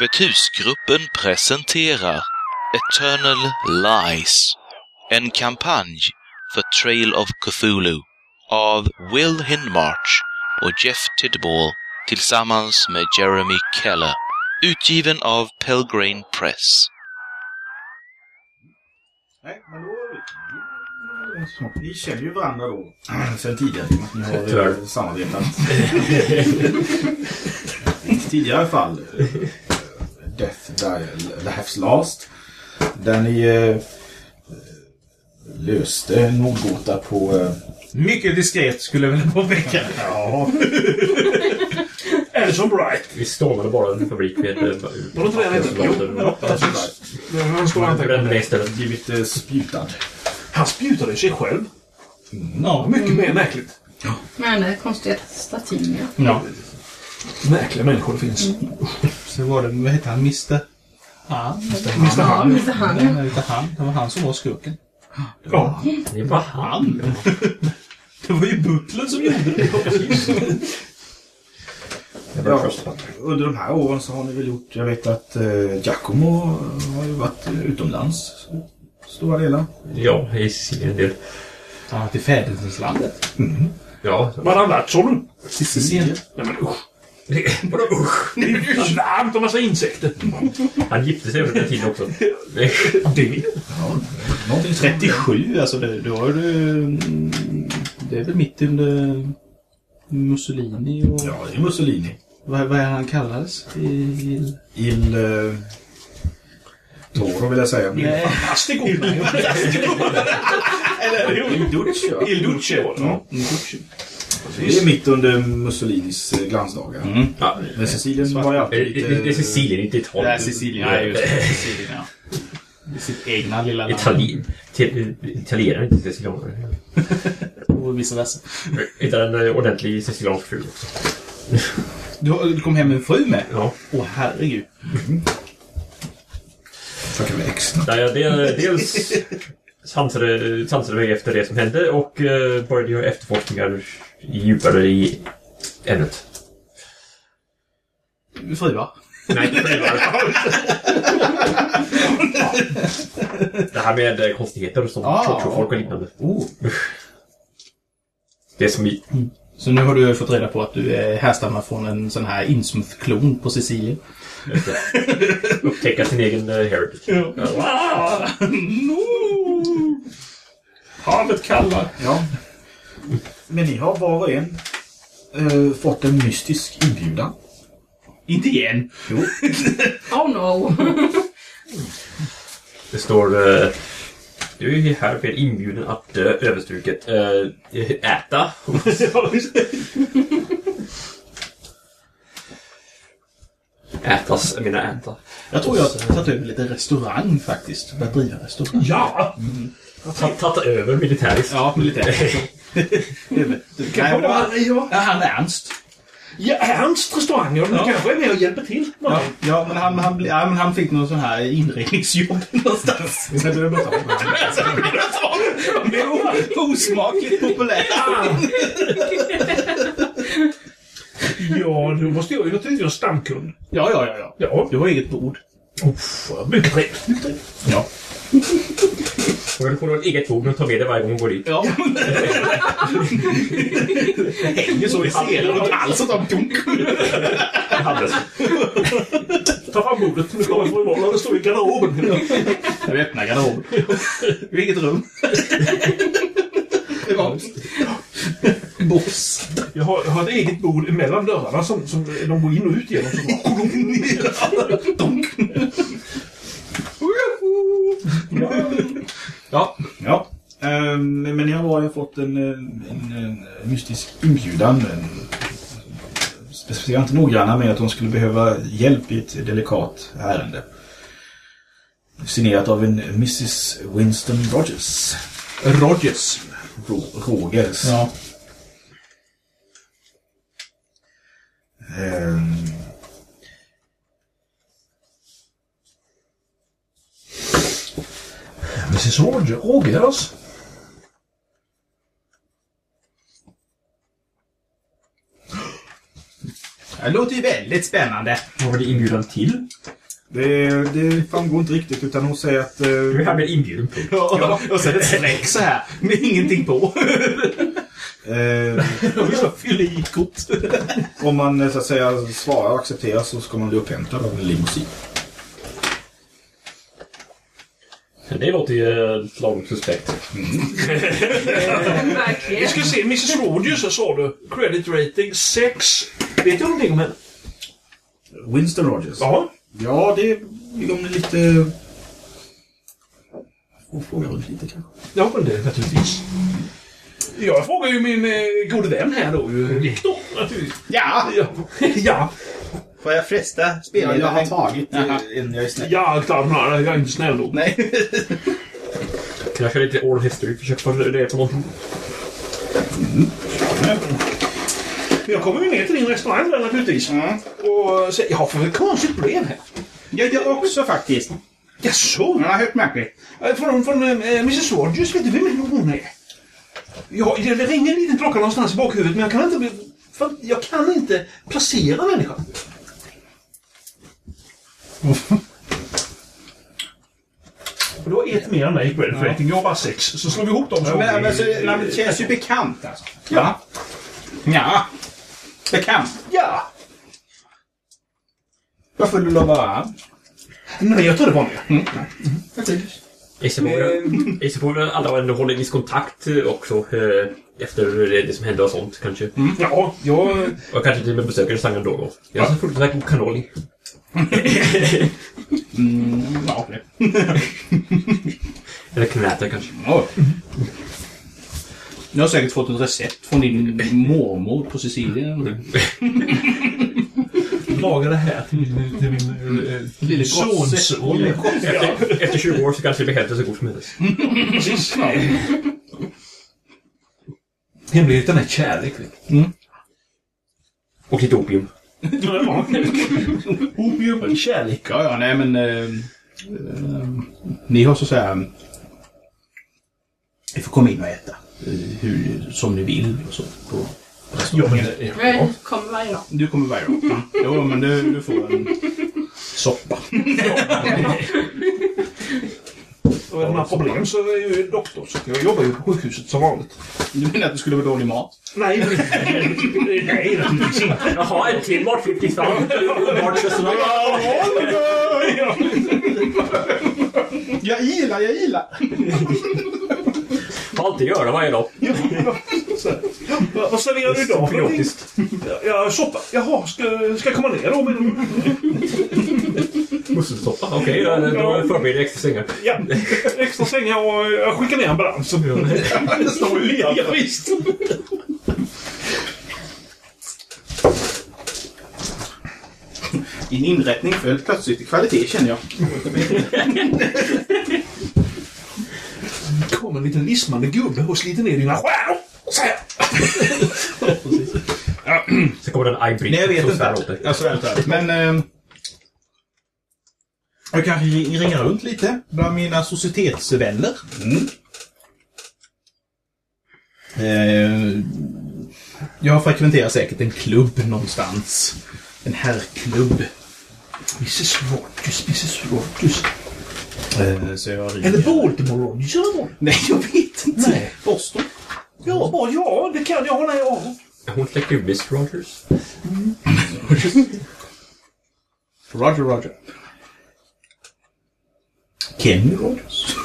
Öppet husgruppen presenterar Eternal Lies, en kampanj för Trail of Cthulhu av Will Hindmarch och Jeff Tidball tillsammans med Jeremy Keller. Utgiven av Pelgrane Press. Nej, men då... Ni känner ju varandra då sen tidigare. Ni har Tyvärr. eh, samarbetat. I tidigare fall. Eh, Death Laughs Last. Där ni eh, löste en mordgåta på... eh, Mycket diskret skulle jag vilja påpeka. Ja, Addison Bright. Vi stormade bara en fabrik med... Var det inte det han hette? Jo. Han står Han brände antecknad. ner stället. Blivit eh, spjutad. Han spjutade sig själv. Ja, mycket mer märkligt. Men det är konstiga statyer. Ja. Märkliga människor det finns. Så var det, vad hette han, Mr. Han? Mr. Ja, Han. Mr. Han. Nej, inte han. Det var han som var skurken. Ja. Det var han. Det var ju butlern som gjorde det. Ja, under de här åren så har ni väl gjort... Jag vet att eh, Giacomo har ju varit eh, utomlands. Stora delar. Ja, i Sicilien en del. Han var till fäderneslandet. Ja. Var har han varit, sa du? Till Sicilien. Nej men usch. Vadå usch? Det är ju varmt och massa insekter. Han gifte sig under den tiden också. Det. Som- 37, alltså det, då är det... mm, Det är väl mitt under Mussolini och... Ja, det är Mussolini. Vad, vad är han kallades? I, i, Il... Eh, Toro vill jag säga. Nej. Fantastico. Il Duce. Il Duce. Ja. Det är mitt under Mussolinis eh, glansdagar. Ja. Men Sicilien var ju alltid Det, det, det är lite... Sicilien, inte det Italien. är Sicilien. Ja, just det. Sicilien, ja. I sitt egna lilla land. Italien. Italienare, inte sicilianer. Och vice versa. Inte en eh, ordentlig siciliansk fru också. Du, kom hem med en fru med? Ja. Åh, herregud. Försöka vara extra. Där jag del, dels sansade, sansade mig efter det som hände och eh, började göra efterforskningar djupare i ämnet. Fruar? Nej, inte fruar. Det här med eh, konstigheter som Ah. chochofolk och liknande. Oh. Det som i... Så nu har du fått reda på att du är härstammar från en sån här Innsmouth-klon på Sicilien. Upptäcka sin egen eh, heritage. Ah, no. Havet kallar. Ja. Men ni har var och en eh, fått en mystisk inbjudan. Inte igen! Jo. Oh no! Det står... eh, Du är här för inbjuden att dö överstruket. eh, Äta. Ätas, jag menar äta. Jag tror jag har tagit över lite restaurang faktiskt. Börjat driva restaurang. Ja! Ta- Tagit över militäriskt. Ja. Nej, det var- vara, ja. Han är Ernst. ja, Ernst restaurang. Ja. Du kanske är med och hjälper till. Ja, ja, men han, han, ja, men han fick någon sån här inredningsjobb någonstans. Det behöver inte ha. Han blev osmakligt populär. Ja, då måste jag ju naturligtvis vara stamkund. Ja, ja, ja. ja. Ja. Du har eget bord. Uff, mycket trevligt. Mycket trevligt. Ja. Du får nog ett eget bord och ta med det varje gång du går dit. Ja. Hänger så i selen runt halsen. Ta fram bordet. Nu kommer jag få imorgon. Det står i garderoben. Vi öppnar garderoben. Vilket rum? Privat. Boss. Jag har, jag har ett eget bord emellan dörrarna som, som de går in och ut genom. Så bara ja. ja. Um, men jag har fått en, en, en mystisk inbjudan. En, inte noggranna med att hon skulle behöva hjälp i ett delikat ärende. Signerat av en Mrs Winston Rogers. Rogers? Ro Rogers. Ja. Um, Mrs Roger, Rogers. Det låter ju väldigt spännande. Vad var det inbjudan till? det, det framgår inte riktigt utan hon säger att... eh, Du är här med inbjudan på. Ja. Och sen ett streck så här med ingenting på. Vi ska fylla i kort. om man eh, så att säga svarar och accepterar så ska man bli upphämtad av en limousin. Det låter ju lagom suspekt. Vi Verkligen. ska se, Mrs Rogers sa du. Credit rating 6. Vet du någonting om henne? Winston Rogers. Ja. Ja, det är om det är lite... Får fråga runt lite kanske. Ja, men det naturligtvis. Jag frågar ju min eh, gode vän här då, ju Viktor. Naturligtvis. Ja! Ja. ja. Får jag fresta Ja, spelaren? jag har tagit eh, Jaha. en jag är snäll. Ja, klart. nej, Jag är inte snäll nog. Nej. Jag köra lite oral history? Försök få reda på någonting. Jag kommer ju ner till din restaurang där naturligtvis. Ja. Och säger, jag har fått ett konstigt brev här. Jag gör också faktiskt. Jaså? Ja, helt märkligt. Eh, Från, från äh, Mrs Rogers, vet du vem hon är? Ja, det det ringer en liten klocka någonstans i bakhuvudet men jag kan inte... jag kan inte placera människan. Och du har ett mer än mig i credit rating. Jag har bara sex. Så slår vi ihop dem så... Men, men, så, namnet känns ju bekant alltså. Ja. Ja. Bekant. Ja! Vad får du lov att vara? Nej, jag tar det vanliga. Gissar på att alla ändå håller viss kontakt eh, också eh, efter det, det som hände och sånt kanske. Ja, jag... Och kanske till och med besöker restaurangen då och då. Jag ser fruktansvärt god cannoli. Mm, ja, okej. Eller knäta kanske. Oj. Du har säkert fått ett recept från din mormor på Sicilien. Lagar det här till min, till min äh, Lille sonson. Efter, efter 20 år så kanske det blir hälften så god som helst. Precis. Hemligheten är kärlek. du. Och lite opium. Opium och kärlek. Ja, ja, nej men... Eh, eh, ni har så att säga... Ni får komma in och äta. eh, Hur, som ni vill och så. På, på Ja, men restaurangen. det, Jag kommer varje dag. Du kommer varje dag. Mm. Jo, men du, du får en soppa. och är det några problem så är jag ju doktor. Så jag jobbar ju på sjukhuset som vanligt. Du menar att det skulle vara dålig mat? Nej, nej naturligtvis inte. Jaha, en till. Matrestaurang. Ja. Jag gillar, jag gillar! Alltid göra varje dag. Vad serverar du idag? för någonting? Ja, soppa. Jaha, ska, ska jag komma ner då? Musselsoppa. Okej, då, då förbereder jag extra sängar. ja, extra sängar och jag skickar ner ambulans. Det står ju Ja, visst. Din inrättning föll plötsligt i kvalitet känner jag. Liten lismande gubbe och sliter ner dina stjärnor. Så här. Sen kommer den eye Nej, jag vet inte. Jag svär inte. Men... Eh, jag kanske ri- ringa runt lite bland mina societetsvänner. Eh, jag frekventerar säkert en klubb någonstans. En herrklubb. Mrs Rogers, Mrs Rogers. Eh, så jag ringer. Eller Baltimore vad? Nej, jag vet inte. Nej. Boston. Ja, bara, ja, det kan jag hålla med om. Hon släcker ju Miss Rogers. Roger, Roger. Kenny Rogers.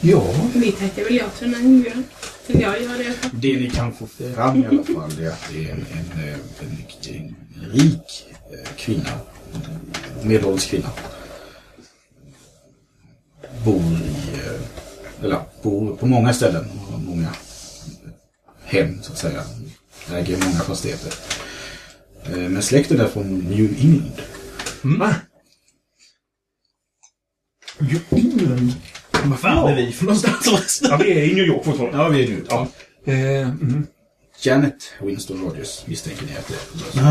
Ja. Vi tackar väl ja till den här inbjudan. Ska jag göra det? Det ni kan få fram i alla fall är att det är en, en, eh, en, en rik eh, kvinna. Medelålders kvinna. Bor i, eh, eller bor på många ställen. Många hem så att säga. Äger många fastigheter. Men släkten är från New England. Va? New England? Vad fan är vi för någonstans förresten? Ja, vi är i New York fortfarande. Ja, vi är nu. Ja. Eh, mm. Janet Winston Rogers misstänker ni att det är.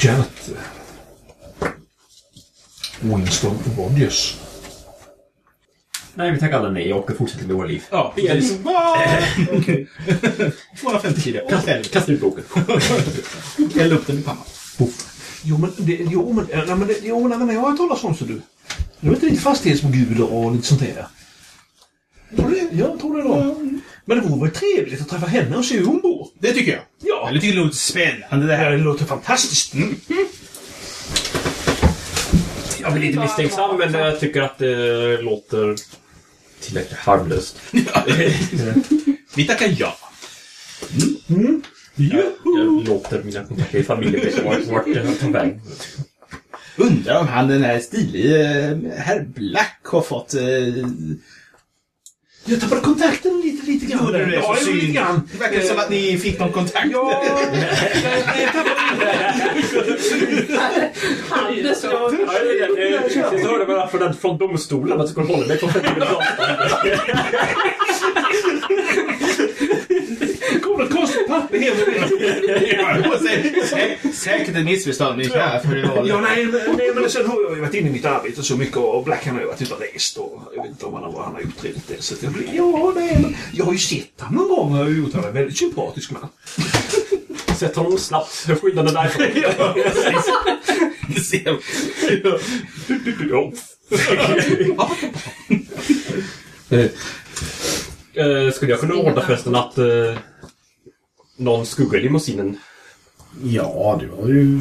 Janet. Winston Rogers. Nej, vi tackar alla nej och fortsätter med våra liv. Ja, Vi är precis. Okej. 250 kilo. Kasta. Kasta ut boken. Eld upp den i pannan. Jo, men, det, jo, men, nej, men, det, jo, nej, men jag har hört talas om så du. Du är inte lite fastighetsmoguler och lite sånt där? Tror du det? Jag tror det då. Men det vore väl trevligt att träffa henne och se hur hon bor? Det tycker jag. Ja. Eller tycker det låter spännande det Det här. här låter fantastiskt. Jag blir lite misstänksam, men jag tycker att det låter tillräckligt harmlöst. Vi tackar ja. Jag, jag låter mina kontakter i familjen veta vart, det tar vägen. Undrar om han den här stilige eh, herr Black har fått... Eh, Jag tappade kontakten lite, lite grann. Gjorde du det? Ja, lite synd. grann. det verkar som att ni fick någon kontakt. Ja, jag, jag tappade... Hade så. Ja, det är det. Jag hörde bara från, den- från domstolen att du skulle hålla mig på 50 minuters avstånd. kom hem med Sä- sä- Säkert ett missförstånd, min kära fru Ja, nej, men- nej, men sen har jag ju varit inne i mitt arbete så mycket och Black han har ju varit ute och rest och jag vet inte om han har, han har redigt det. Så att jag blir, ja, nej, men jag har ju sett han någon gång och jag har gjort honom en väldigt sympatisk man. Sätt honom snabbt skyddande därifrån. Det ser Eh, skulle jag kunna ordna förresten att eh, någon skugga i limousinen? Ja, du har ju...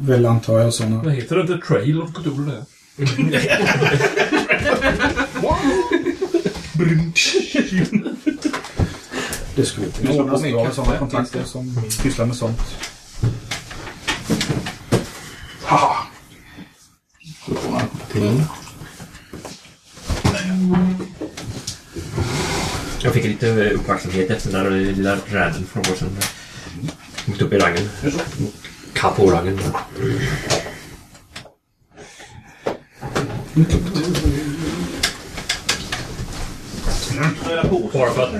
Väl antar jag sådana. Vad heter det? The Trail of Cthulhu där. Det skulle kunna ordnas bra med sådana kontakter som pysslar med sånt. Haha! Jag fick lite uppmärksamhet efter den där lilla räden för några år sedan. Mitt upp i rangen. Kapo-rangen. Bara för att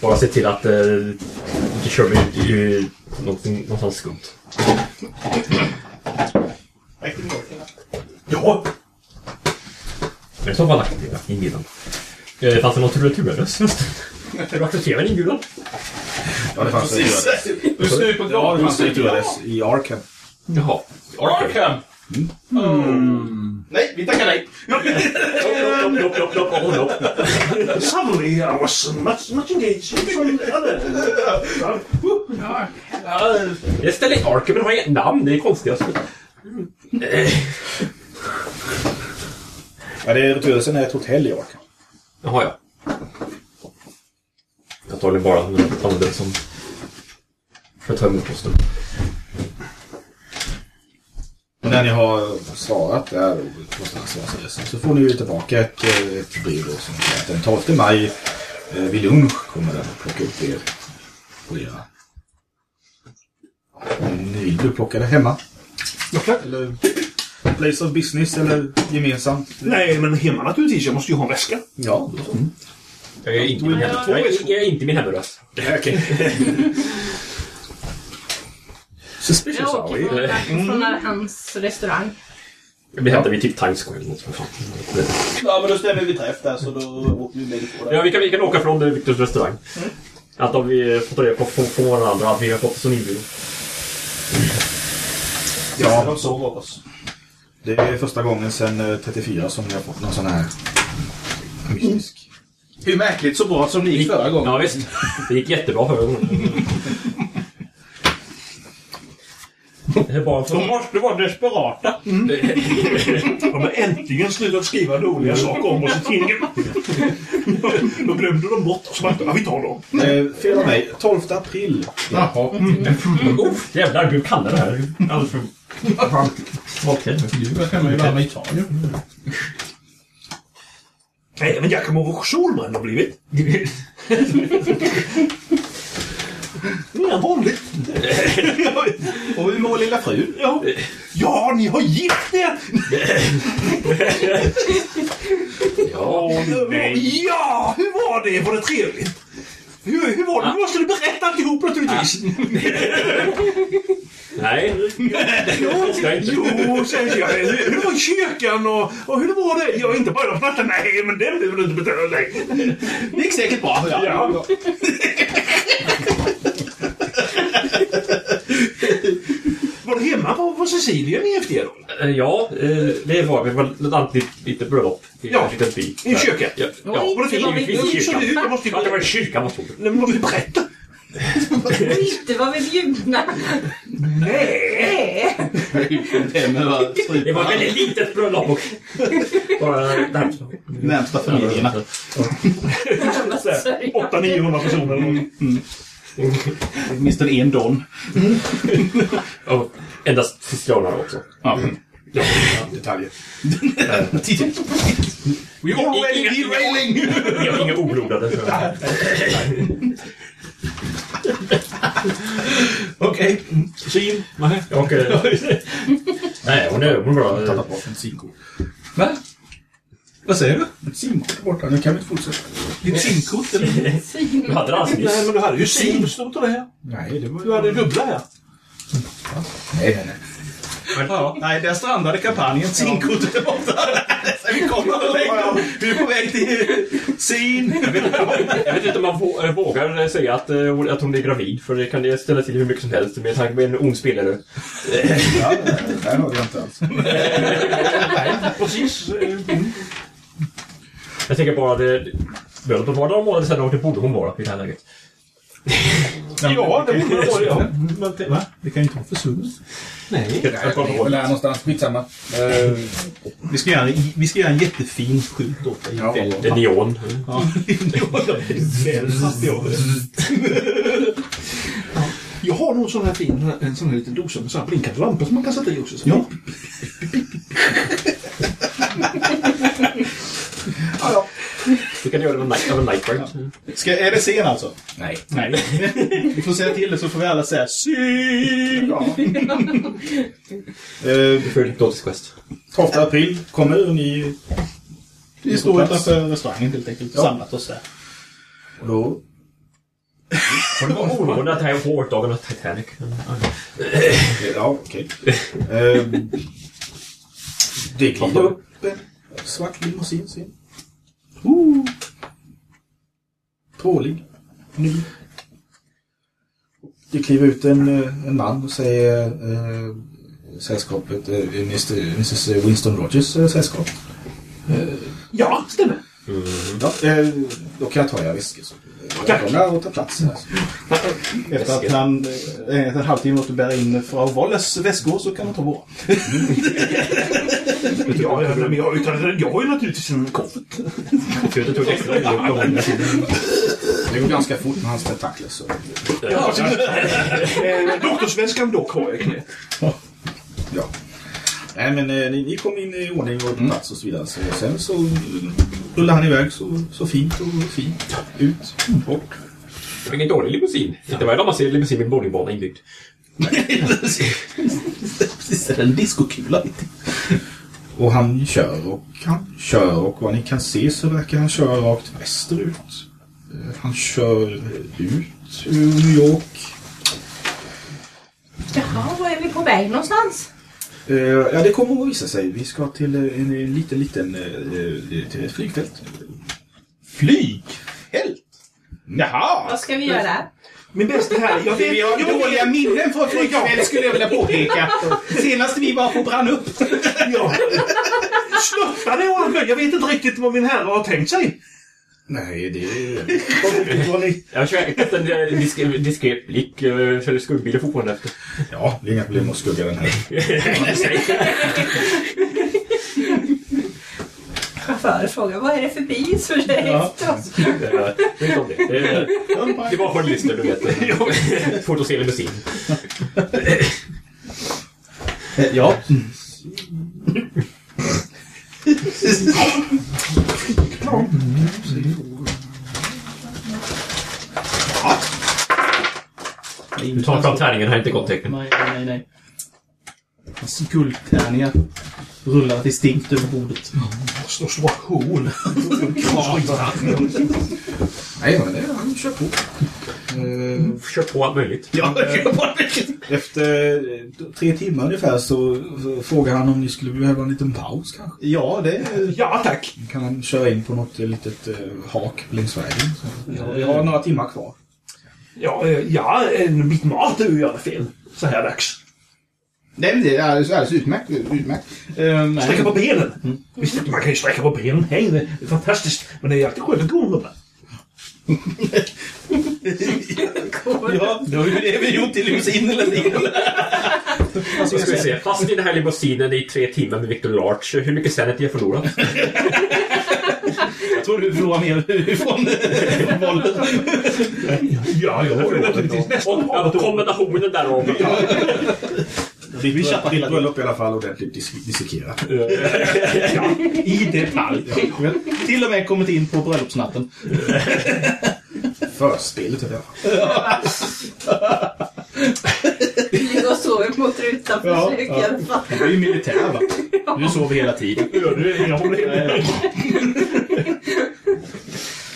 bara se till att eh, inte kör mig ut i någonstans skumt. Ja! Men så var fall acceptera inbjudan. Eh, fanns det någon tur eller turlös? Du accepterar en inbjudan? Ja, det fanns det. Du står ju på Ja, det fanns det gatan. i Arkham. Jaha. Arkham! Mm. Nej, vi tackar nej. Lopp, lopp, lopp, lopp. Suddenly I was much, much engaged from the other... Jag ställer Arkham men har inget namn. Det är konstigast. Ja, det är är ett hotell i Arkham. Jaha, ja. Jag tar det bara använder det som... För att ta emot posten. Och när ni har svarat där och kostar ansvarsresan så får ni ju tillbaka ett, eh, ett brev då som säger att den 12 maj eh, vid lunch kommer den att plocka upp er på era... Om ni vill du plocka det hemma. Eller place of business eller gemensamt. Nej, men hemma naturligtvis. Jag måste ju ha en väska. Ja, då så. Jag är inte min hemma. Jag är, jag är inte min hemröst. Okej. Suspicious Jag are åker we? från, från hans restaurang. Jag blir hämtad vid typ Times Square eller något sånt. Ja, men då stämmer vi träff där så då åker vi med på Ja, det. vi kan, vi kan åka från eh, Victors restaurang. Att om vi får ta reda på från, från varandra att vi har fått en sån inbjudan. Ja, De såg oss. Det är första gången sedan eh, 34 som ni har fått någon sån här mystisk. Hur märkligt så bra som ni gick förra gången. Ja, visst. Det gick jättebra förra gången. De måste vara desperata. De har äntligen slutat skriva dåliga saker om oss i tidningen. Då glömde de bort oss. Ja, vi tar dem. Eh, fel av mig. 12 april. Jaha. Oh, jävlar, du kan det här. Alldeles för... Nu kan man ju värma Italien. Även Giacomo och Solman har blivit. Mer än vanligt. Och hur mår lilla frun? Ja. ja, ni har gift er! Ja, nej. Ja, hur var det? Var det trevligt? Hur, hur var det? Nu måste du berätta alltihop naturligtvis. Nej. Jag ska inte. Jo, säger jag. Hur, var kyrkan och, och hur var det? Jag inte bara natten. Nej, men den behöver du inte betala. Det gick säkert bra. Ja. Ja. Var du hemma på, på Sicilien i efterhand? Eh, Ja, eh, det var vi. var något annat litet, litet bröllop. i Ja, en liten by. i en kyrka. Ja, ja. Var det fint? det var givetvis i kyrkan. Jag måste ju Ja, det var i kyrkan måste det Nej, men måste du berätta. Inte var vi bjudna. Nej! Det Det var väldigt litet bröllop. Bara närmsta familjerna. Sorry. 800-900 personer. Åtminstone en don. Och endast sicilianare också. Ja. Detaljer. We already Inga- derailing! Inga, inga oblodade. Okej. Syn? Nej. Och... eh, Nej, hon är, hon är bra. Tappat. Va? Vad säger du? Bensinkort är borta. Nu kan vi inte fortsätta. Ditt simkort eller? Du hade det alldeles Nej, nyss. men du hade ju. Stod inte det här? Nej, det var Du hade dubbla här. Nej, nej, nej. Ja, nej, där strandade kampanjen. Simkortet är borta. Vi kommer längre. Vi är på väg till sin. Jag vet, inte, jag inte om man eh, vågar säga att, eh, hon- att hon är gravid. För det kan det ställa till hur mycket som helst med tanke på en ond spelare. Ja, där har vi inte alls. Nej, precis. Jag tänker bara det... Bröllopet var några månader sedan och det borde hon vara i det här läget. Ja, det borde det vara. Ja. Men det- Va? Det kan ju inte vara försvunnet. Nej. Det är väl här någonstans. Skitsamma. Eh, Vi ska göra, vi ska göra en jättefin skylt åt dig. Ja. Det är neon. Ja. Jag. Har nog sån här fin, en sån här liten dosa med sån här blinkande lampor som man kan sätta i också. Så Ja. ja. Du kan göra det med en night bright. Ska, är det scen alltså? Nej. Nej. Vi får säga till det så får vi alla säga Syn! Ja. Du Eh, Dotis Quest. 12 april kommer ni Vi står utanför restaurangen helt enkelt. Ja. Samlat oss där. och då... Hon var orolig att det här är hårdagen av Titanic. Ja, okej. Eh, det kliver upp en svart limousin. Sin. Uh. Ny. Det kliver ut en, eh, en man och säger eh, sällskapet, eh, Mr. Mrs Winston Rogers eh, sällskap. Eh, ja, stämmer. Ja, eh, då kan jag ta era väskor. Välkomna och ta plats. Efter att han eh, efter en halvtimme att bära in Frau Wolles väskor så kan man ta våra. Ja, ja, men jag, utan, jag har ju naturligtvis en koffert. Det tog extra lång tid. Det går ganska fort med hans tentakler. Så. Ja, eh, doktorsväskan dock har jag i knät. Ja. Nej, men eh, ni, ni kom in i ordning och på plats och så vidare. Så, sen så rullade han iväg så, så fint och fint. Ut, bort. Det var ingen dålig limousin. Inte varje dag man ser limousin med en bowlingbana inbyggd. Precis, det är en diskokula. Och han kör och han kör och vad ni kan se så verkar han köra rakt västerut. Eh, Han kör ut ur New York. Jaha, var är vi på väg någonstans? Eh, ja, det kommer att visa sig. Vi ska till eh, en, en liten, liten eh, till ett flygfält. Flygfält? Jaha! Vad ska vi göra? Min bästa här, jag vet... Vi har jag dåliga vet- minnen från flygfält skulle jag vilja påpeka. Senast vi var på brann upp. Ja. Störtade och allt möjligt. Jag vet inte riktigt vad min herre har tänkt sig. Nej, det är... Ni- Jag kör en eh, diskret, diskret blick. Jag kör skuggbilar fortfarande efter. Ja, det är inga problem att skugga den här. Chauffören frågar vad är det för bil som kör efter oss? Vet om det. Det är- Det var journalister, du vet. Svårt att se limousin. Eh, Ja. Du tar fram tärningen, här är inte gott tecken. Nej, nej, nej. Hans guldtärningar rullar distinkt över bordet. Stor, stora hål. Nej, men det, han kör på. Eh, Kör på allt möjligt. Ja, jag bara vilket. Efter eh, tre timmar ungefär så, frågar han om ni skulle behöva en liten paus kanske. Ja, det... Ja, tack. Kan han köra in på något litet eh, hak längs vägen. Ja, vi har några timmar kvar. Ja, ja en bit mat är ju i alla fall så här dags. Nej, men det är alldeles, alldeles utmärkt. utmärkt. Uh, nej. Sträcka på benen. Visst, man kan ju sträcka på benen. Hej, det är fantastiskt. Men det är alltid skönt att gå under. Ja, det ju det vi gjort i limousin hela tiden. Då ska vi se. Fast i den här limousinen i tre timmar med Victor Larch. Hur mycket sanity jag förlorat? Jag tror du förlorar mer från våldet. Ja, jag har förlorat nästan Och kombinationen därav. Ditt, Vi hela ditt bröllop i alla fall ordentligt dis- dissekerat. Ja, I detalj. Har till och med kommit in på bröllopsnatten. Förspelet alla fall. Ligger och sover mot rutan för Ja, försök i ja. alla fall. Du är ju militär va? Du sover hela tiden. Jag håller med.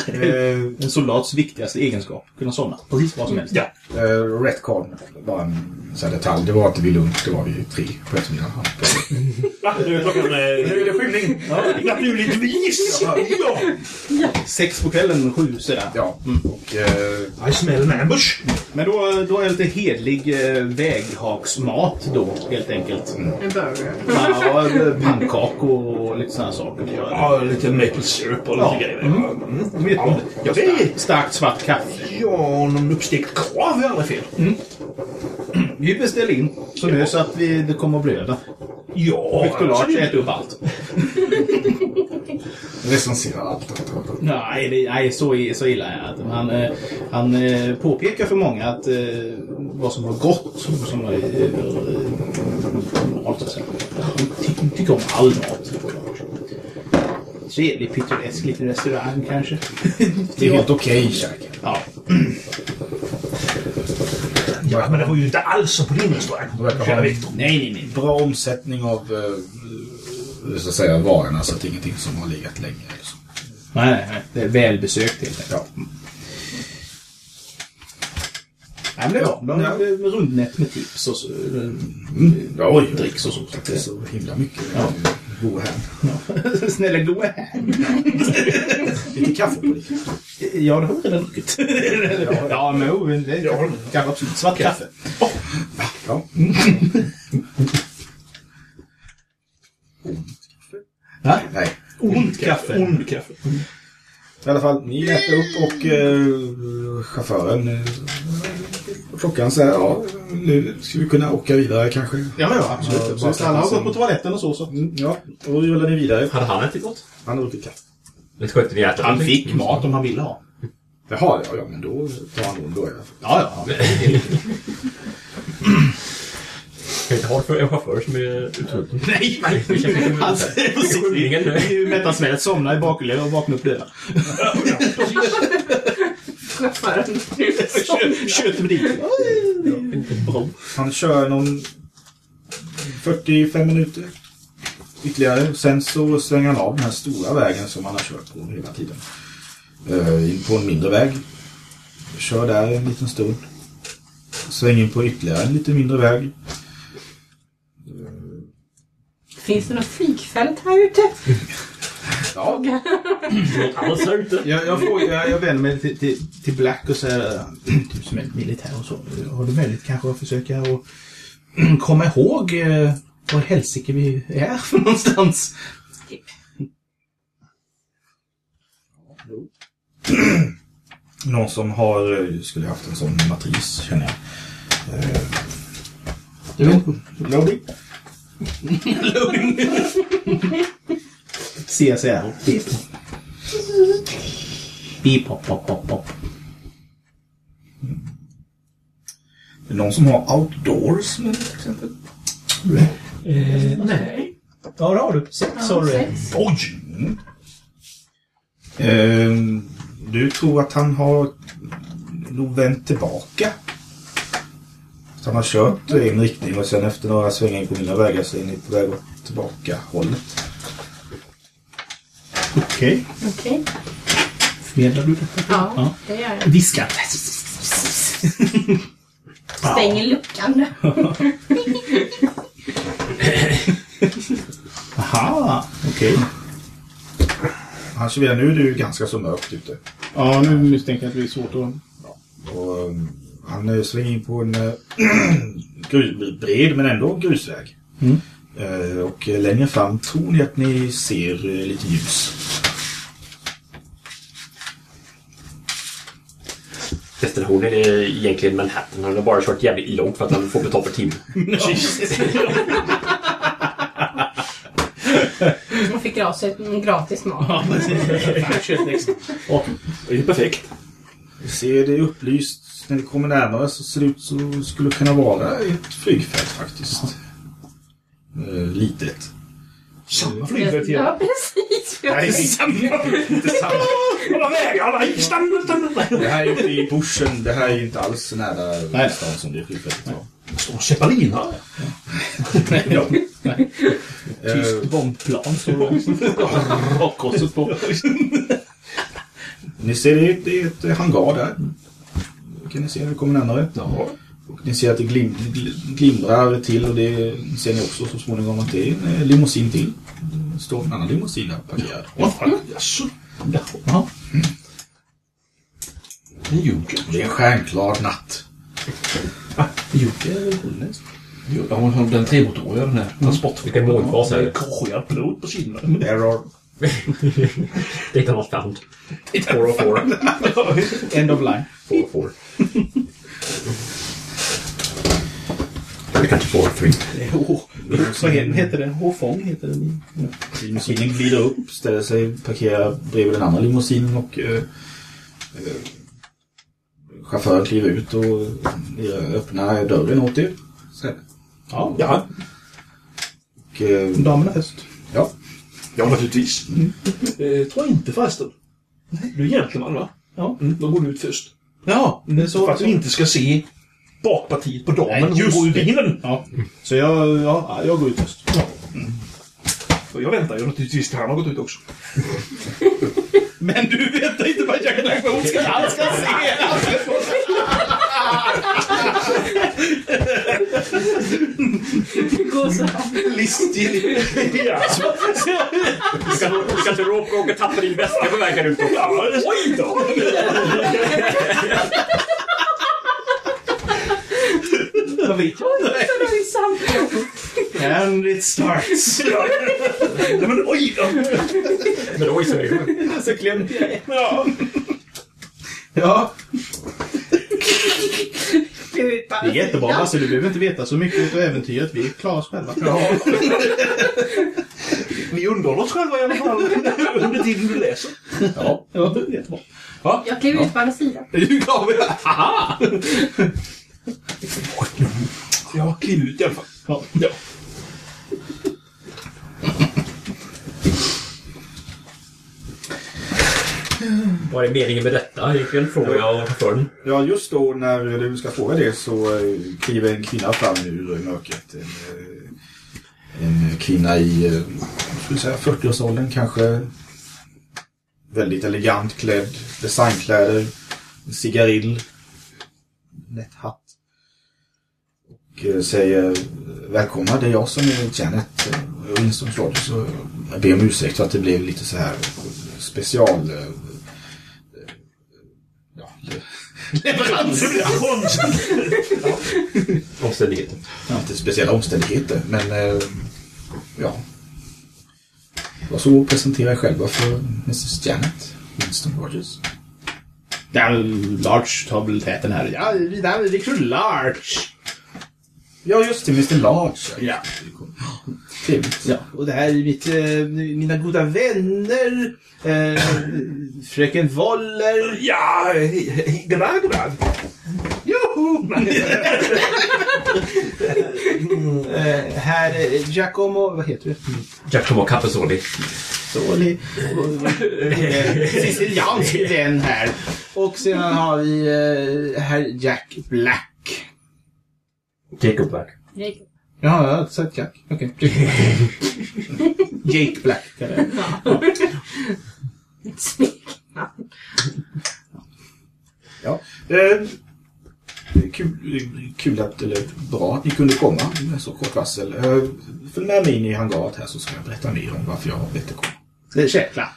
Eh, En soldats viktigaste egenskap. Kunna somna. Precis vad som helst. Ja. eh, Retcon, bara en sån här detalj. Det var inte vid lunch, det var vid tre på eftermiddagen. Va? Nu är klockan... Nu är det skymning! Naturligtvis! Ja! Sex på kvällen, sju sådär. Ja, och eh, I smell an ambush. Men då, då är det lite hedlig eh, väghaksmat då, helt enkelt. En burger. Ja, pannkakor och lite sådana saker. Ja, lite maple syrup och lite Ja. grejer. Mm. Mm. Ja, ja, det är... Starkt svart kaffe. Ja, någon uppstekt korv i alla fall. Vi beställer in så nu så att vi, det kommer att blöda. Ja, Victor absolut. äter upp allt. recenserar allt. Nej, det, nej så, så illa är det inte. Han, eh, han eh, påpekar för många att eh, vad som var gott och som var eh, normalt. Han ty, tycker om all mat. Trevlig, pittoresk liten restaurang kanske. Det är helt okej käk. Ja. Ja, men det var ju inte alls som på din restaurang. verkar Kära ha- Victor. Nej, nej, nej. Bra omsättning av eh, så att säga, varorna så att det är ingenting som har legat länge. Så. Nej, nej, nej. Det är välbesökt helt enkelt. Ja. Nej, men det är bra. De Ja. är rundnätt med tips och så, Mm. Ja, oj, dricks och så. så att Det är så himla mycket. Ja. Go här. Ja. Snälla gå här. Lite kaffe på det. Ja, det har vi redan druckit. ja, men jo, men det Ja. kan absolut. Svart kaffe. Ja. Nej. Nej. Ont kaffe. Ond kaffe. I alla fall, ni äter upp och eh, chauffören eh, klockan säger ja, nu ska vi kunna åka vidare kanske. Ja, ja, absolut. Ja, absolut. Alla har gått på toaletten och så. så. Mm, ja, och då rullar ni vidare. Hade han ätit något? Han har druckit kaffe. Lite skönt att ni Han fick mat om han ville ha. Jaha, ja, ja men då tar han nog då i alla fall. Ja, ja. Kan inte ha för en chaufför som är utrustad. Nej, nej. Han är på sitt Skymningen nu. Metasmälet somnar i bakhjulet och vaknar upp döda. Chauffören. Köter dit. Bra. Han kör någon 45 minuter ytterligare. Sen så svänger han av den här stora vägen som han har kört på hela tiden. Eh, in på en mindre väg. Kör där en liten stund. Svänger in på ytterligare en lite mindre väg. Finns det något flygfält här ute? Ja, Något alls här ute. Jag, jag, frågar, jag, jag vänder mig till, till, till Black och säger du som är militär och så. Har du möjlighet kanske att försöka att komma ihåg eh, var helsike vi är för någonstans? Typ. någon som har, eh, skulle haft en sån matris känner jag. Eh, Jag Loading. CSR. Beep. Beep, pop, pop, pop, pop. Det är någon som har outdoors med till exempel. Eh, nej. Ja, det har du. Sex har du. Oj! Ehm, du tror att han har nog vänt tillbaka. Så han har kört i en riktning och sen efter några svängar på mina vägar så är ni på väg åt tillbaka hållet. Okej. Okej. Förmedlar du detta? Ja, det gör jag. Viska. Stänger luckan. Aha, okej. Han kör nu är det ju ganska så mörkt ute. Ja, nu misstänker jag att det blir svårt att... Och, um, han eh, svänger in på en eh, gru- bred men ändå grusväg. Mm. Eh, och eh, längre fram tror ni att ni ser lite ljus. Destinationen är egentligen Manhattan. Han har bara kört jävligt långt för att han får betalt för timme. Man fick gratis, gratis mat. Ja, precis. Och det är perfekt. Ser det upplyst. När det kommer närmare så ser det ut som det skulle kunna vara ett flygfält faktiskt. Eh, litet. Samma flygfält igen. Ja, precis. Nej, Samma! Inte nej, stanna! Det här är ute i bushen. Det här är inte alls nära Nej. stan som det flygfältet var. Står Zeppeliner. Ja. Nej. Eh, Tyst bombplan står det rakkorset på. Ni ser det, det är ett hangar där. Kan ni se när det kommer närmare. Ja. Och ni ser att det glim, gl- glimrar till och det ser ni också så småningom att det är en eh, limousin till. Det står en annan limousin där parkerad. Jaså? Ja. En Junker? Det är en stjärnklar natt. Jocke är väl holländsk? Jo, Ja, hon har den tremotoriga den här transport. Vilken målgas är det? Plåt på kinderna. Error. Data not found. 404. End of line. 404. Eller kanske 403. Oh, vad he- heter det? Håfång heter det. Ja. Limousinen glider upp, ställer sig, parkerar bredvid den andra limousinen och eh, eh, chauffören kliver ut och eh, öppnar dörren åt er. Ja. Ja, Och, eh, Damerna först. ja. ja naturligtvis. Eh, tror jag inte förresten. Du är gentleman va? Ja. Mm, då går du ut först. Ja, det är så. För att du inte ska se bakpartiet på damen. Nej, Hon just går ur bilen. Ja. Så jag, ja, jag går ut först. Och jag väntar ju naturligtvis till han har gått ut också. Men du vet inte vad Jack Blackmore ska han ska se! Gå så här. Listig. Ja. Kan- kanske råkar åka tappa din väska på vägen ut också. Oj då! Jag vet Så långsam. And it starts. Nej men oj då! Men oj, så är det. Så klämde jag Ja. Ja, Gud, det är jättebra Basse. Du behöver inte veta så mycket av äventyret. Vi klarar oss själva. ja. Vi underhåller oss själva i alla fall under tiden du läser. Ja, ja jättebra. Jag klev ut på andra sidan. Nu gav vi Klev ut i alla fall. Ja. Ja. Vad är meningen med detta egentligen? Frågar jag chauffören. Ja, just då när du ska fråga det så eh, kliver en kvinna fram ur mörkret. En, eh, en kvinna i eh, jag skulle säga 40-årsåldern kanske. Väldigt elegant klädd, designkläder, en cigarill, nätt hatt. Och eh, säger välkomna, det är jag som är Janet eh, Winston Rogers. Och Jag ber om ursäkt för att det blev lite så här special... eh, Ja, Omständigheter. inte speciella omständigheter, men eh, ja. Varsågod presentera er själva för Mrs Janet Winston Rogers. Ja, Large tar väl täten här. Ja, vidare Victor Large. Ja, just det. Mr Large. Ja. Trevligt. Ja, och det här är mitt, eh, mina goda vänner. Eh, fröken Woller. Ja, hej, hej, grad, grad. Joho! eh, här är Giacomo, vad heter du? Giacomo Capesoli. Soli. Eh, Siciliansk vän här. Och sedan har vi eh, herr Jack Black. Jacob Black. Jacob. Ja, jag har sagt Jack. Okej. Jake Black jag Ett smeknamn. Ja. Eh, kul, kul att, eller bra att ni kunde komma med så kort varsel. Eh, följ med mig in i hangaret här så ska jag berätta mer om varför jag har bett er komma. Det är självklart.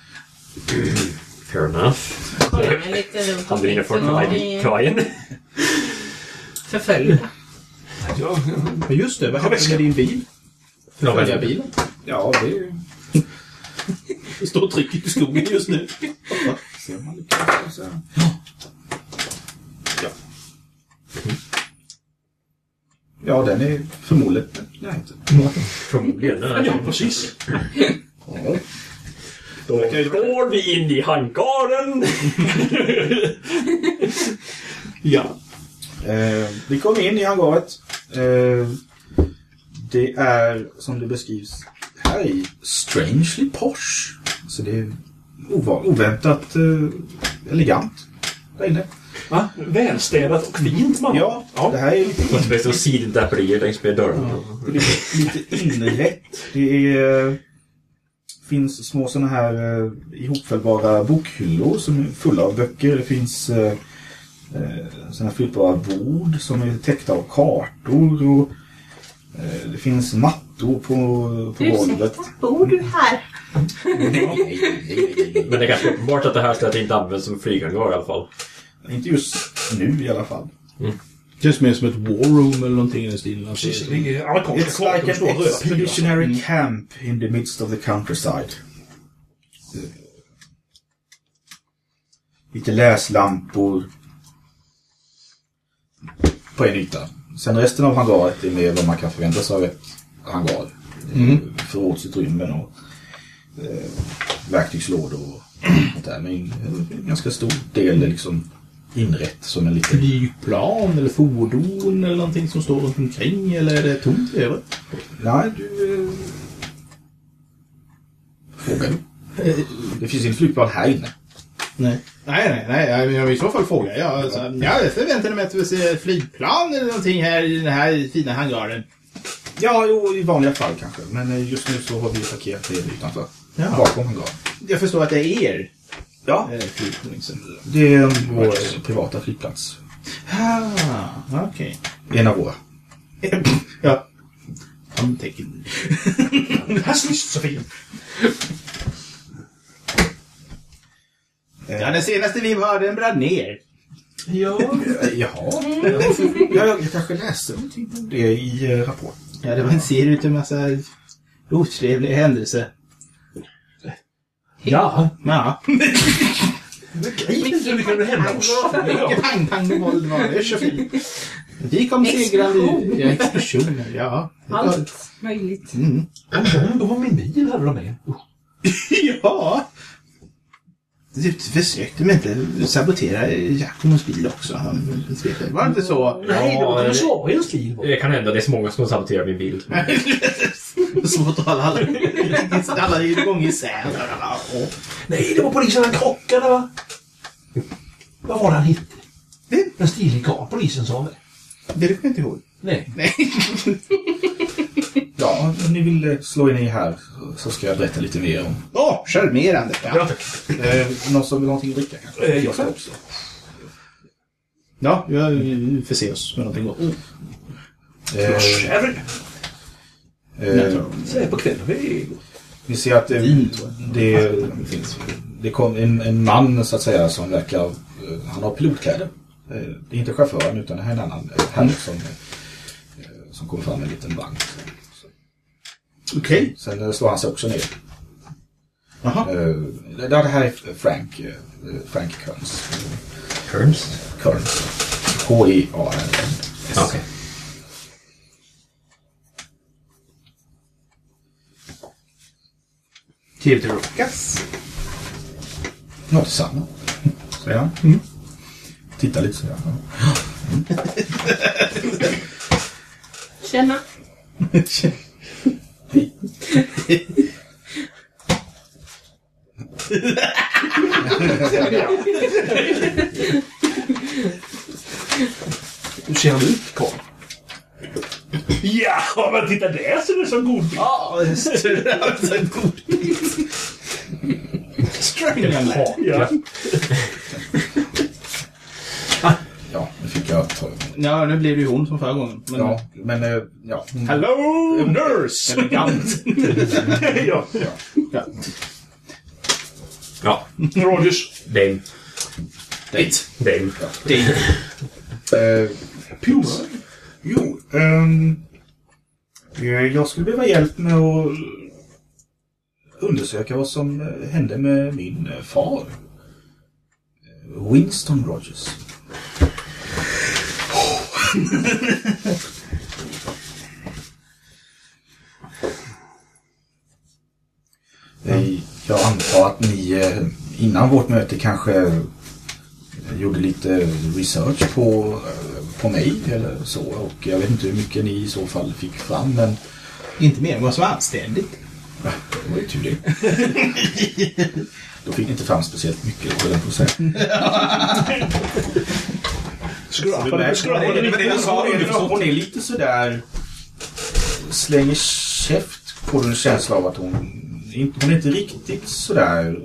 Fair enough. Kolla mig lite runt Hade vi inga folk omkring, på kajen? Förföljda. Ja, Men just det, vad hände med din bil? Följa bilen. Ja, det Det står trycket i skogen just nu. ser man lyckas. Så här. Ja. Ja, den är förmodligen... Nej, inte. Förmodligen. ja, precis. Då går vi in i hangaren. Ja. Eh, vi kom in i hangaret. Eh, det är, som det beskrivs här i, strangely posh. Så det är oväntat eh, elegant där inne. Va? Välstädat och fint, man. Ja, det här är lite, det sidendraperier längs med dörren. lite, lite inrätt. Det är, eh, finns små sådana här eh, ihopfällbara bokhyllor som är fulla av böcker. Det finns eh, eh, sådana flyttbara bord som är täckta av kartor. Och, eh, det finns mattor på, på golvet. Ursäkta, bor du här? Men det är ganska uppenbart att det här stället inte används som flyghangar i alla fall. Inte just nu i alla fall. Känns mer som ett war room eller någonting i den stilen. Alltså, Precis, det är amerikanska It's like stora an expeditionary pilar. camp in the midst of the countryside. Lite läslampor. På en yta. Sen resten av hangaret är mer vad man kan förvänta sig av ett hangar. Mm. Förrådsutrymmen och eh, verktygslådor och sånt där. Men en ganska stor del är liksom inrätt som en liten... Flygplan eller fordon eller någonting som står runt omkring eller är det tomt övrigt? Nej, du... Eh... Frågar du? Det finns inte flygplan här inne. Nej. Nej, nej, nej. Jag- i så fall frågar jag. Alltså, ja, jag förväntade mig att vi ser flygplan eller någonting här i den här fina hangaren. Ja, jo, i vanliga fall kanske. Men eh, just nu så har vi parkerat det utanför. Ja. Bakom hangaren. Jag förstår att det är er Ja, eh, det är vår eh, privata flygplats. Ah, okej. En av våra. Ja. Handtecken. Här så fint. Ja, den senaste vi hörde den brann ner. Ja. Eh, Jaha. Ja, jag kanske läste någonting om det i eh, rapporten. Ja, det var en serie utav massa otrevliga händelser. Ja. Ja. Inte hur det kunde hända oss. Mycket pang, pang och våld var det. Så fint. Vi kom segrande ur. Ja, explosioner. Ja. det Allt möjligt. Mm. En bomb på min bil hade de med. Ja. Du försökte men inte sabotera Giacomos bil också. Han Var det inte så? Nej, det var det- inte så i en stil. Det kan hända. Det är så många som saboterar min bil. Svårt att hålla alla, alla igång isär. Nej, det var polisen han krockade va? Vad var det han hittade? En stilig karl, polisen sa det. Det kommer jag inte ihåg. Nej. Nej. Ja, om ni vill eh, slå in i här så ska jag berätta lite mer om. Åh, charmerande. Ja, Ja. tack. Eh, någon som vill ha någonting att dricka kanske? Eh, jag ska också. Ja, vi förser oss med någonting gott. Eh, Sherry. eh, Säg på kvällen. Vi är Ni ser att det, Vin, tror det, det kom en, en man så att säga som verkar, eh, han har pilotkläder. Eh, Det är inte chauffören utan det här är en annan eh, herre som, eh, som kommer fram med en liten vagn. Okej. Sen eh, slår han sig också ner. Jaha. Eh, Det det här är Frank, eh, Frank Kearns. Kerns? Kearns. H-E-A-R-N-S. Okej. TV till Ruckas. Ja, detsamma. Säger han. Mm. Titta lite sådär. Tjena. Hur ser han ut, Karl? Ja, men titta där ser det som god bild. Ja, det. Alltså en god bild. Strangleman. Ja. Ja, nu fick jag ta... Ja, nu blir det ju hon som förra gången. Men, Ja, men eh, ja. hon- Hello, nurse! Elegant. ja. ja. Ja, Rogers. Dame. Date. Dame. Date. Eh, Puma. jo, ehm, eh, jag skulle behöva hjälp med att undersöka vad som eh, hände med min far. Winston Rogers. Jag antar att ni eh, innan vårt möte kanske eh, gjorde lite research på, eh, på mig eller så. Och jag vet inte hur mycket ni i så fall fick fram men Inte mer än vad som är anständigt. det var ju tur det. Då fick ni inte fram speciellt mycket på den processen. Skrapade lite. Hon är lite sådär slänger käft får du en känsla av att hon inte, hon är inte riktigt sådär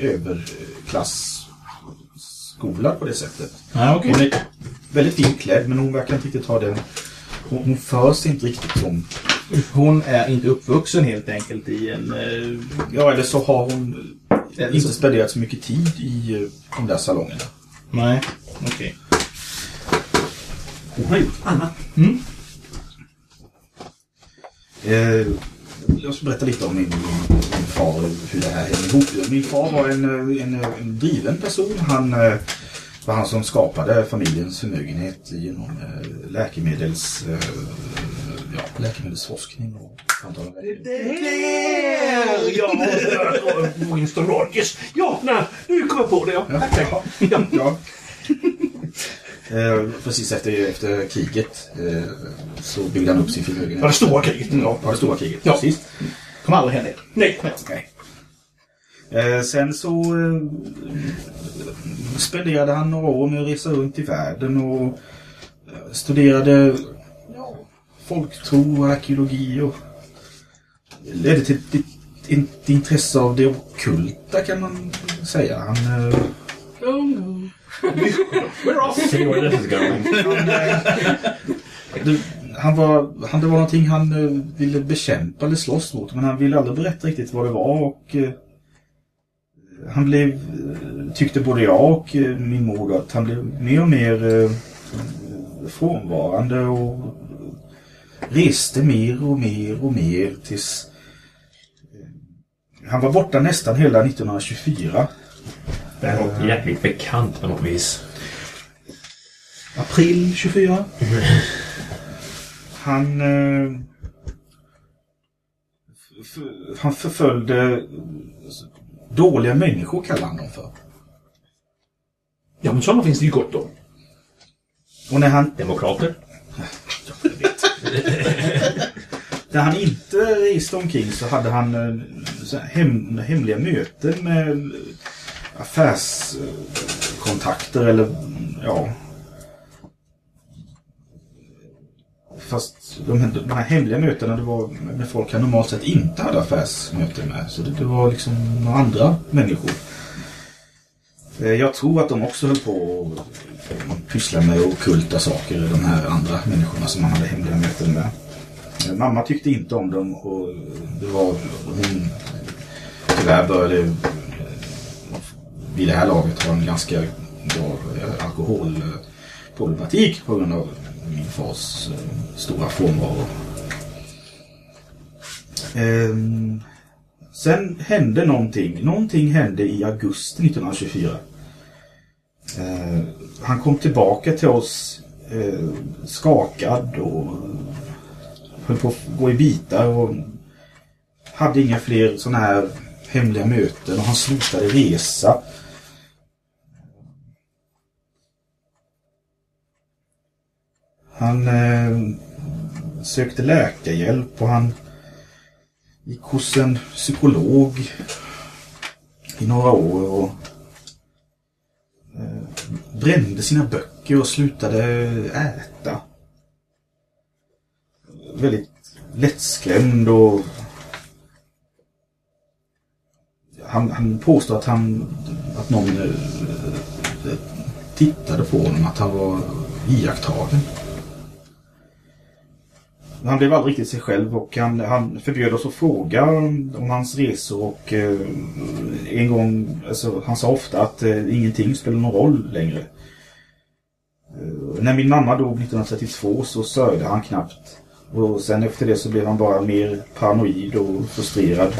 överklass-skolad på det sättet. Ja, okej. Hon är väldigt fint klädd men hon verkar inte riktigt ha den... Hon, hon för sig inte riktigt som... Hon är inte uppvuxen helt enkelt i en... eh, Ja, eller så har hon inte spenderat så mycket tid i de där salongerna. nej, okej. Hon har gjort annat. Eh, jag ska berätta lite om min, min, min far och hur det här hänger ihop. Min far var en, eh, en, en driven person. Han eh, var han som skapade familjens förmögenhet genom eh, läkemedels, eh, ja, läkemedelsforskning och antal Där! Ja, Winston Rogers. Ja, nej, nu kom jag på det. Ja. Tack. Ja. Ja. Eh, precis efter, efter kriget eh, så byggde han upp sin förmögenhet. Var det stora kriget? Ja, var det stora kriget. Ja. Precis. Kommer aldrig hända. Nej. Nej. Eh, sen så eh, spenderade han några år med att resa runt i världen och eh, studerade ja, folktro och arkeologi och ledde till ett, ett, ett intresse av det ockulta kan man säga. Han, eh, Oh, no. See where this is going. det, han var, han, det var någonting han eh, ville bekämpa eller slåss mot men han ville aldrig berätta riktigt vad det var och eh, han blev, eh, tyckte både jag och eh, min mor att han blev mer och mer eh, frånvarande och reste mer och mer och mer tills eh, han var borta nästan hela 1924. Det här låter jäkligt bekant på något vis. April 24. Han... Eh, han förföljde dåliga människor kallar han dem för. Ja, men sådana finns det ju gott om. Och när han, Demokrater? när han inte reste omkring så hade han eh, så här hem, hemliga möten med affärskontakter eller ja. Fast de, här- de här hemliga mötena det var med folk han normalt sett inte hade affärsmöten med. Så det, det var liksom några andra människor. Eh, jag tror att de också höll på att pyssla med ockulta saker, de här andra människorna som han hade hemliga möten med. Eh, mamma tyckte inte om dem och det var hon tyvärr började vid det här laget har en ganska bra eh, alkoholproblematik på grund av min fars eh, stora frånvaro. Ehm, sen hände någonting. Någonting hände i augusti 1924. Eh, han kom tillbaka till oss eh, skakad och höll på att gå i bitar och hade inga fler sådana här hemliga möten och han slutade resa. Han eh, sökte läkarhjälp och han gick hos en psykolog i några år och eh, brände sina böcker och slutade äta. Väldigt lättskrämd och han, han påstår att han att någon eh, tittade på honom, att han var iakttagen. Han blev aldrig riktigt sig själv och han, han förbjöd oss att fråga om hans resor och eh, en gång, alltså, han sa ofta att eh, ingenting spelar någon roll längre. Eh, när min mamma dog 1932 så sörjde han knappt. Och sen efter det så blev han bara mer paranoid och frustrerad.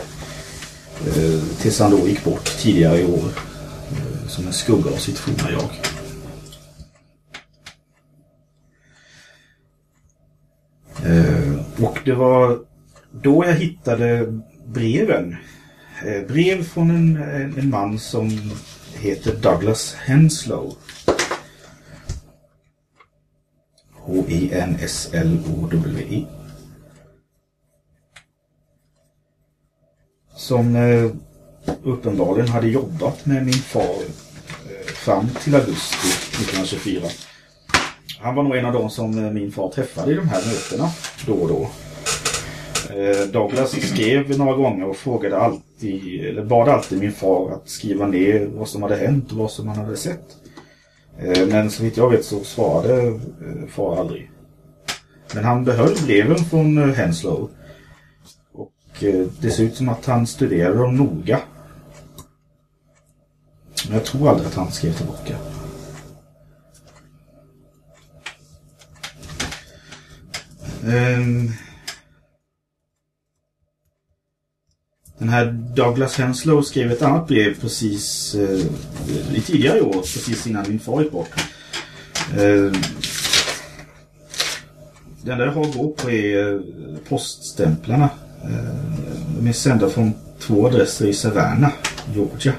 Eh, tills han då gick bort tidigare i år. Eh, som en skugga av sitt forna jag. Eh, och det var då jag hittade breven. Eh, brev från en, en, en man som heter Douglas Henslow. H-I-N-S-L-O-W-E. Som eh, uppenbarligen hade jobbat med min far eh, fram till augusti 1924. Han var nog en av de som eh, min far träffade i de här mötena då och då. Eh, Douglas skrev några gånger och frågade alltid, eller bad alltid min far att skriva ner vad som hade hänt och vad som han hade sett. Eh, men så vitt jag vet så svarade far aldrig. Men han behöll breven från Henslow. Och det ser ut som att han studerade dem noga. Men jag tror aldrig att han skrev tillbaka. Ehm, den här Douglas Henslow skrev ett annat brev precis eh, i tidigare år, precis innan min far gick bort. Eh, det enda jag har att gå på är eh, poststämplarna. Eh, de är sända från två adresser i Savannah, Georgia.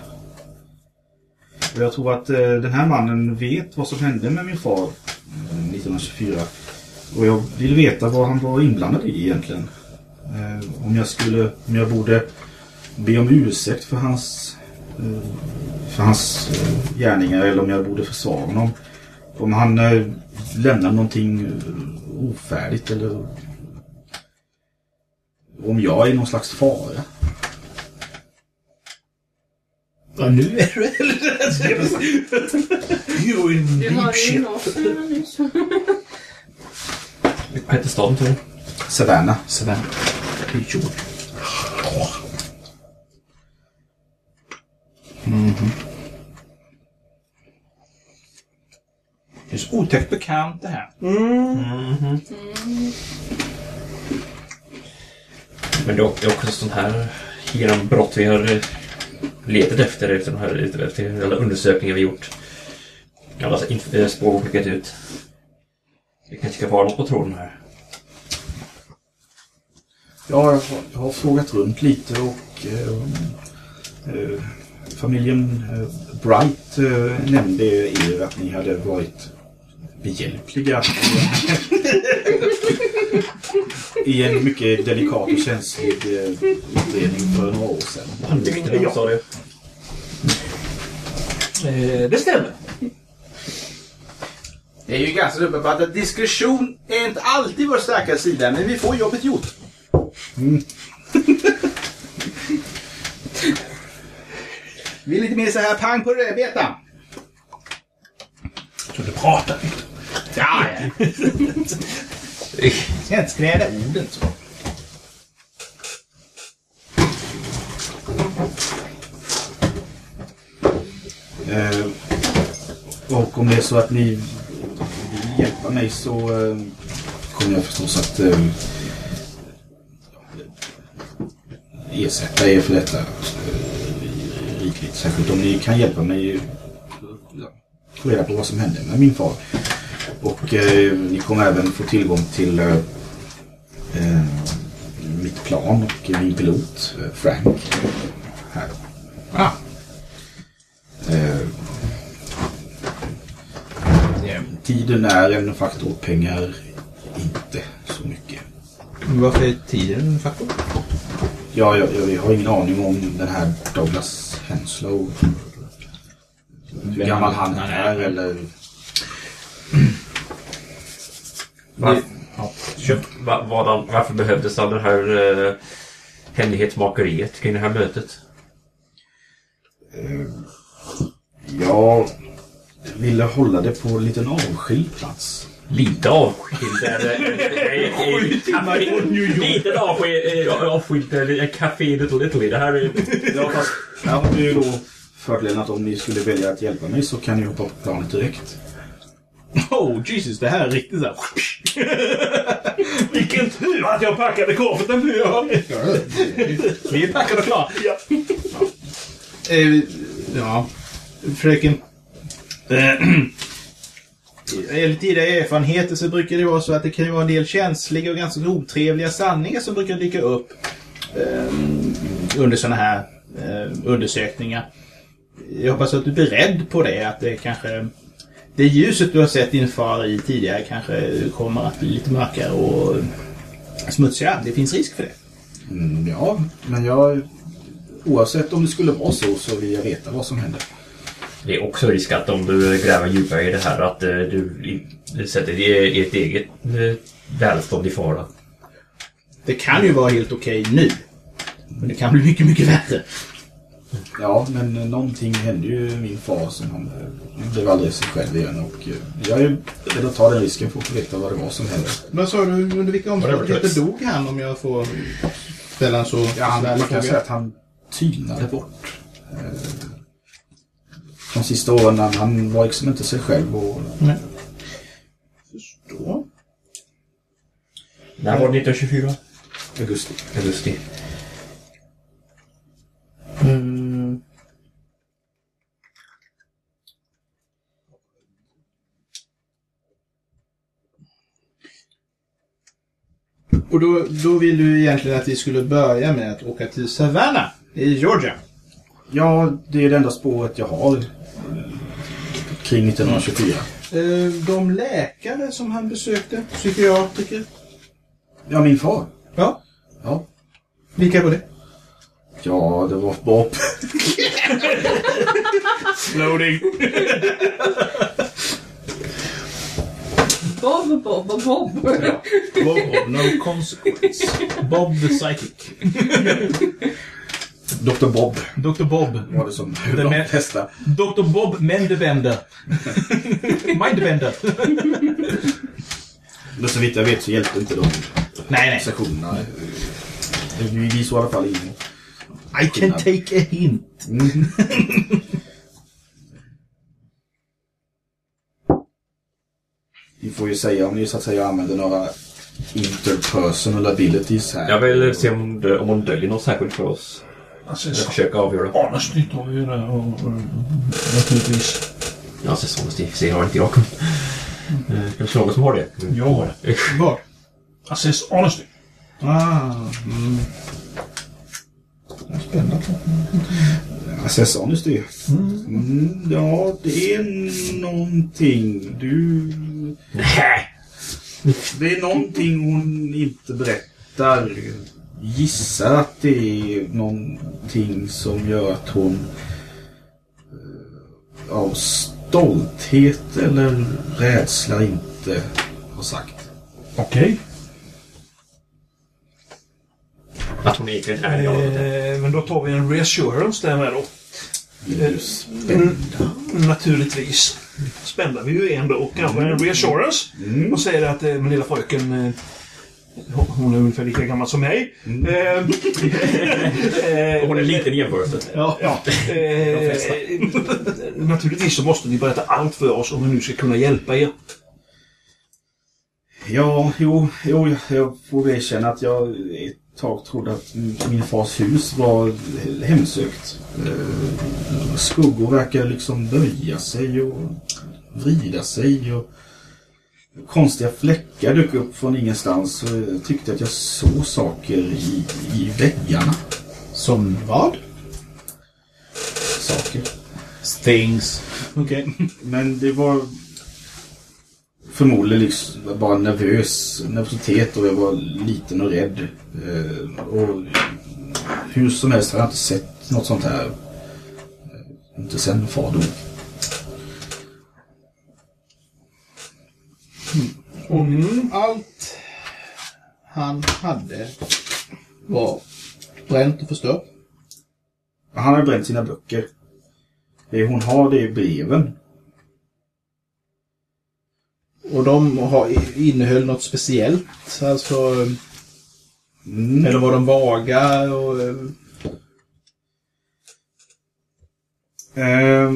Och jag tror att eh, den här mannen vet vad som hände med min far eh, 1924. Och jag vill veta vad han var inblandad i egentligen. Eh, om jag skulle, om jag borde be om ursäkt för hans, eh, för hans eh, gärningar eller om jag borde försvara honom. Om han eh, lämnar någonting eh, ofärdigt eller om jag är någon slags fara. Ja, nu är du You're in deep shit. Vad hette staden tror du? Savannah. Savannah. Det är George. Det är så otäckt bekant det här. Men det är också- det är också sånt här genombrott vi har eh, letat efter, efter, de här, efter alla undersökningar vi gjort. Alla eh, spår vi skickat ut. Det kanske ska vara något på tråden här. Ja, jag har, jag har frågat runt lite och eh, eh, familjen eh, Bright eh, nämnde er att ni hade varit behjälpliga i en mycket delikat och känslig eh, utredning för några år sedan. Handlykterna, Ja. sa du? Det stämmer. Det är ju ganska uppenbart att diskretion är inte alltid vår starka sida, men vi får jobbet gjort. vi är lite mer så här pang på rödbetan. Så du pratar lite. Ja, ja. Ska inte skräda orden så. Eh, och om det är så att ni hjälpa mig så eh, kommer jag förstås att eh, ersätta er för detta eh, rikligt. Särskilt om ni kan hjälpa mig. Ja, få reda på vad som hände med min far. Och eh, ni kommer även få tillgång till eh, eh, mitt plan och min pilot eh, Frank. Här. Ah. Eh, tiden är en faktor, pengar inte så mycket. Men Varför är tiden en faktor? Ja, jag, jag, jag har ingen aning om den här Douglas Henslow. Hur gammal han är eller... Var, köp, va, vadan, varför behövdes all det här eh, hemlighetsmakeriet kring det här mötet? Jag ville hålla det på en liten avskild plats. Lite avskild är det. Lite avskild, är Café Little Italy. Det här är... Ja, fast här har vi ju då fördelen att om ni skulle välja att hjälpa mig så kan ni hoppa på planet direkt. Oh Jesus, det här är riktigt såhär... Vilken tur att jag packade kofferten nu. Ja. Vi är packade och klara. Ja. Eh, ja, fröken. Eh, enligt tidigare erfarenheter så brukar det vara så att det kan ju vara en del känsliga och ganska otrevliga sanningar som brukar dyka upp eh, under sådana här eh, undersökningar. Jag hoppas att du är beredd på det, att det kanske... Det ljuset du har sett din far i tidigare kanske kommer att bli lite mörkare och smutsigare. Det finns risk för det. Mm, ja, men jag... Oavsett om det skulle vara så så vill jag veta vad som händer. Det är också risk att om du gräver djupare i det här att eh, du i- sätter di- ert eget eh, välstånd i fara. Det kan ju vara helt okej nu. Men det kan bli mycket, mycket värre. Ja, men någonting hände ju min far som han blev aldrig sig själv igen och eh, jag är beredd att ta den risken för att få veta vad det var som hände. Vad sa du, under vilka omständigheter dog han om jag får ställa en så Ja, han, man kan säga att han tynade bort. De sista åren han, han var liksom inte sig själv och Nej. Förstår. När var det 1924? augusti. Augusti. Mm. Och då, då vill du egentligen att vi skulle börja med att åka till Savannah i Georgia. Ja, det är det enda spåret jag har kring 1924. Eh, De läkare som han besökte, psykiatriker. Ja, min far. Ja, Ja. vilka var det? Ja, det var Bob. Loading. Bob, Bob och Bob. Bob of no consequence. Bob the psychic. Dr. Bob Dr. Bob. var det som de med- flesta. Dr. Bob Mendebender. Mindbender. Men så vitt jag vet så hjälpte inte de Nej, nej. sessionerna. Vi visade i alla fall in. I can take a hint. Vi får ju säga om ni så att säga använder några interpersonal abilities här. Jag vill se om hon döljer något särskilt för oss. Alltså, Jag försöker avgöra. Vi ju det. Och, och, naturligtvis. Ja, säsongstiv ser har inte jag. Eh, Kanske någon som har det? Ja. Vad? Assess honesty. Ah, mm. Spännande. Assess honesty. Mm, ja, det är någonting. Du... Nej! Det är någonting hon inte berättar. Gissar att det är någonting som gör att hon eh, av stolthet eller rädsla inte har sagt. Okej. Att hon egentligen är det. Eh, men då tar vi en reassurance där med då. Är du spänd? Mm, naturligtvis. Spända vi ju en då. Och kanske en reassurance. Mm. Och säger att eh, min lilla fröken eh, hon- är ungefär lika gammal som mig. Mm. Eh, eh, Hon är liten i jämförelse. Ja, ja. Eh, naturligtvis så måste ni berätta allt för oss om vi nu ska kunna hjälpa er. Ja, jo, jo, jag får erkänna att jag ett tag trodde att min fars hus var hemsökt. Eh, Skuggor verkar liksom böja sig och vrida sig och konstiga fläckar dök upp från ingenstans. Jag tyckte att jag såg saker i, i väggarna. Som vad? Saker. Things. Okej. Men det var förmodligen liksom bara nervös nervositet och jag var liten och rädd. Eh, och hur som helst har jag inte sett något sånt här. Eh, Inte sen far dog. Allt han hade var bränt och förstört. Han har bränt sina böcker. Det hon har det är breven. Och de har, innehöll något speciellt. Alltså, Mm. eller var de vaga? Och, eh,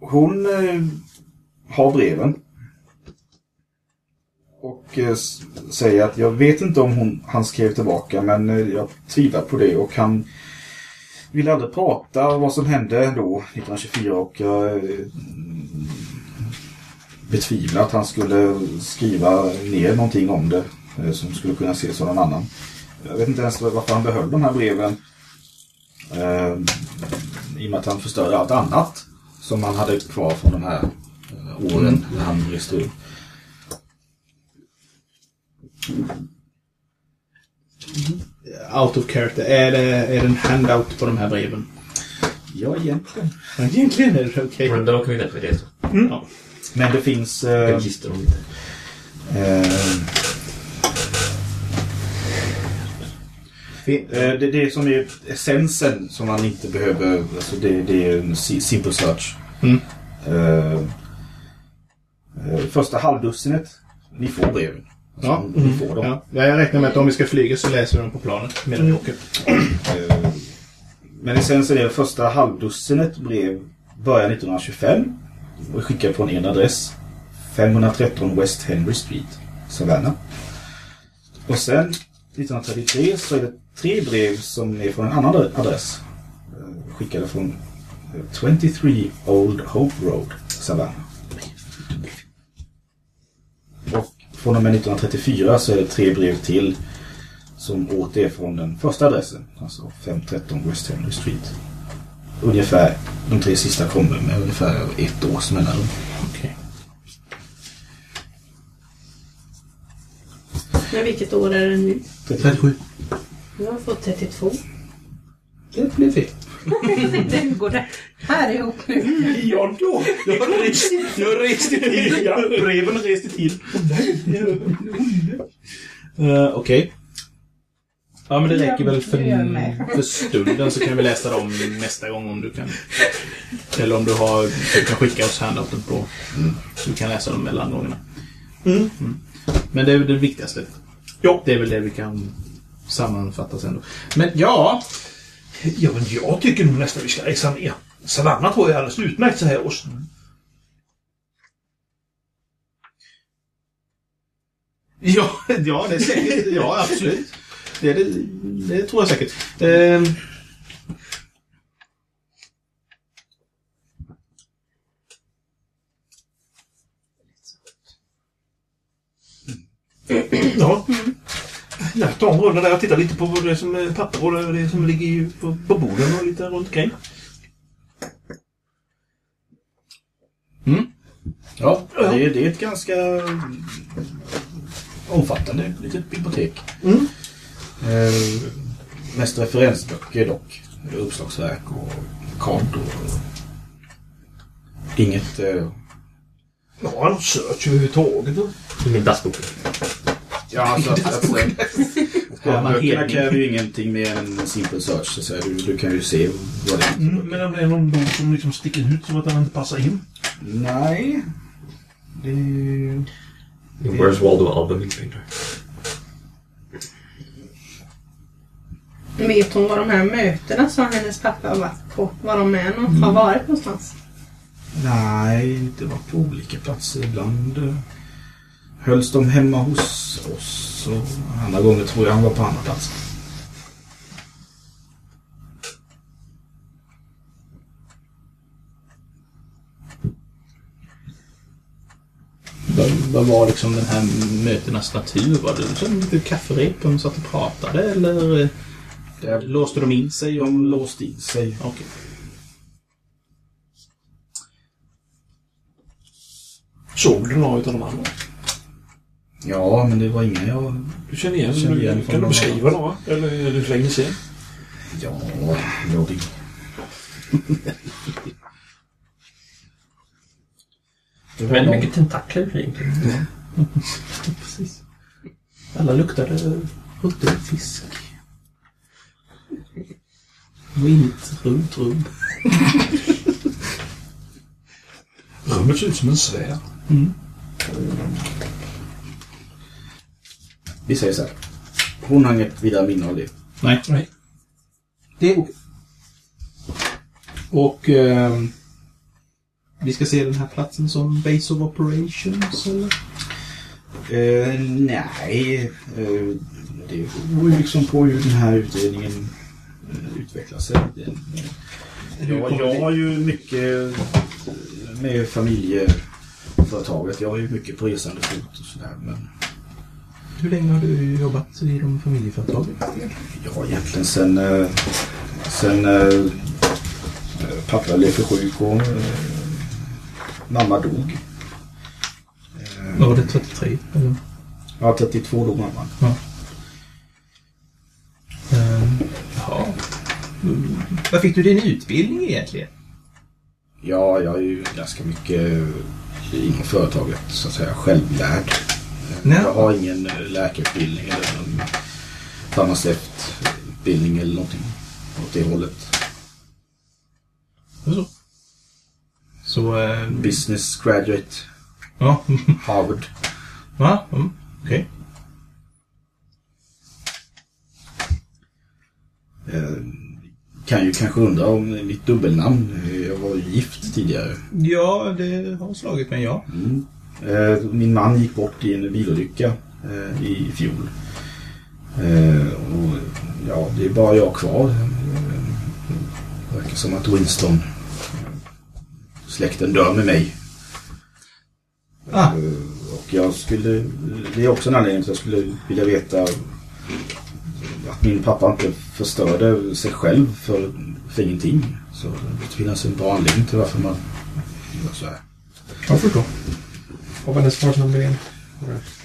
hon eh, har breven. Och eh, säger att jag vet inte om hon, han skrev tillbaka men eh, jag tvivlar på det och han vill aldrig prata om vad som hände då 1924 och jag eh, betvivlar att han skulle skriva ner någonting om det eh, som skulle kunna ses av någon annan. Jag vet inte ens varför han behöll de här breven. Eh, I och med att han förstörde allt annat som han hade kvar från de här eh, åren när han reste ut. out of character. Är det, är det en handout på de här breven? Ja, egentligen. Egentligen är det okej. Men då kan vi vänta med det. Så. Ja. Men det finns... Eh, Jag gistar om lite. eh, Eh, Det, det som är essensen som man inte behöver, alltså det, det är en si- simple search. Mm. Eh, första halvdussinet, ni får breven. Alltså, Ja. Ni får dem. Ja. Ja, jag räknar med att om vi ska flyga så läser vi dem på planet medan vi åker. Men essensen är första halvdussinet brev börjar 1925 och skickar från en adress. 513 West Henry Street, Savannah. Och sen 1933 så är det tre brev som är från en annan adress. Eh, Skickade från eh, 23 Old Hope Road, Savannah. Och från och med 1934 så är det tre brev till som åter är från den första adressen. Alltså 513 West Henry Street. Ungefär, de tre sista kommer med ungefär ett års mellanrum. Okej. Men vilket år är det nu? 37. Jag har fått 32. Det blev fel. Det går det här ihop nu. Ja då! Jag har rest, jag har rest i tid. Ja, breven har rest i tid. Uh, Okej. Ja, men det räcker väl för, för stunden så kan vi läsa dem nästa gång om du kan. Eller om du har, du kan skicka oss handouten på. Så vi kan läsa dem mellan gångerna. Mm. Men det är väl det viktigaste. Ja. Det är väl det vi kan sammanfatta sen då. Men ja, Ja, men jag tycker nog nästan vi ska resa ner. Savannah tror jag är alldeles utmärkt så här års. Ja, ja det är säkert. Ja, absolut. Det, det, det tror jag säkert. Ehm, Ja. Jag tar en runda där och tittar lite på det som är papper och det som ligger på, på borden och lite runt omkring. Ja, det är, det är ett ganska omfattande litet bibliotek. Mm. Eh, mest referensböcker dock. Uppslagsverk och kartor. Inget... Eh, Ja, någon search överhuvudtaget. Ingen dassbok. Ja, alltså man böckerna kräver ju ingenting mer än en simple search. Så att säga. du, du kan ju se vad det är. Mm, men om det är någon bok som liksom sticker ut som att den inte passar in. Nej. Det... Where's Waldo Album Inpainter? Vet hon vad de här mötena som hennes pappa har varit på, var de med någon, har varit någonstans? Nej, det var på olika platser. Ibland hölls de hemma hos oss. Och andra gånger tror jag han var på andra plats. Vad var liksom den här mötenas natur? Var det som du kafferepen satt och pratade eller eh, Där låste de in sig? De låste in sig. Okay. Såg du några av de andra? Ja, men det var inga jag... Du känner igen, Känner du, igen Kan från du beskriva några? Eller är det för länge sedan? Ja, jag det... Det var Men någon- mycket tentakler egentligen. Precis. Alla luktade rutten fisk. Det var inget runt rum. Rummet ser ut som en sfär. Vi säger så här. Hon har inget vidare minne av det. Nej. Nej. Det är okej. Och ehm, vi ska se den här platsen som base of operations eller? Eh, nej, eh, det beror ju liksom på hur den här utredningen eh, utvecklar sig. Den, eh, jag, jag har ju mycket eh, med familjeföretaget. Jag har ju mycket på resande fot och sådär. Men Hur länge har du jobbat i de familjeföretagen? ja, egentligen sen, eh, sen eh, pappa blev för sjuk och eh, mamma dog. Var det 33? Eller? Ja, 32 dog mamma. Ehm, jaha. Mm. Vad fick du din utbildning egentligen? Ja, jag är ju ganska mycket inom företaget så att säga självlärd. Eh, Nej. Jag har ingen eh, läkarutbildning eller någon farmaceututbildning eller någonting åt det hållet. Så. Så... ehm, Business graduate, ja. Harvard. Va? Mm. Okej. Eh, Kan ju kanske undra om mitt dubbelnamn. Eh, Jag var ju gift tidigare. Ja, det har slagit mig, ja. Mm. Eh, Min man gick bort i en bilolycka eh, i fjol. Eh, och, ja, det är bara jag kvar. Det verkar som att Winston släkten dör med mig. Ah. Och jag skulle, det är också en anledning till att jag skulle vilja veta att min pappa inte förstörde sig själv för, för ingenting. Så det finns en bra anledning till varför man gör så här. Jag förstår. Och vad är svaret nummer en?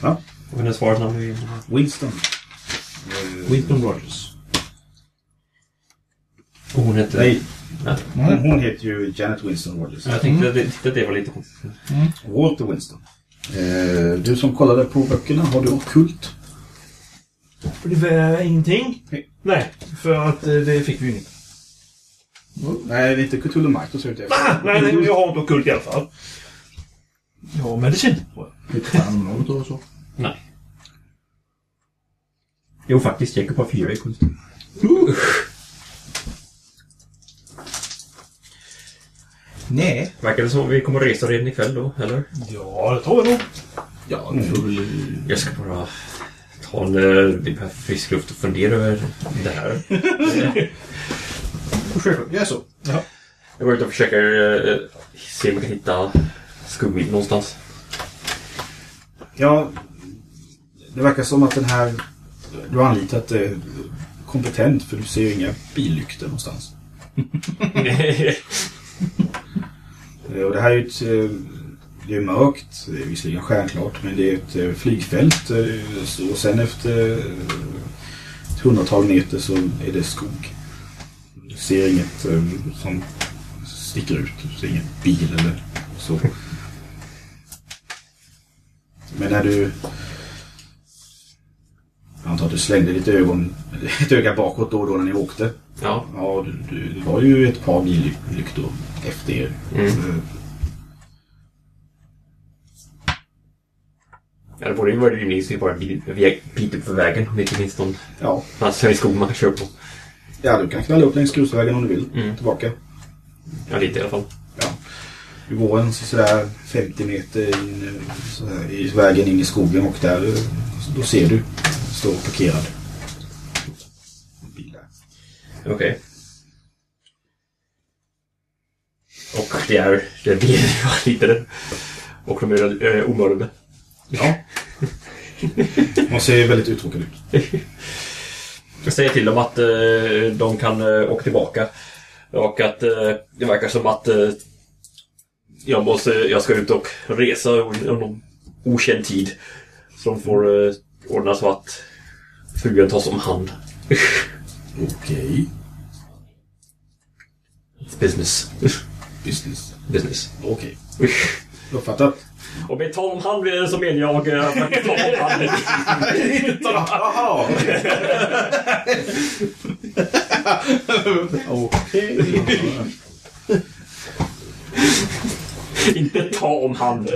Ja. Och vad är svaret nummer en? Winston. Winston Rogers. Och hon heter... Nej, Ja. hon, hon heter ju Janet Winston Rogers. Jag tänkte, mm. tyckte att det var lite konstigt. Walter Winston. Eh, du som kollade på böckerna, har du ockult? Det var ingenting? Nej. Nej, för att eh, det fick vi inget. Nej, det är inte Cthulhu Mike ser ut efter. Ah, nej, nej, jag har inte ockult i alla fall. Ja, medicin. Stjärnområdet och så. Nej. Jo, faktiskt. Jacob har fyra i konst. Nej. Verkar det som om vi kommer att resa redan ikväll då, eller? Ja, det tror jag nog. Ja, får väl... Jag ska bara ta en lite frisk luft och fundera över det här. Självklart, gör så. Jag går ut och försöker uh, se om jag kan hitta skuggmedel någonstans. Ja, det verkar som att den här... Du har anlitat eh, kompetent för du ser ju inga billyktor någonstans. Och det här är ju ett... eh, Det är mörkt, det är visserligen stjärnklart, men det är ett eh, flygfält. Och sen efter ett hundratal meter så är det skog. Du ser inget som sticker ut. Du ser ingen bil eller så. Men när du... Jag antar att du slängde ditt ögon, ett öga bakåt då och då när ni åkte. ja. Ja, du, du, det var ju ett par billyktor efter er. Mm. Ja, det borde ju vara rimligt att bara en bit bit upp för vägen. Om det inte finns någon Ja, här i skogen man kan köra på. ja, du kan knalla upp längs grusvägen om du vill. Mm. Tillbaka. Ja, lite i alla fall. Du går en sådär 50 meter in, eh, sådär, i vägen in i skogen och där eh, då ser du står parkerad. Okej. Och det är, det är jag hittade. Och de är uh, omördade. Ja. Hon ser väldigt uttråkad ut. Jag säger till dem att eh, de kan eh, åka tillbaka. Och att eh, det verkar som att eh, jag, måste, jag ska ut och resa under någon okänd tid. Så de får eh, ordna så att frugan tas om hand. Okej. Business. Business. Business. Okej. Uppfattat. Och med ta om hand blir det så menar jag eh, att man om hand. Jaha. Okej. Inte ta om hand.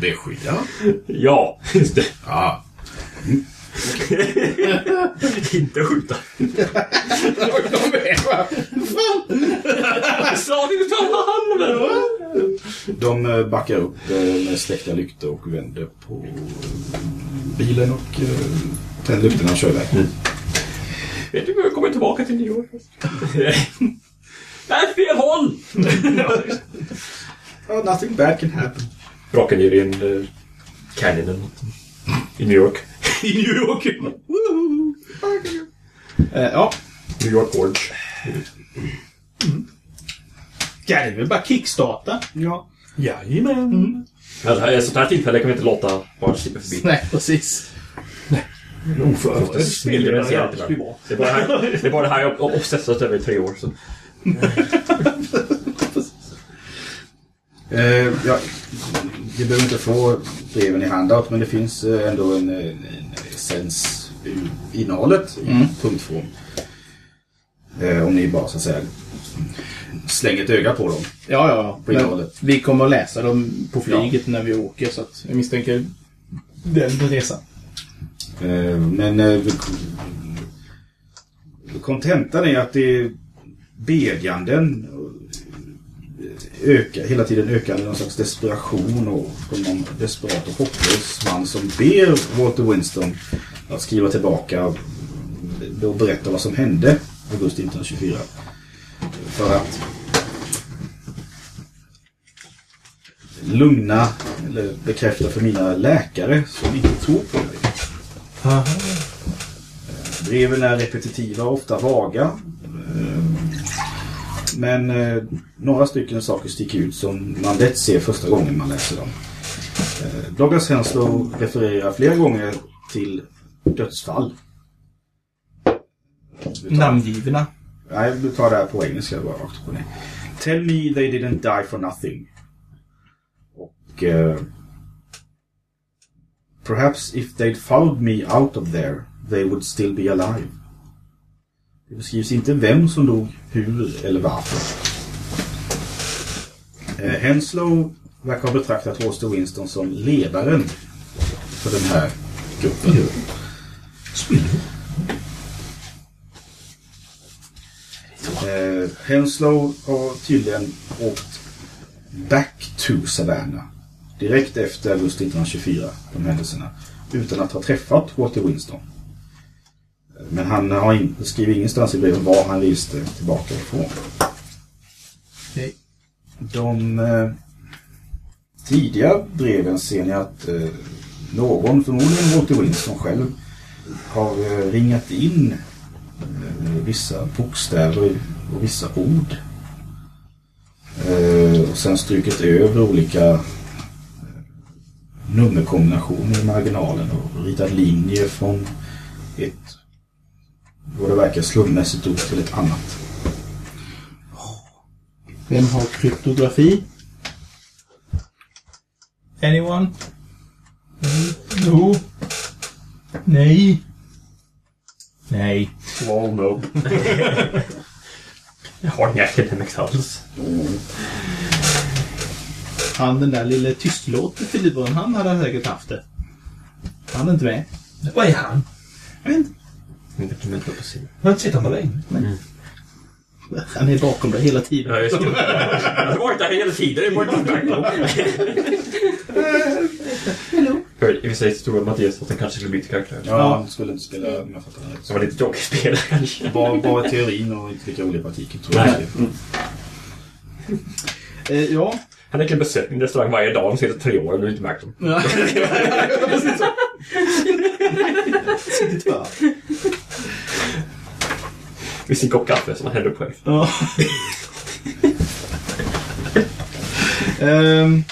Beskydda. Ja, just det. Ja. Inte skjuta. Sa du ta hand om? De eh, backar upp eh, med släckta lyktor och vänder på bilen och eh, tänder lyktorna och kör iväg. Vet du hur jag kommer tillbaka till New York? Nej, fel håll! Oh, nothing bad can happen. Rakar ner i en uh, canyon eller något. I New York. I New York. Eh, ja. New York Gorge. Ja, det är väl bara kickstarta. Ja. Jajamän. Alltså, i ett sånt här tillfälle kan vi inte låta bara slippa förbi. Nej, precis. Oförberedd spelare. Det är Det. Det är bara det här, det är bara det här jag obsessat över i tre år. Så. Eh, ja, vi behöver inte få breven i handout men det finns eh, ändå en, en, en essens ur innehållet i Mm. punktform. Eh, om ni bara så att säga slänger ett öga på dem. Ja, ja, ja. På innehållet. vi kommer att läsa dem på flyget när vi åker så att jag misstänker den resan. Eh, men eh, kontentan är att det bedjanden eh, ökar, hela tiden ökande någon slags desperation och från någon desperat och hopplös man som ber Walter Winston att skriva tillbaka och berätta vad som hände augusti 1924. För att lugna eller bekräfta för mina läkare som inte tror på mig. Breven är repetitiva och ofta vaga. Men eh, några stycken saker sticker ut som man lätt ser första gången man läser dem. Eh, Douglas Henslow refererar flera gånger till dödsfall. Namngivna. Nej, vi tar det här på engelska bara rakt och ner. Tell me they didn't die for nothing. Och... eh, Perhaps if they'd followed me out of there, they would still be alive. Det beskrivs inte vem som dog, hur eller varför. Eh, Henslow verkar ha betraktat Walter Winston som ledaren för den här gruppen. Eh, Henslow har tydligen åkt back to Savannah direkt efter augusti 1924, de händelserna, utan att ha träffat Walter Winston. Men han har in, skriver ingenstans i brevet var han reste tillbaka ifrån. De eh, tidiga breven ser ni att eh, någon, förmodligen Walter Winston själv, har eh, ringat in eh, vissa bokstäver och vissa ord. Eh, och sen strukit över olika eh, nummerkombinationer i marginalen och ritat linjer från ett vad det verkar slumpmässigt ord till ett annat. Vem har kryptografi? Anyone? Jo. Nej. Nej. Well, no. jag har inga academics alls. Han den där lille tystlåte filuren, han hade säkert haft det. Han är inte med. Vad är han? Jag vet inte. Inte på professor. Jag har inte sett honom länge. Han är bakom dig hela tiden. Ja, just det. Jag har varit där hela tiden. Det var inte Hör, Vi säger om Mattias att han kanske skulle byta karaktär. Ja, han skulle inte spela om jag fattar det rätt. Som var lite tråkigt spel kanske. Bara, bara teorin och inte vilka rolig praktiken tror Nej. jag. Eh, ja, Han har besökt min restaurang varje dag de senaste tre åren och inte märkt dem. Ja. Precis så. Sitter kvar. Med sin kopp kaffe som han hällde upp själv. Ja. Ehm,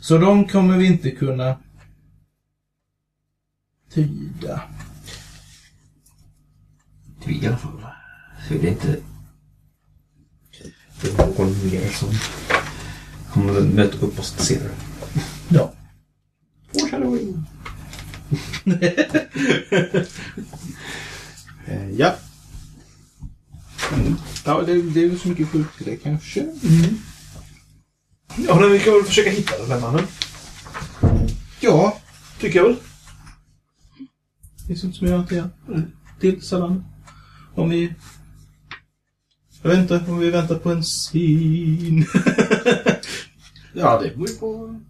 så de kommer vi inte kunna tyda. Är i alla fall. Så är det inte... Det är någon mer som kommer möta upp oss senare. Ja. Foreshadowing. Ja. Mm. Ja, det, det är ju så mycket sjukt i det kanske. Ja, men vi kan väl försöka hitta den här mannen. Ja, Tycker jag väl. det finns inte så mycket att göra. Till sällan. Om vi... Jag vet inte, om vi väntar på en svin. Ja, det beror ju på...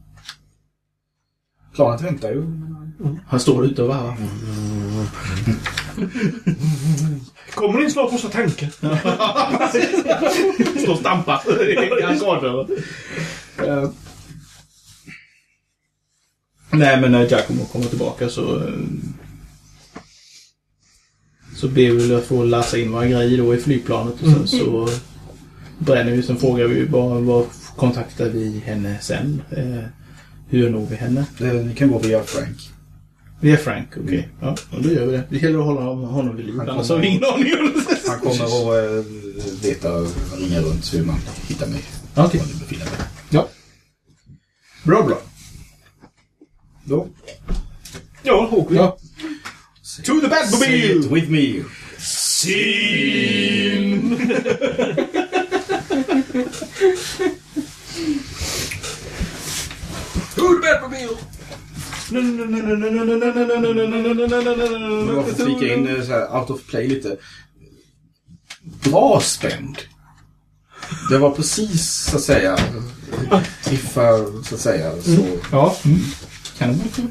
Planet väntar ju. Han står ute och varvar. Kommer ni snart måste tanken? Står och stampar i. Eh, Nej, men när Giacomo kommer tillbaka så... eh, Så ber vi att få läsa in våra grejer då i flygplanet och sen så bränner vi. Sen frågar vi vad, vad kontaktar vi henne sen? Eh, hur når vi henne? Eh, Ni kan gå via Frank. Vi är Frank, okej. Ja, ja, då gör vi det. Det gäller att hålla honom, vid liv. Annars kommer- har vi ingen aning om det. Han kommer att eh, veta, ringa runt hur man hittar mig. Okej. Var ni befinner mig. Ja. Bra, bra. Då. Ja, åker vi. Ja. To the Batmobile! Say it with me. Men jag får flika in så här, out of play lite. Bra spänd. Det var precis så att säga träffar så att säga. Så, Ja. Mm. Kan det vara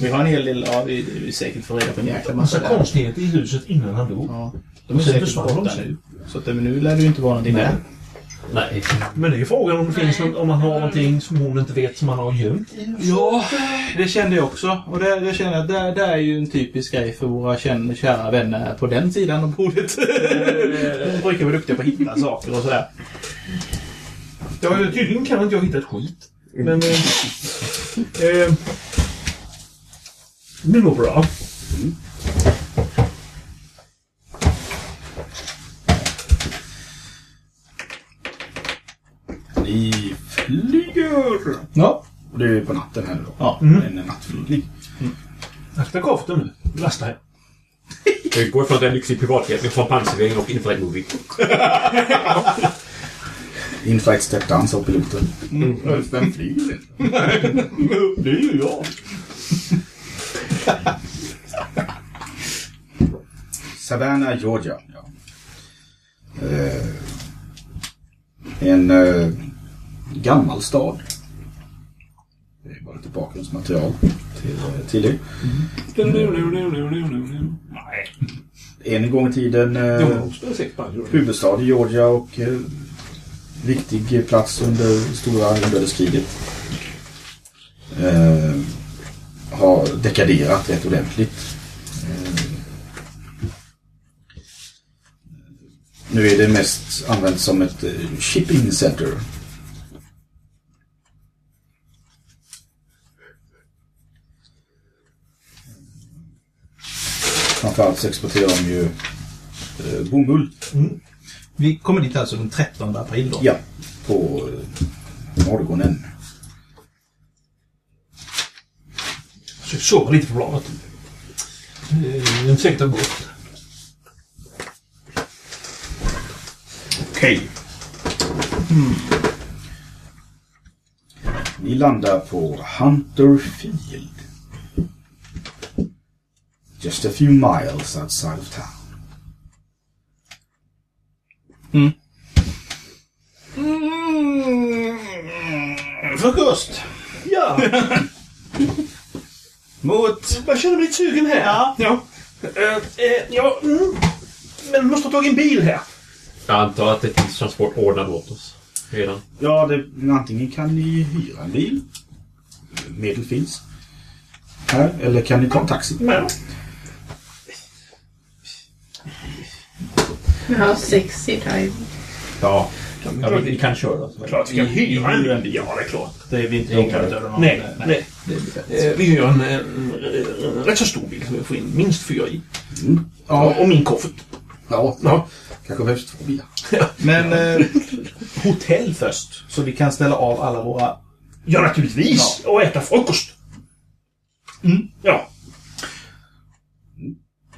Vi har en hel del, ja vi, vi säkert får reda på en jäkla massa där. konstigheter i huset innan han dog. Ja. De är säkert borta nu. Så att, men nu lär det ju inte vara någonting där. Nej. Men det är ju frågan om det finns något, om man har någonting som hon inte vet som han har gömt i. Ja, det kände jag också. Och det, det känner jag, det, det är ju en typisk grej för våra kända, kära vänner på den sidan av bordet. De brukar vara duktiga på att hitta saker och sådär. Ja, tydligen kan inte jag hitta ett skit. Men... Eh, eh, det nog bra. ni flyger! Ja. Och det är på natten här då. Ja. En nattflygning. Akta koften nu. Lasta här. Jag utgår från att det är en lyxig privatjet med champagnservering och inflight movie. Inflight step down, sa piloten. Mm. Vem flyger? Det är ju jag. Savannah, Georgia. Ja. Eh, en eh, gammal stad. Det är bara lite bakgrundsmaterial till, eh, till det. Nej. En gång i tiden eh, huvudstad i Georgia och eh, viktig plats under stora inbördeskriget. Eh, har dekaderat rätt ordentligt. Eh, nu är det mest använt som ett eh, shipping center. Framförallt så exporterar de ju eh, bomull. Vi kommer dit alltså den 13 april då. Ja, på eh, morgonen. Försök sova lite på planet. Eh, Det är inte säkert att det går. Okej. Ni landar på Hunter Field. Just a few miles outside of town. Frukost! Ja, Mot... jag känner mig lite sugen här. Ja. Ja. Eh, eh, ja mm. Men vi måste ha tagit en bil här. Jag antar att det finns transport ordnad åt oss redan. Ja, det, antingen kan ni hyra en bil. Medel finns. Här. Eller kan ni ta en taxi. Men, Vi har sexy drive. Ja. kan vi Ja, dra vi, kan köra. Alltså. Klart vi kan hyra en bil. Ja, det är klart. Det är vi inte enklare någon. Nej, nej. Bättre. Eh, Vi hyr en, en, en rätt så stor bil som vi får in minst fyra i. Mm. Ja, Ja. och min koffert. ja. Ja. Kanske behövs två bilar. Men eh, hotell först. Så vi kan ställa av alla våra... Ja, naturligtvis. Och äta frukost. Mm. Ja.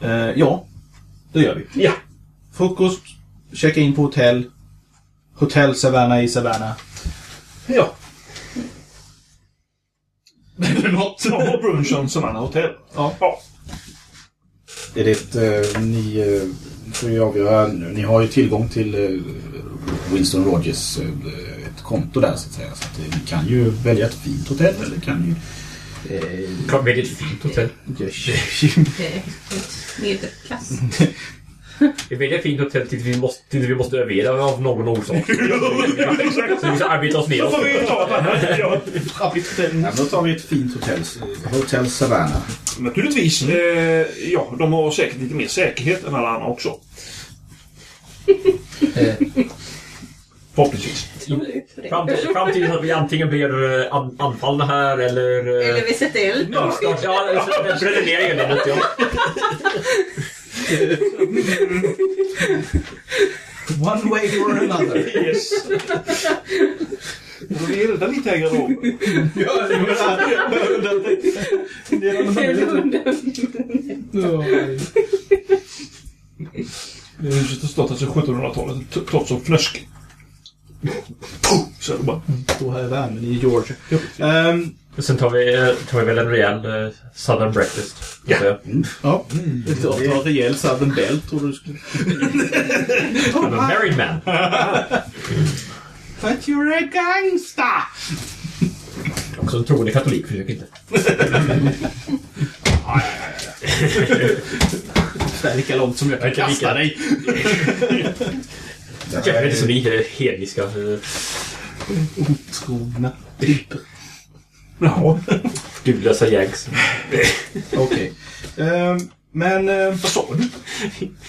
Eh, ja, det gör vi. Ja. Frukost, checka in på hotell. Hotell Savannah i Savannah. Ja. Eller något. Ja, och brunchen Savannah Hotel. Ja. ja. Är det eh, ni eh, får ju avgöra nu. Ni har ju tillgång till eh, Winston Rogers eh, ett konto där så att säga. Så att, eh, ni kan ju välja ett fint hotell eller kan ni... Klart väldigt fint hotell. Det är ett medelklass. Vi väljer ett fint hotell tills vi måste, tills vi måste överleva av någon orsak. Så vi ska arbeta oss Då neråt. får vi ta ett annat. Ja. Ja, då tar vi ett fint hotell. eh, Hotell Savannah. Naturligtvis. Eh, ja, de har säkert lite mer säkerhet än alla andra också. Förhoppningsvis. Fram till, fram till att vi antingen blir eh, an, anfallna här eller... eh, Eller vi sätter eld på Ja, ja, så- bränner ner eländet, ja. One way or another. Yes. Och vi eldar lite här i garderoben. ja, det Det huset har stått här sedan 1700-talet. t- Trots som fnösk. Puh! Så är det bara. Står här i värmen i Georgia. Sen tar vi, eh, tar vi väl en rejäl eh, Southern breakfast. att säga. ja. Ta, ta rejäl Southern Bell tror du skulle... I'm a married man. But you're a gangster! Också en troende katolik, försök inte. Det är lika långt som jag kan Inte kasta lika. dig. Jag vet inte så är, ni är hedniska. eh, Otrogna typer. Jaha. Gudlösa jags. Okej. Ehm, men... Uh, Vad sa du?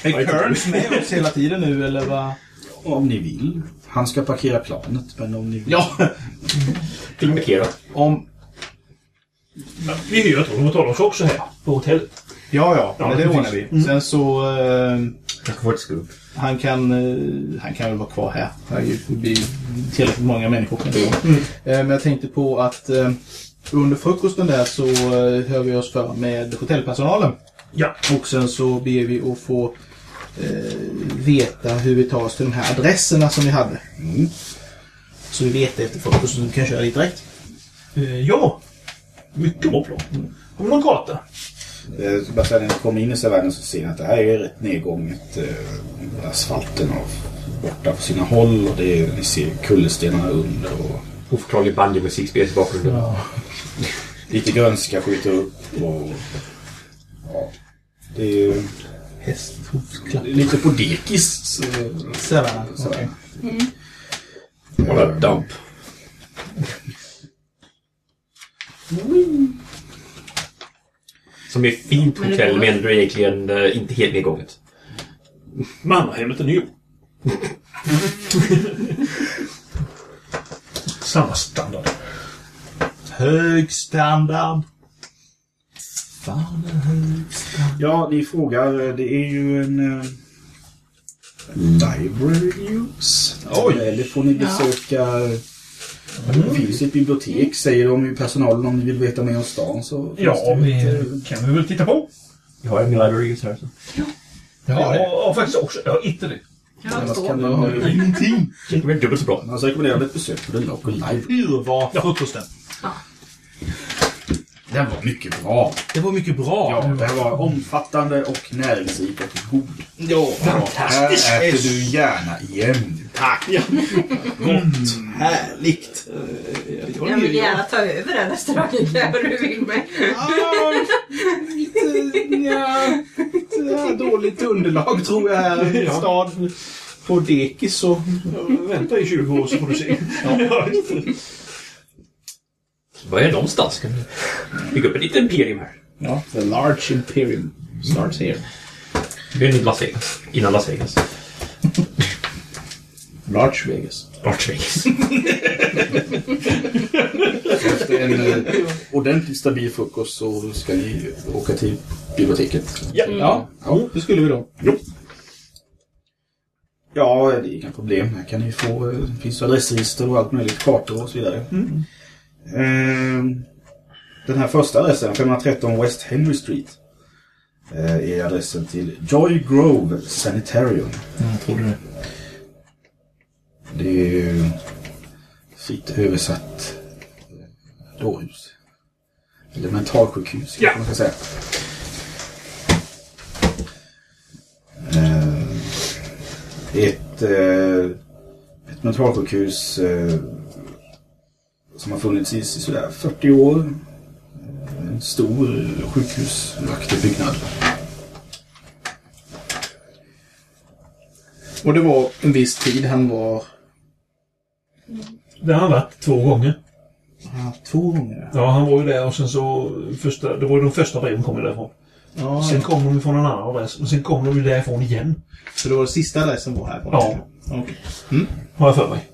är Kearns med oss hela tiden nu eller vad? om ni vill. Han ska parkera planet men om ni vill. Ja, Fick markera. om... Vi hyr ett rum och talar oss också här på hotellet. Ja, ja, Ja, men det ordnar vi. Sen så... ehm, Kanske får ett skubb. han kan, eh, han kan väl vara kvar här. Herregud, Det blir tillräckligt många människor kan det vara. Eh, Men jag tänkte på att eh, under frukosten där så eh, hör vi oss för med hotellpersonalen. Ja. Och sen så ber vi att få eh, veta hur vi tar oss till de här adresserna som vi hade. Mm. Så vi vet det efter frukosten så vi kan köra dit direkt. Eh, ja. Mycket bra plan. Har vi någon karta? Eh, säga, när ni kommer in i Savannah så ser ni att det här är rätt nedgånget. Eh, asfalten har borta på sina håll och det är, ni ser kullerstenarna under. Och Oförklarlig bandymusik spelas i bakgrunden. lite grönska skjuter upp. Och, ja, det är Hästhovsklapp. lite på dekis. Så, okej. Bara damp. Som är fint Men det hotell menar du egentligen eh, inte helt nedgånget? Mannahemmet är nytt. Samma standard. Hög standard. Fan, en hög standard. ja, ni frågar. eh, Det är ju en... Eh, library use. Oj. Eller får ni besöka... Det finns ett bibliotek säger de i personalen om ni vill veta mer om stan så Ja, det vi ett, eh, kan vi väl titta på. Jag har en library här. Så. Jag har faktiskt också. Jag har inte det. Annars kan man, eh, Ingenting. Det är dubbelt så bra. annars rekommenderar jag ett besök på The Local. Hur var frukosten? Den var mycket bra. Det var mycket bra. Ja, den var omfattande och näringsrik och god. Ja, Här äter du gärna igen. Tack. Gott. Härligt. Jag vill gärna ta över den restaurangen där du vill med. Ah, lite, ja, lite dåligt underlag tror jag här i Ja. stad. på dekis så... Vänta i 20 år så får du se. Ja. Var är någonstans? Kan vi bygga upp ett litet imperium här? Ja, the large imperium starts here. Det blir Las Vegas. Innan Las Vegas. Large Vegas. Las Vegas. Efter en eh, ordentligt stabil frukost så ska ni åka till biblioteket. Ja, ja. Ja. det skulle vi då. Ja, det är inga problem. Här kan ni få, eh, det finns adressregister och allt möjligt, kartor och så vidare. Ehm, Den här första adressen, 513 West Henry Street, eh, är adressen till Joy Grove Sanitarium. Jag trodde det. Det är ju fritt översatt eh, dårhus. Eller mentalsjukhus, Ja. kan man ska säga. Eh, Ett, eh, ett mentalsjukhus som har funnits i sådär 40 år. En stor sjukhusaktig byggnad. Och det var en viss tid han var... Det har han varit två gånger. Ah, två gånger. Ja, han var ju där och sen så... Första, det var ju de första breven kom ju därifrån. Ja, Sen kom de från en annan adress. Men sen kom de ju därifrån igen. så det var sista adressen var här? Ja. Okej. Har jag för mig.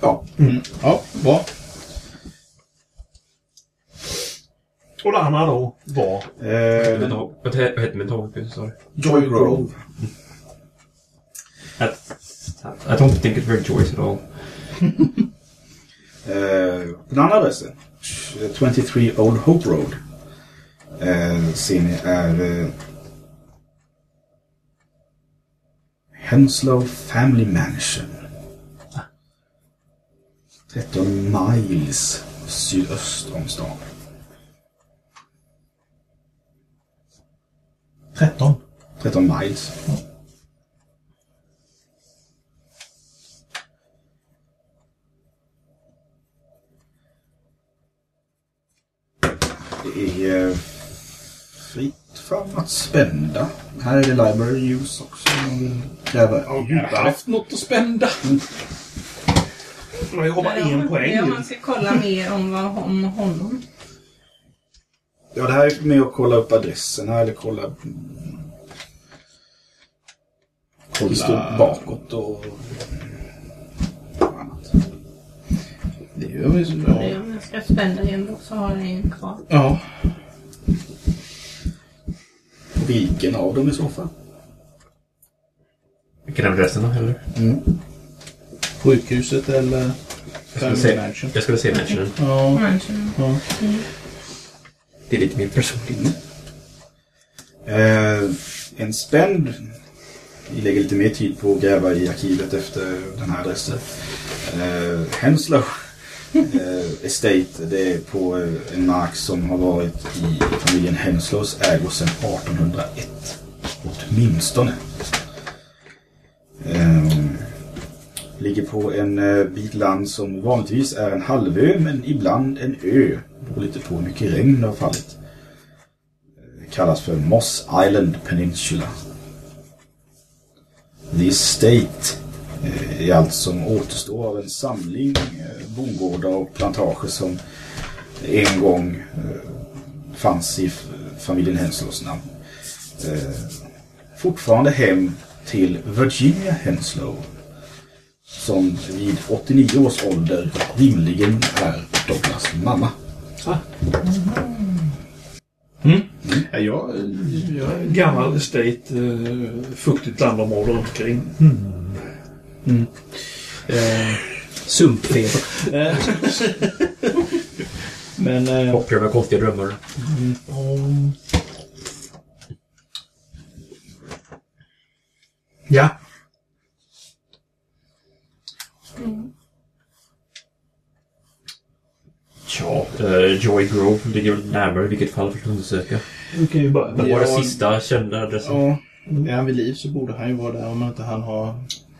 Ja, Mm. Ja, bra. Andra då var... eh, Vad he- vad hette mentalsjukhus, sa du? Joy Grove. I, don't think it's very joyous at all. Eh, den andra adressen, 23 Old Hope Road, eh, ser ni är eh, Henslow Family Mansion. 13 miles sydöst om stan. 13. 13 miles. Det är eh, fritt fram att spända. Här är det library use också om man vill gräva Jag har haft något att spända. Men jag har bara en poäng. Man ska kolla mer om, vad, om honom. Ja, det här är med att kolla upp adresserna eller kolla... Kolla- bakåt och... annat. Det gör vi så Det bra. är Om jag ska spända en bok så har jag en kvar. Ja. Vilken av dem i så fall? Vilken är adressen då, eller? Sjukhuset eller Jag skulle säga, Mansion. jag skulle säga mansionen. Ja. Mansion. ja. Det är lite mer personligt. Eh, en spänd. Vi lägger lite mer tid på att gräva i arkivet efter den här adressen. Eh, Henslow eh, Estate. Det är på eh, en mark som har varit i familjen Henslows ägo sedan 1801. Åtminstone. Eh, ligger på en eh, bit land som vanligtvis är en halvö men ibland en ö. Det beror lite på hur mycket regn det har fallit Det kallas för Moss Island Peninsula. The Estate eh, är allt som återstår av en samling eh, bondgårdar och plantager som en gång eh, fanns i familjen Henslows namn. Fortfarande hem till Virginia Henslow som vid 89 års ålder rimligen är Douglas mamma. Ja, jag, jag, Gammal estate, eh, fuktigt landområde runt omkring. eh, sumpfeber. Eh, Men... Eh, Poppar med konstiga drömmar. Ja. Ja, Joy Grove ligger närmare i vilket fall för att undersöka. Vi kan ju börja Vad med... var det sista kända adressen? ja, är han vid liv så borde han ju vara där om inte han har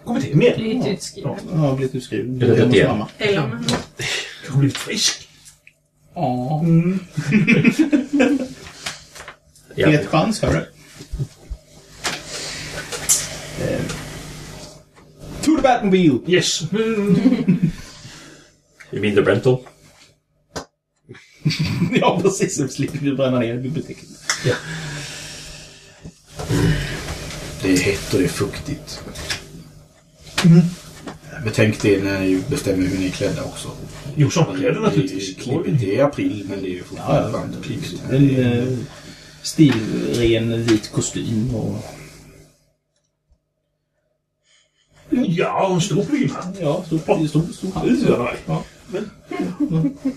Kommer till mer. Blivit utskriven. ja, blivit utskriven. Eller Det det. mamma. Eller om han Kanske blivit frisk. Ja. Ja. Fet chans, hörru. the Batmobile! Yes. I mindre Brenton. ja, precis. Så slipper vi bränna ner biblioteket. Det är hett och det är fuktigt. Betänk det när ni bestämmer hur ni är klädda också. Jo, sommarkläder naturligtvis. Det är, det är april men det är ju fortfarande varmt och klibbigt. En eh, stilren vit kostym och... Ja, och en stor prylhatt. Ja, stor, stor, stor hatt. Ja, Ja.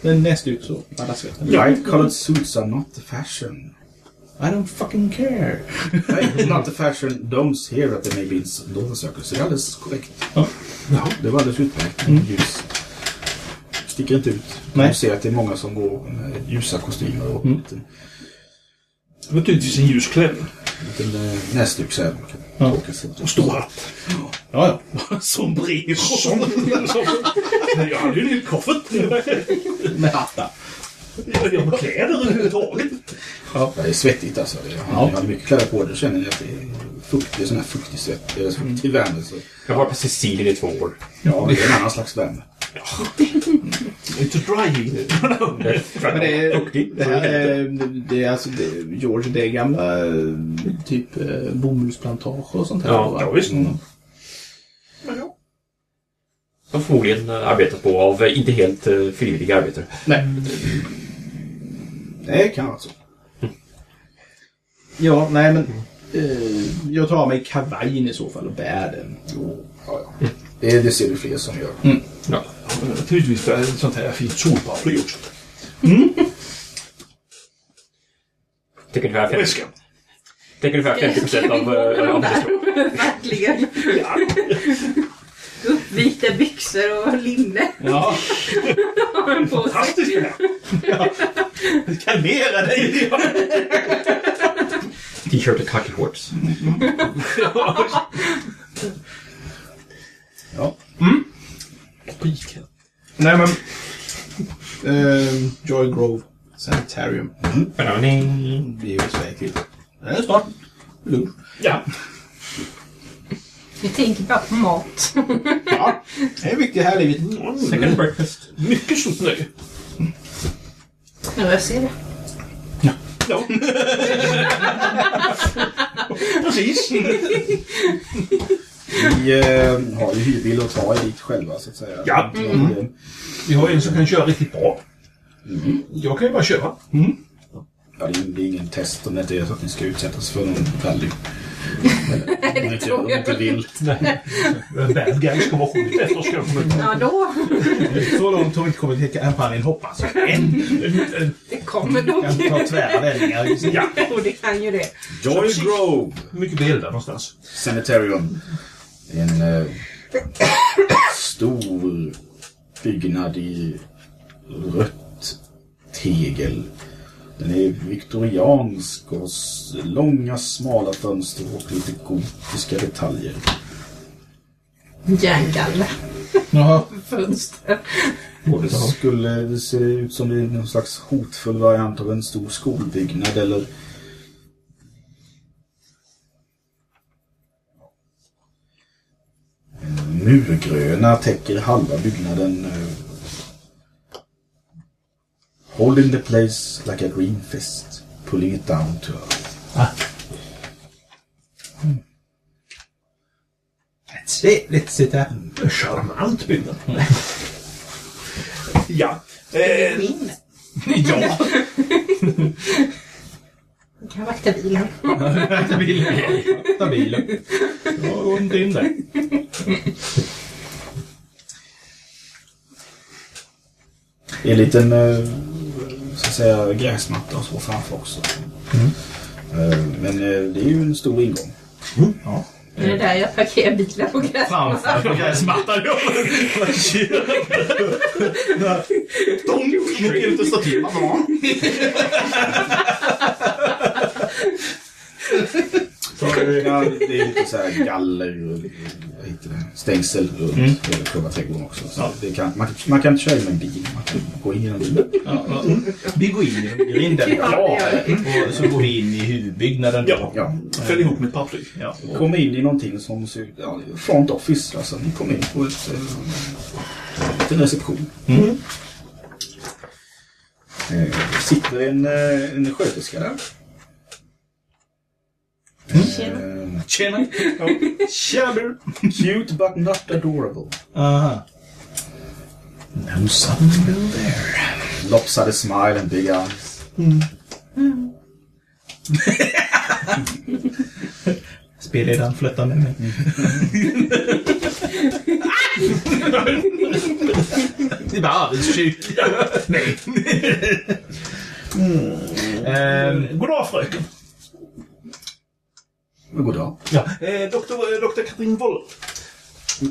Men näst ut så. Light colored suits are not the fashion. I don't fucking care. Nej, not the fashion. Those here at the maybe in Northern Circus. Det är alldeles korrekt. Ja. Ja, det var alldeles utmärkt. Ljus. Sticker inte ut. Nej. Du ser att det är många som går med ljusa kostymer och Mm. lite, Naturligtvis en ljus klänning. lite eh, näsduk så här. man kan Ja. Och stor hatt. Ja, ja. Som brev. Som, som, jag hade ju en liten koffert. Med hattar. Jag med kläder överhuvudtaget. Ja, det är svettigt alltså. Det- Ja. Jag hade mycket kläder på det. känner ni att det är fuktig, sån här fuktig svett. Eller fuktig värme. Så. Jag har varit på Sicilien i två år. Ja, det är en annan slags värme. Inte dry heat. Men det är, det här är, det är alltså, det, George, det är gamla eh, typ eh, bomullsplantager och sånt här. Ja, va? ja, visst. Mm. Som förmodligen eh, arbetat på av inte helt frivilliga arbetare. Nej. Det kan alltså. Ja, nej men. Eh, jag tar av mig kavajen i så fall och bär den. Jo, ja, ja. Det, det ser du fler som gör. Ja. Naturligtvis för ett sånt här fint solparaply också. Tänker ungefär 50 Väskan. tänker ungefär 50 procent av, av det strå. Verkligen. Uppvikta byxor och linne Ja. Fantastiskt det här. kalmera dig! T-shirt och khaki Nej men. Eh, Joy Grove Sanitarium. Banani. Vi är ju till. Det är snart lunch. Ja. Vi tänker bara på mat. Ja, det är viktigt här i livet. Second breakfast. Mycket stort nöje. Ja, jag ser det. Ja. Precis. Vi eh, har ju hyrbil att ta er dit själva så att säga. Ja. Mm. Vi har en som kan köra riktigt bra. Jag kan ju bara köra. Ja, det är, det är ingen test om det inte är så att ni ska utsättas för någon rally. Ni inte, tror jag. inte vill. Nej. Bad guy ska vara skjut efter oss kanske. Ja, då. Så långt har vi inte kommit till kampanjen hoppas jag. Än. Det kommer nog. Kan ta tvära vändningar. Ja. Och det kan ju det. Joy Grove Hur mycket vi eldar någonstans. Sanitarium. En eh, stor byggnad i rött tegel. Den är viktoriansk och långa smala fönster och lite gotiska detaljer. Järngaller. Jaha. Fönster. Det skulle det se ut som det är någon slags hotfull variant av en stor skolbyggnad eller Murgröna täcker halva byggnaden. eh, Holding the place like a green fist. Pulling it down to earth. Trevligt sitta här. Charmant byggnad. Ja. Eh, Min. Ja. Jag kan vakta bilen. Ta bilen. Ta bilen. Ja, gå inte in där. Det är en liten eh, så att säga, gräsmatta och så framför också. Eh, Men eh, det är ju en stor ingång. Det är där jag parkerar bilen på gräsmattan. Framför på gräsmattan. De gick ut och stod till. Så, ja, det är lite så här galler och det, stängsel runt hela själva trädgården också. Så det kan, man, man kan inte köra in med en bil, man kan gå in genom bilen. Ja, ja. Vi går in genom grinden. Ja, Och så går vi in i huvudbyggnaden. Ja. Ja. Fäll ihop mitt paraply. Ja. Kommer in i någonting som ser ut, ja, front office. Alltså ni kommer in på ett, eh, en reception. Mm. Eh, sitter en, eh, en sköterska där. Tjena! Tjena bror! cute but not adorable. Aha. No Summerville there. Lopsided smile and big eyes. Spelledaren flyttar med mig. Det är bara arbetstjuv. Nej. Ehm, Goddag fröken. Goddag. Ja. Eh, doktor, eh, doktor Katrin Woll.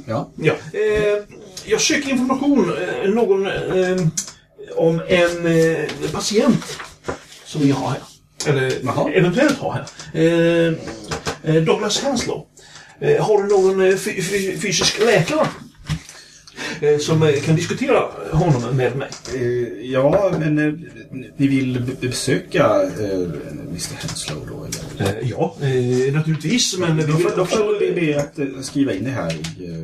Ja. Ja. Eh, jag söker information, eh, någon, eh, om en eh, patient som vi har här. Eller Jaha. eventuellt har här. Douglas Henslow. Eh, har du någon fy- fy- fysisk läkare? Som kan diskutera honom med mig. Ja, men ni vill be- besöka Mr Henslow då? Eh, ja, eh, naturligtvis. Men vi Då vill får, då också... får vi be att eh, skriva in det här i... eh,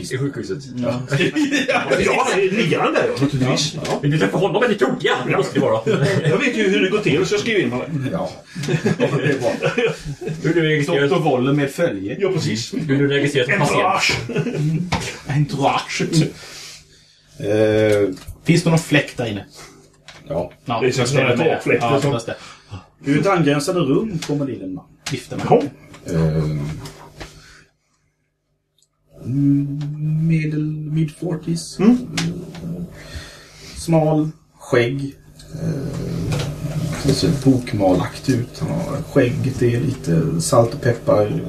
i sjukhuset. Ja, ja liggaren där ja, naturligtvis. Ja. Vill du träffa honom är ni tokiga? Det måste det vara. Jag vet ju hur det går till så jag skriver in det. Ja, det är bra. Hur du registreras, Doktor Wolle med följe. Ja, precis. hur du registreras som patient. Entourage. Entourage. Eh, Finns det någon fläkt där inne? ja. Ja, Det sådana med. takfläktar Ja, som- det. Ur ett angränsande rum kommer det in en man. Vifta med. Eh, mm, medel, mid 40s. Mm. Smal, skägg. Eh, ser bokmalaktig ut. Han har skägget är lite salt och peppar.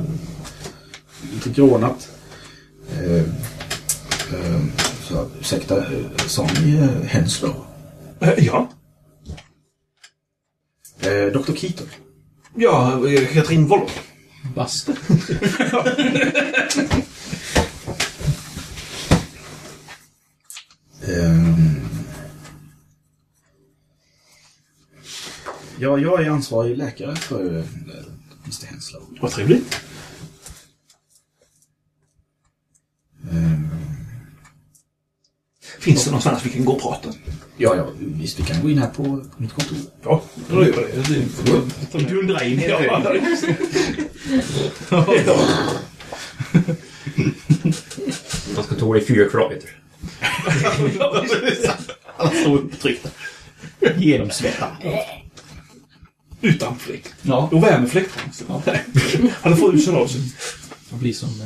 Lite grånat. Eh, eh, så, ursäkta, eh, sa ni Henslow? Ja. Eh, Dr. Keaton. Ja, Katrin Woll. Baste. Ehm. Ja, jag är ansvarig läkare för eh, Mr Henslow. Vad trevligt. Finns det någonstans vi kan gå och prata? Ja, ja, visst vi kan gå in här på, på mitt kontor. Ja, då gör vi det. Dundra in högen. Hans kontor är fyra kvadratmeter. Alla står upptryckta. Genomsvettade. Utan fläkt. Ja. Och värmefläkt. Han är frusen av sig. Det blir som eh,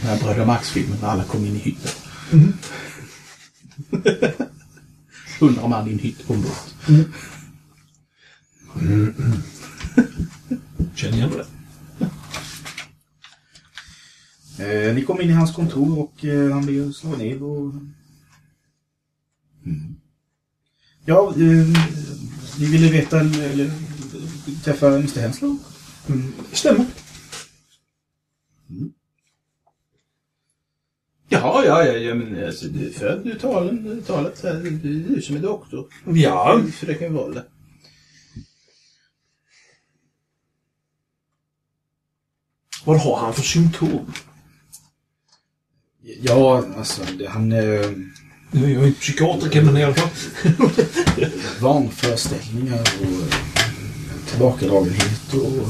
den här Bröderna Max-filmen när alla kom in i hytten. Hundra man i en hytt på en båt. Känner igen det. Eh, ni kommer in i hans kontor och eh, han er slå ner och... Mm. Ja, eh, ni ville veta eller träffa Mr Henslow? Stämmer. Jaha, ja, ja, ja men alltså, du för du talen, talet här. Du, du som är doktor. Ja. För det kan ju vara det. Vad har han för symptom? Ja, alltså det, han... Eh, Jag är inte psykiatriker, men i alla fall. vanföreställningar och eh, tillbakadragenhet och...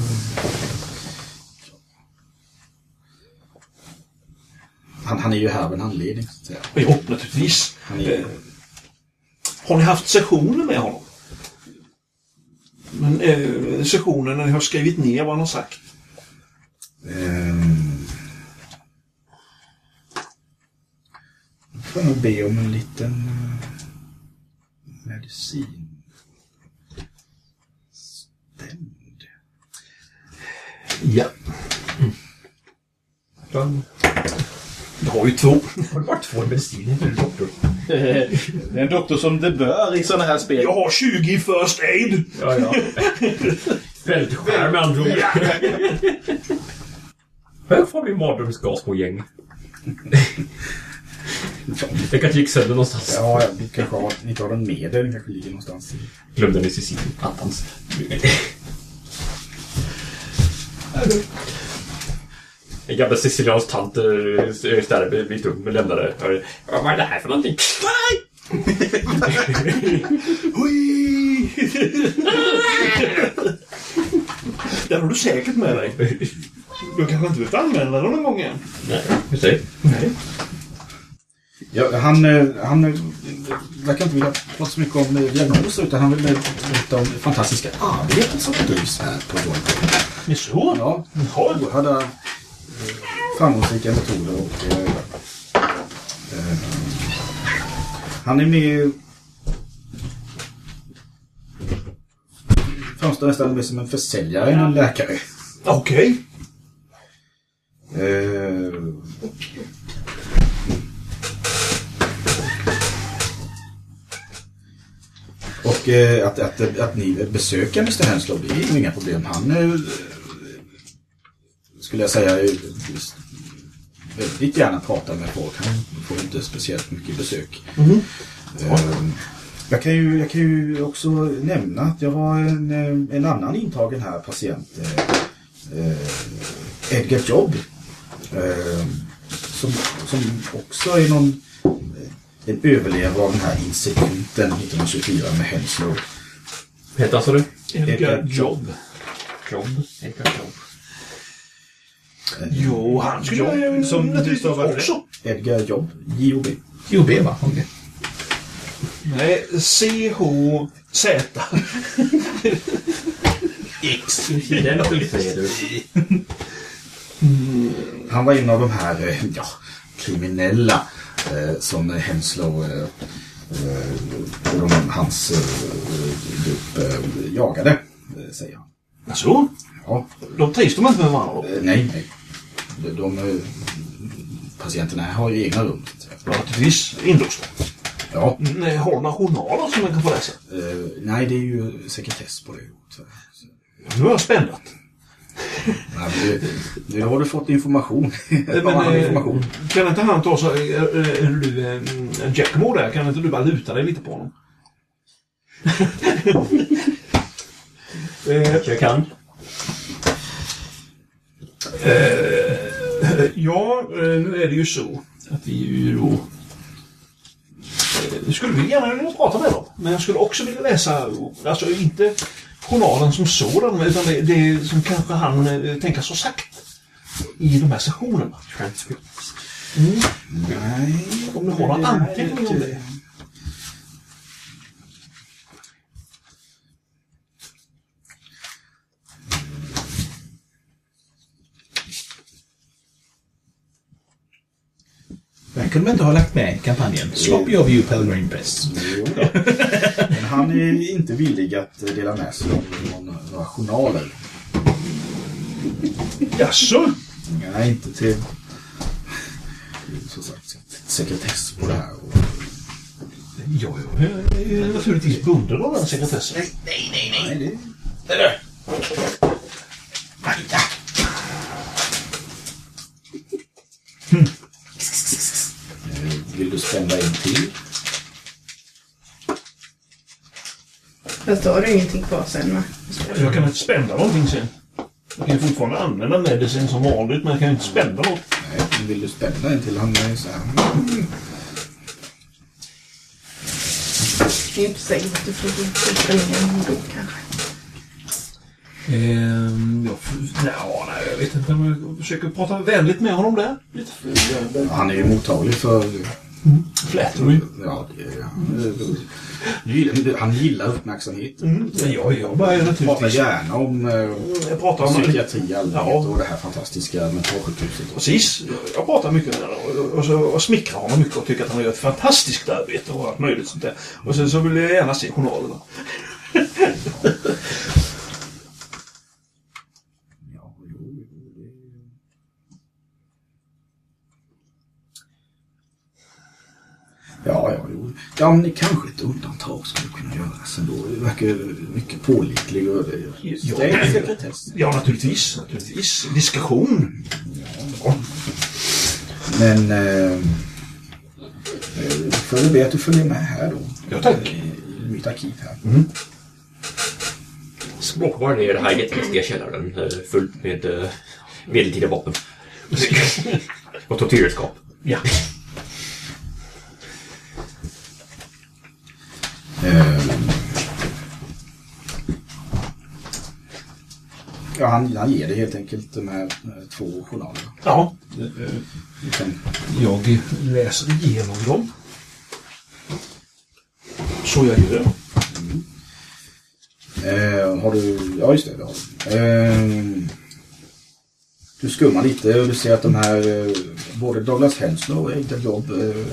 Han, han är ju här av en anledning, så att säga. Ja, naturligtvis. Han är, Eh, Har ni haft sessioner med honom? Men eh, sessioner när ni har skrivit ner vad han har sagt? Ehm, Då får jag nog be om en liten eh, medicin. Stämd. Ja. Jag har ju två. Har du varit två mediciner för en doktor? Det är en doktor som det bör i sådana här spel. Jag har 20 i first aid. Ja, ja. Fältskärm med andra ord. Här får vi mardrömsgas på gäng. Det kanske gick sönder någonstans. Ja, vi kanske har, inte har den med den kanske ligger någonstans. i- Glömde den i Sicilien. Attans. En gammal siciliansk tant eh, städade vid och lämnade. Ja, Vad är det här för någonting? Hui! Den har du säkert med dig. Du kanske inte behövt använda den någon gång än. Nej, vi ser. Nej. Ja, han, eh, han eh, verkar inte vilja prata så mycket om diagnoser utan han vill berätta om det fantastiska arbetet som bedrivs här på Volvo. Jaså? Ja, oerhörda framgångsrika metoder och eh, eh, han är med framstår nästan mer som en försäljare än en läkare. Okej. Eh, och eh, att, att, att ni besöker Mr. Henslow, det är inga problem. Han eh, skulle jag säga är väldigt gärna pratar med folk. Han får inte speciellt mycket besök. Eh, jag, kan ju, jag kan ju också nämna att jag har en, en annan intagen här patient. Eh, eh, Edgar Jobb. Eh, som, som också är någon en överlevare av den här incidenten 1924 med Henslow. Hette han så du? Edgar Jobb. Jobb. Edgar Jobb. Jo, han skulle jag ju Som du också. Edgar Jobb, J.O.B. JOB va? Okej. Nej, C-H-Z. X. Den du. Han var en av de här eh, ja, kriminella eh, som Henslow eh, eh, och de, hans eh, grupp eh, jagade, eh, säger han. Jaså? Ja, De trivs de inte med varandra eh, nej, nej. De, de, eh, patienterna har ju egna rum. Ja, naturligtvis inlåsta. Ja, Nej, har några journaler som man kan få läsa? eh, nej det är ju sekretess på det. Så. Nu har jag spännat. Nej, men det, nu har du fått information. Men, eh, information. Kan inte han ta så... Är du eh, Jackmo där? Kan inte du bara luta dig lite på honom? eh, Jag kan. ja, eh, nu är det ju så att vi ju då... Eh, Jag skulle vilja gärna vilja prata med dem. Men jag skulle också vilja läsa, alltså inte journalen som sådan, utan det, det som kanske han eh, tänker så sagt i de här sessionerna. Transcripts. Nej. Om du har några anteckningar om det. Den kunde man inte ha lagt med i kampanjen. Sloppy of you Pelgrim Press. Jo. Men han är inte villig att dela med sig av någon- några journaler. Jaså? Nej, inte till... Så sagt, sekretess på det här. Och, Ja, jag är naturligtvis bunden av den sekretessen. nej, det... Eh, Spänna in till? Fast då har du ingenting kvar sen va? Jag kan inte spända någonting sen. Jag kan fortfarande använda medicin som vanligt, men jag kan inte spända något. Nej, men vill du spänna in till? Han är så här... Det är inte säkert att du får ner en bok kanske. Ehm, jag, ja, nej, jag vet inte. Jag försöker prata vänligt med honom där. Lite Han är ju mottaglig för... flattery. Ja, det är han. Gillar- Han gillar uppmärksamhet. Mm. Men jag, jag börjar Pratar naturligtvis... gärna om eh, Jag pratar om... psykiatri i allmänhet Ja. och det här fantastiska mentalsjukhuset. Precis. Jag pratar mycket med honom och, och, och smickrar honom mycket och tycker att han gör ett fantastiskt arbete och allt möjligt sånt där. Och sen så vill jag gärna se journalerna. Ja, jo, jo, det- Ja, ja, jo. Ja, men kanske ett undantag skulle kunna göras ändå. Det verkar mycket pålitlig och det Ja. sekretess. Ja, naturligtvis. Naturligtvis. Diskretion. Ja, Men... Eh, får jag be att du följer med här då. Ja, tack. I mitt arkiv här. Språkbaren är i den här jättemäktiga källaren eh, fullt med eh, medeltida vapen. Och tortyrredskap. Ja. Eh, ja, han, han ger dig helt enkelt de här eh, två journalerna. Ja, Du kan- jag läser igenom dem. Så jag gör. Eh, har du... Ja, just det. det har du. Eh, du skummar lite och du ser att de här... Eh, både Douglas Henslow och Edgar Jobb... Eh,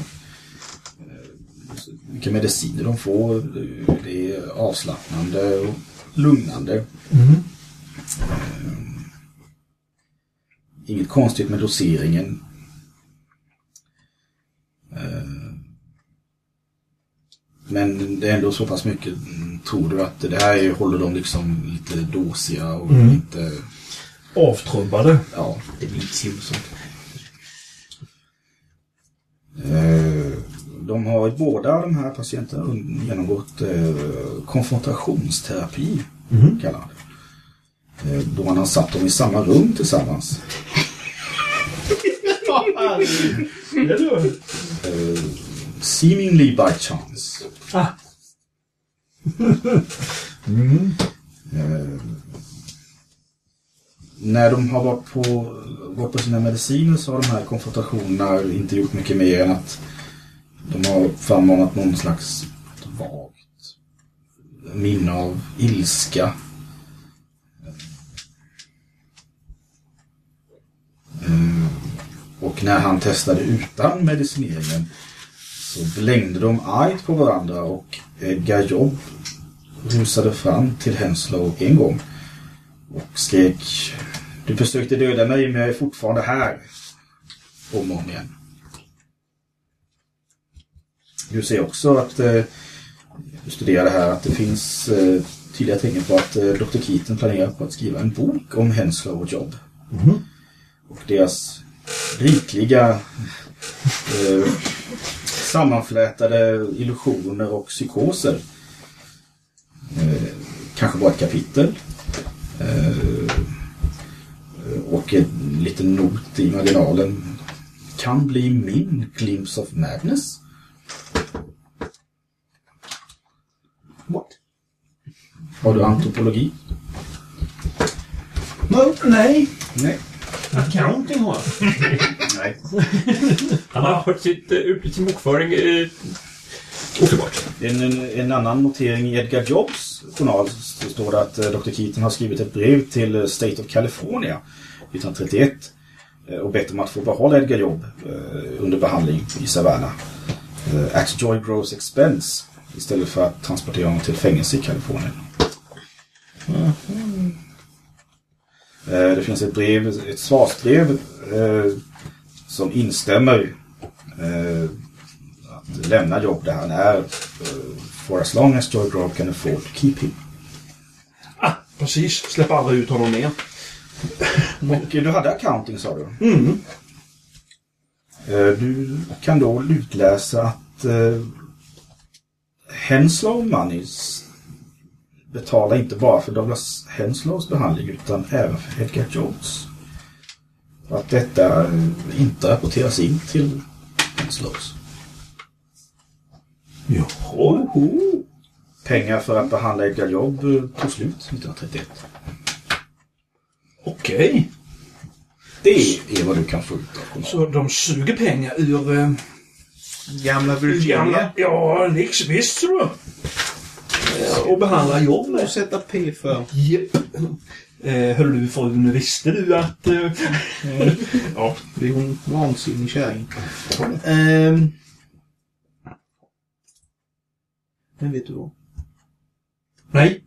vilka mediciner de får. Det är avslappnande och lugnande. Eh, inget konstigt med doseringen. Eh, Men det är ändå så pass mycket, mm, tror du att det här är, håller de liksom lite dåsiga och inte... Avtrubbade. Ja. Det blir Simpson. Eh, De har båda de här patienterna genomgått eh, konfrontationsterapi, han det. Eh, Då man har satt dem i samma rum tillsammans. Eh, Seemingly by chance. Ah. Eh, när de har varit på, gått på sina mediciner så har de här konfrontationerna inte gjort mycket mer än att de har frammanat någon slags vagt minne av ilska. Eh, och när han testade utan medicineringen så blängde de argt på varandra och Edgar Jobb rusade fram till Henslow en gång och skrek Du försökte döda mig men jag är fortfarande här. Om och om igen. Du ser också att eh, du studerar här att det finns eh, tydliga tecken på att eh, Dr. Keaton planerar på att skriva en bok om Henslow och Jobb. Och deras rikliga eh, sammanflätade illusioner och psykoser. Eh, kanske bara ett kapitel. Eh, och en liten not i marginalen. Kan bli min glimpse of madness. Har du antropologi? No, nej. Nej. Accounting har jag. Nej. Han har skött sitt, uh, sin bokföring uh, ofelbart. En, en, en annan notering i Edgar Jobs journal så står det att eh, Dr. Keaton har skrivit ett brev till State of California 1931 eh, och bett om att få behålla Edgar Jobb under behandling i Savannah. At Joy Grows expense istället för att transportera honom till fängelse i Kalifornien. Eh, Det finns ett brev, ett svarsbrev eh, som instämmer eh, att lämna jobb där han är eh, for as long as Joy Grove can afford to keep him. Ah, precis. Släpp aldrig ut honom mer. Och du hade accounting sa du? Mm. Eh, Du kan då utläsa att eh, Henslow Moneys betalar inte bara för Douglas Henslows behandling utan även för Edgar Jones. Och att detta eh, inte rapporteras in till Henslows. Jaha. Pengar för att behandla Edgar Jobb eh, tog slut 1931. Okej. Det är vad du kan få ut av. Så de suger pengar ur... Eh, Gamla Virginia. gamla... Ja, Nix, visst tror du. Eh, Och behandlar jobb med. Och sätta P för... Japp. Eh, hörru du frun, visste du att... Eh, ja. Blir hon vansinnig kärring. Ehm. Men vet du vad? Nej.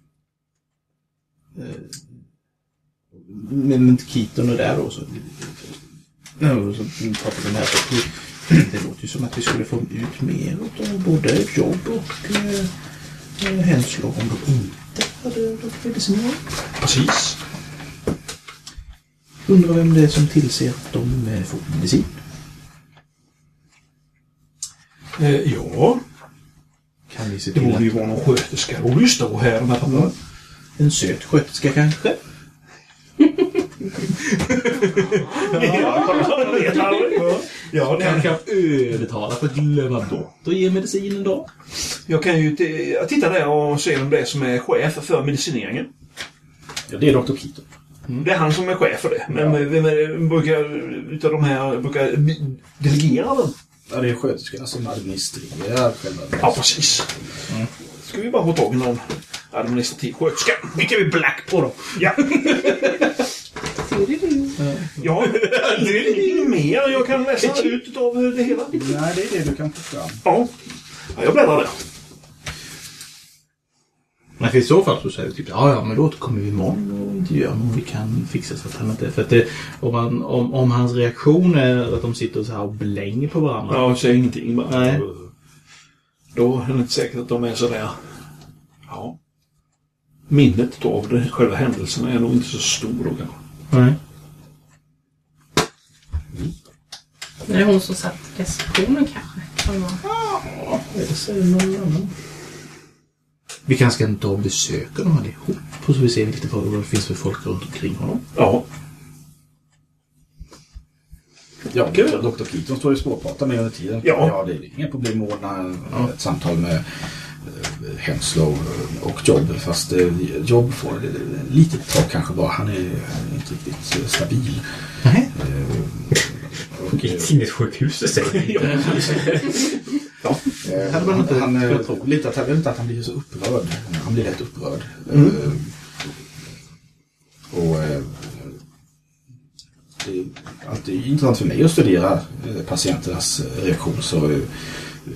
Men, men Keaton är där då så... Ja, så pratar så det, det låter ju som att vi skulle få ut mer av både jobb och eh, eh, Henslow om de inte hade medicinerat. Precis. undrar vem det är som tillser att de eh, får medicin. Eh, ja, Kan ni se det till borde ju vara någon sköterska. Och just då här, de här papperna. En söt sköterska kanske? Ja, Jag kan övertala för att glömma bort att ge medicinen då. Jag kan ju t- jag tittar där och se vem det är som är chef för medicineringen. Ja, det är Dr. Keaton. Det är han som är chef för det. Men vem är brukar, utav de här brukar delegera den? Ja, det är sköterskorna som administrerar själva... Ja, precis. Ska vi bara få tag i någon administrativ sköterska. Vilka vi black på då. Ja. ja, det är inget mer jag kan läsa ut av det hela. Nej, det är det du kan få fram. Ja, ja jag bläddrar där. Men för i så fall så säger vi typ ja, ja, men då återkommer vi imorgon och intervjuar om vi kan fixa så att han inte... För att det, om, han, om, om hans reaktion är att de sitter så här och blänger på varandra. Ja, jag säger ingenting bara. Nej. Då är det inte säkert att de är sådär... Ja. Minnet av det, själva händelserna är nog inte så stor då kanske. Nej. Är det hon som satt receptionen kanske? Var... Eller så är det någon annan. Vi kanske ska ta och besöka dem allihop. Och så vi ser lite vad vad det finns för folk runt omkring honom. Ja. Ja, Dr. Keaton står ju och småpratar med under tiden. Ja. ja, det är inga problem att ordna ett samtal med eh, Henslow och Jobb. Fast eh, Jobb får det ett litet tag kanske bara. Han är inte riktigt eh, stabil. Nej. Okej, sinnessjukhuset säger hade man inte han, tro. lite att, jag vet inte att han blir så upprörd. Han blir lätt upprörd. Mm. Och det är alltid intressant för mig att studera patienternas reaktion. Så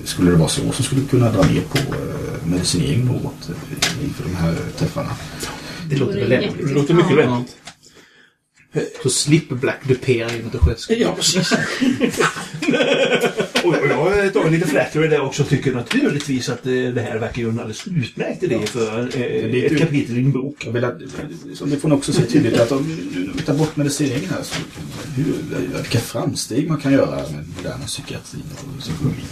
skulle det vara så så skulle vi kunna dra ner på eh, medicinering något eh, inför de här träffarna. Det låter väl lämpligt. Det låter mycket Ja. lämpligt. Så slipper Black dupera in mot. Ja, precis. och jag tar en liten flattery där också och tycker naturligtvis att eh, det här verkar ju en alldeles utmärkt idé för eh, ett kapitel i din bok. Jag vill att, så ni får också se tydligt att om vi tar bort medicineringen här så hur, vilka framsteg man kan göra med moderna psykiatrin och psykologi.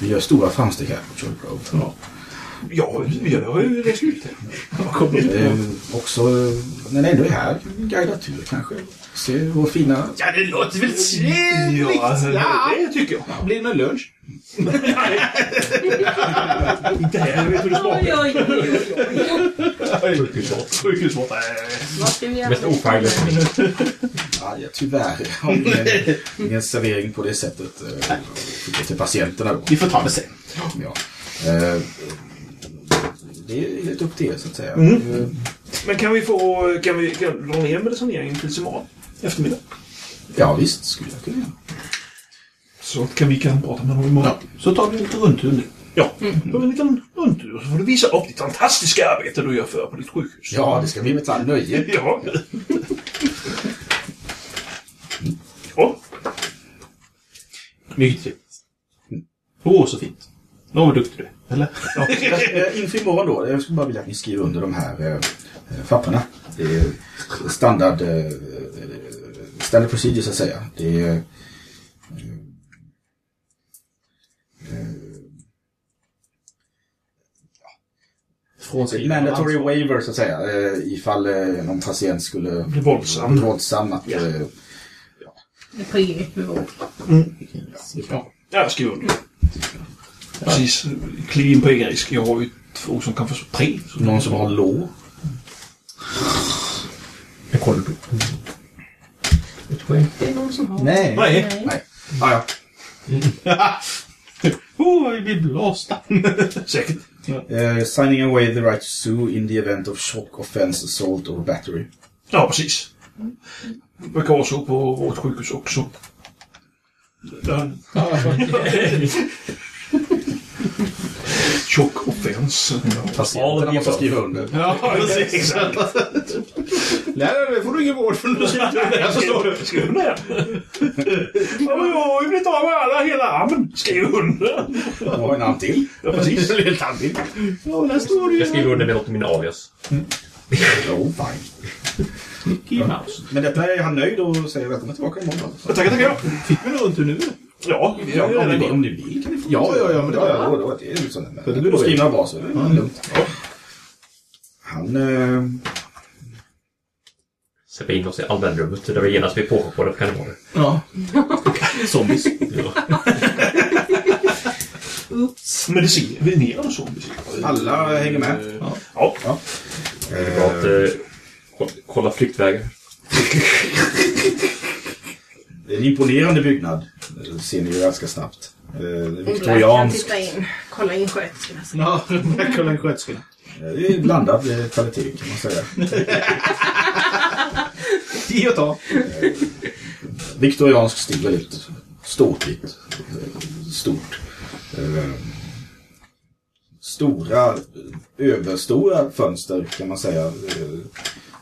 Vi gör stora framsteg här på Choice Grove. Ja, jag har ju läst ut det. Eh, också när ni ändå är här, guida tur kanske. Se vår fina... Ja, det låter väl Ja, det tycker jag. Blir det någon lunch? Inte här, vet du hur det smakar. oj, oj. Sjukhusmat. Sjukhusmat. Mest ofärgliga Ja, ja, tyvärr har vi ingen, ingen servering på det sättet eh, till patienterna. Då. Vi får ta det sen. Ja. Eh, det är helt upp till er så att säga. Mm. Eh, Men kan vi få... Kan vi kan dra ner medicineringen till imorgon eftermiddag? Ja visst, skulle jag kunna göra. Så kan vi kan prata med honom imorgon. Ja, så tar du lite rundtur nu. Ja, då en liten rundtur så får du visa upp ditt fantastiska arbete du gör för på ditt sjukhus. Ja, det ska bli med all nöje. Ja. ja. Mycket trevligt. Åh, så fint. Åh, vad duktig du är. Eller? Ja, eh, inför imorgon då, jag skulle bara vilja att ni skriver under de här eh, eh, papperna. Det är standard, eh, eh, standard procedure så att säga. Det är Från ett mandatory waiver så att säga. Ifall någon patient skulle Bli våldsam. bli våldsam. Att, Ja. eh, Det är på eget nivå. Ja, jag skriver under. Precis. Kliv in på egen risk. Jag har ju två som kan få tre. Så någon som har lå. Jag kollar på... Ett. Det är någon som har... Nej. Nej. Nej. Ah, ja. Åh, vi blir blåsta. Säkert. Eh, signing away the right to sue in the event of shock, offense, assault or battery. Ja, precis. Det brukar vara så på vårt sjukhus också. Ja. Tjock offens. Patienterna måste skriva under. Ja, precis. Exakt. Nej, det får du ingen vård för nu skriver du. Skriv under. Ja, men jag har ju blivit av med alla hela armen. Skriv under. Jag har en namn till. Ja, precis. Helt handling. Ja, där står det Jag ju. skriver under med något i min alias. Oh, fine. Mickey Mouse. Men detta är han nöjd och säger välkommen tillbaka imorgon. Tackar, tackar. Fick vi en rundtur nu? Ja, Ja, om, ni, om ni vill kan ni få Ja, ja, ja, men det var- ja, ja, det är det. det Men blir på då- skrivna bas så är det lugnt. Han... Eh, Släppa in oss i allmänrummet där vi genast blir påhoppade på kanoner. Ja. Zombies. Medicin. Venerande zombies. alla hänger med. Ja. Ja. Det är bra att eh, kolla- kolla flyktvägar. Det är en imponerande byggnad. Det ser ni ju ganska snabbt. Eh, Black kan Viktoriansk. titta in. Kolla in sköterskorna. Ja, en sköterskorna. Eh, Det är blandad eh, kvalitet kan man säga. Ge och ta. Viktoriansk stil, väldigt ståtligt. eh, Stort. Eh, Stora, eh, överstora fönster kan man säga.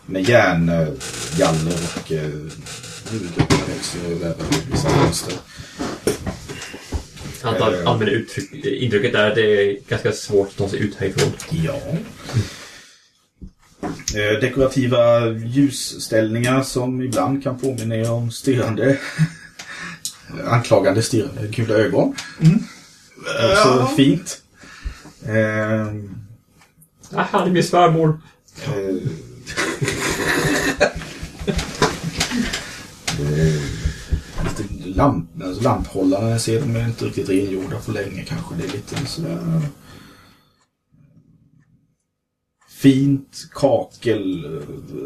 Eh, Med järngaller och eh, huvudgrupperna växer vissa. Jag antar Eh. allmänna uttryck, intrycket är att det är ganska svårt att ta sig ut härifrån. Ja. Eh, Dekorativa ljusställningar som ibland kan påminna er om stirrande, anklagande stirrande gula ögon. Också fint. Eh, Aha, det är min svärmor. eh, eh, lite lamp, alltså lamphållarna jag ser de är inte riktigt rengjorda för länge kanske. Det är lite sådär fint kakel,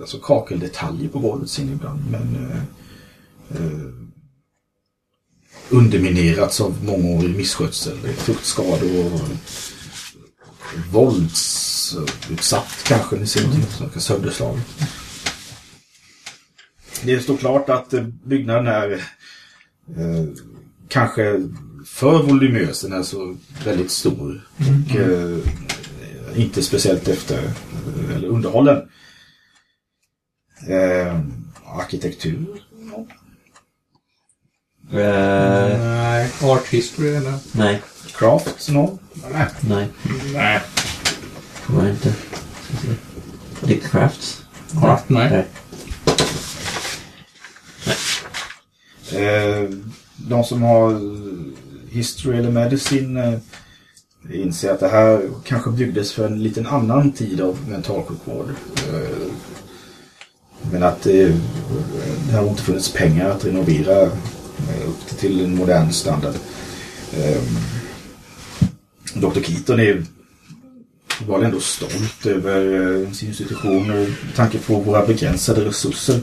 alltså kakeldetaljer på golvet ser ni ibland. Men eh, eh, underminerats av mångårig misskötsel. Fuktskador och våldsutsatt kanske. Ni ser någonting som verkar sönderslaget. Det står klart att eh, byggnaden är eh, kanske för volumös. Den är så väldigt stor. Och eh, inte speciellt efter eh, eller underhållen. Eh, arkitektur? Nej. Art history eller? nej. Craft? No? Nej. Nej. Nej. Tror jag inte. Dick Crafts? Art, nej. Eh, de som har history eller medicin eh, inser att det här kanske byggdes för en liten annan tid av mentalsjukvård. Eh, men att det, det har inte funnits pengar att renovera eh, upp till en modern standard. Dr. Keaton är var ändå stolt över eh, sin institution med tanke på våra begränsade resurser.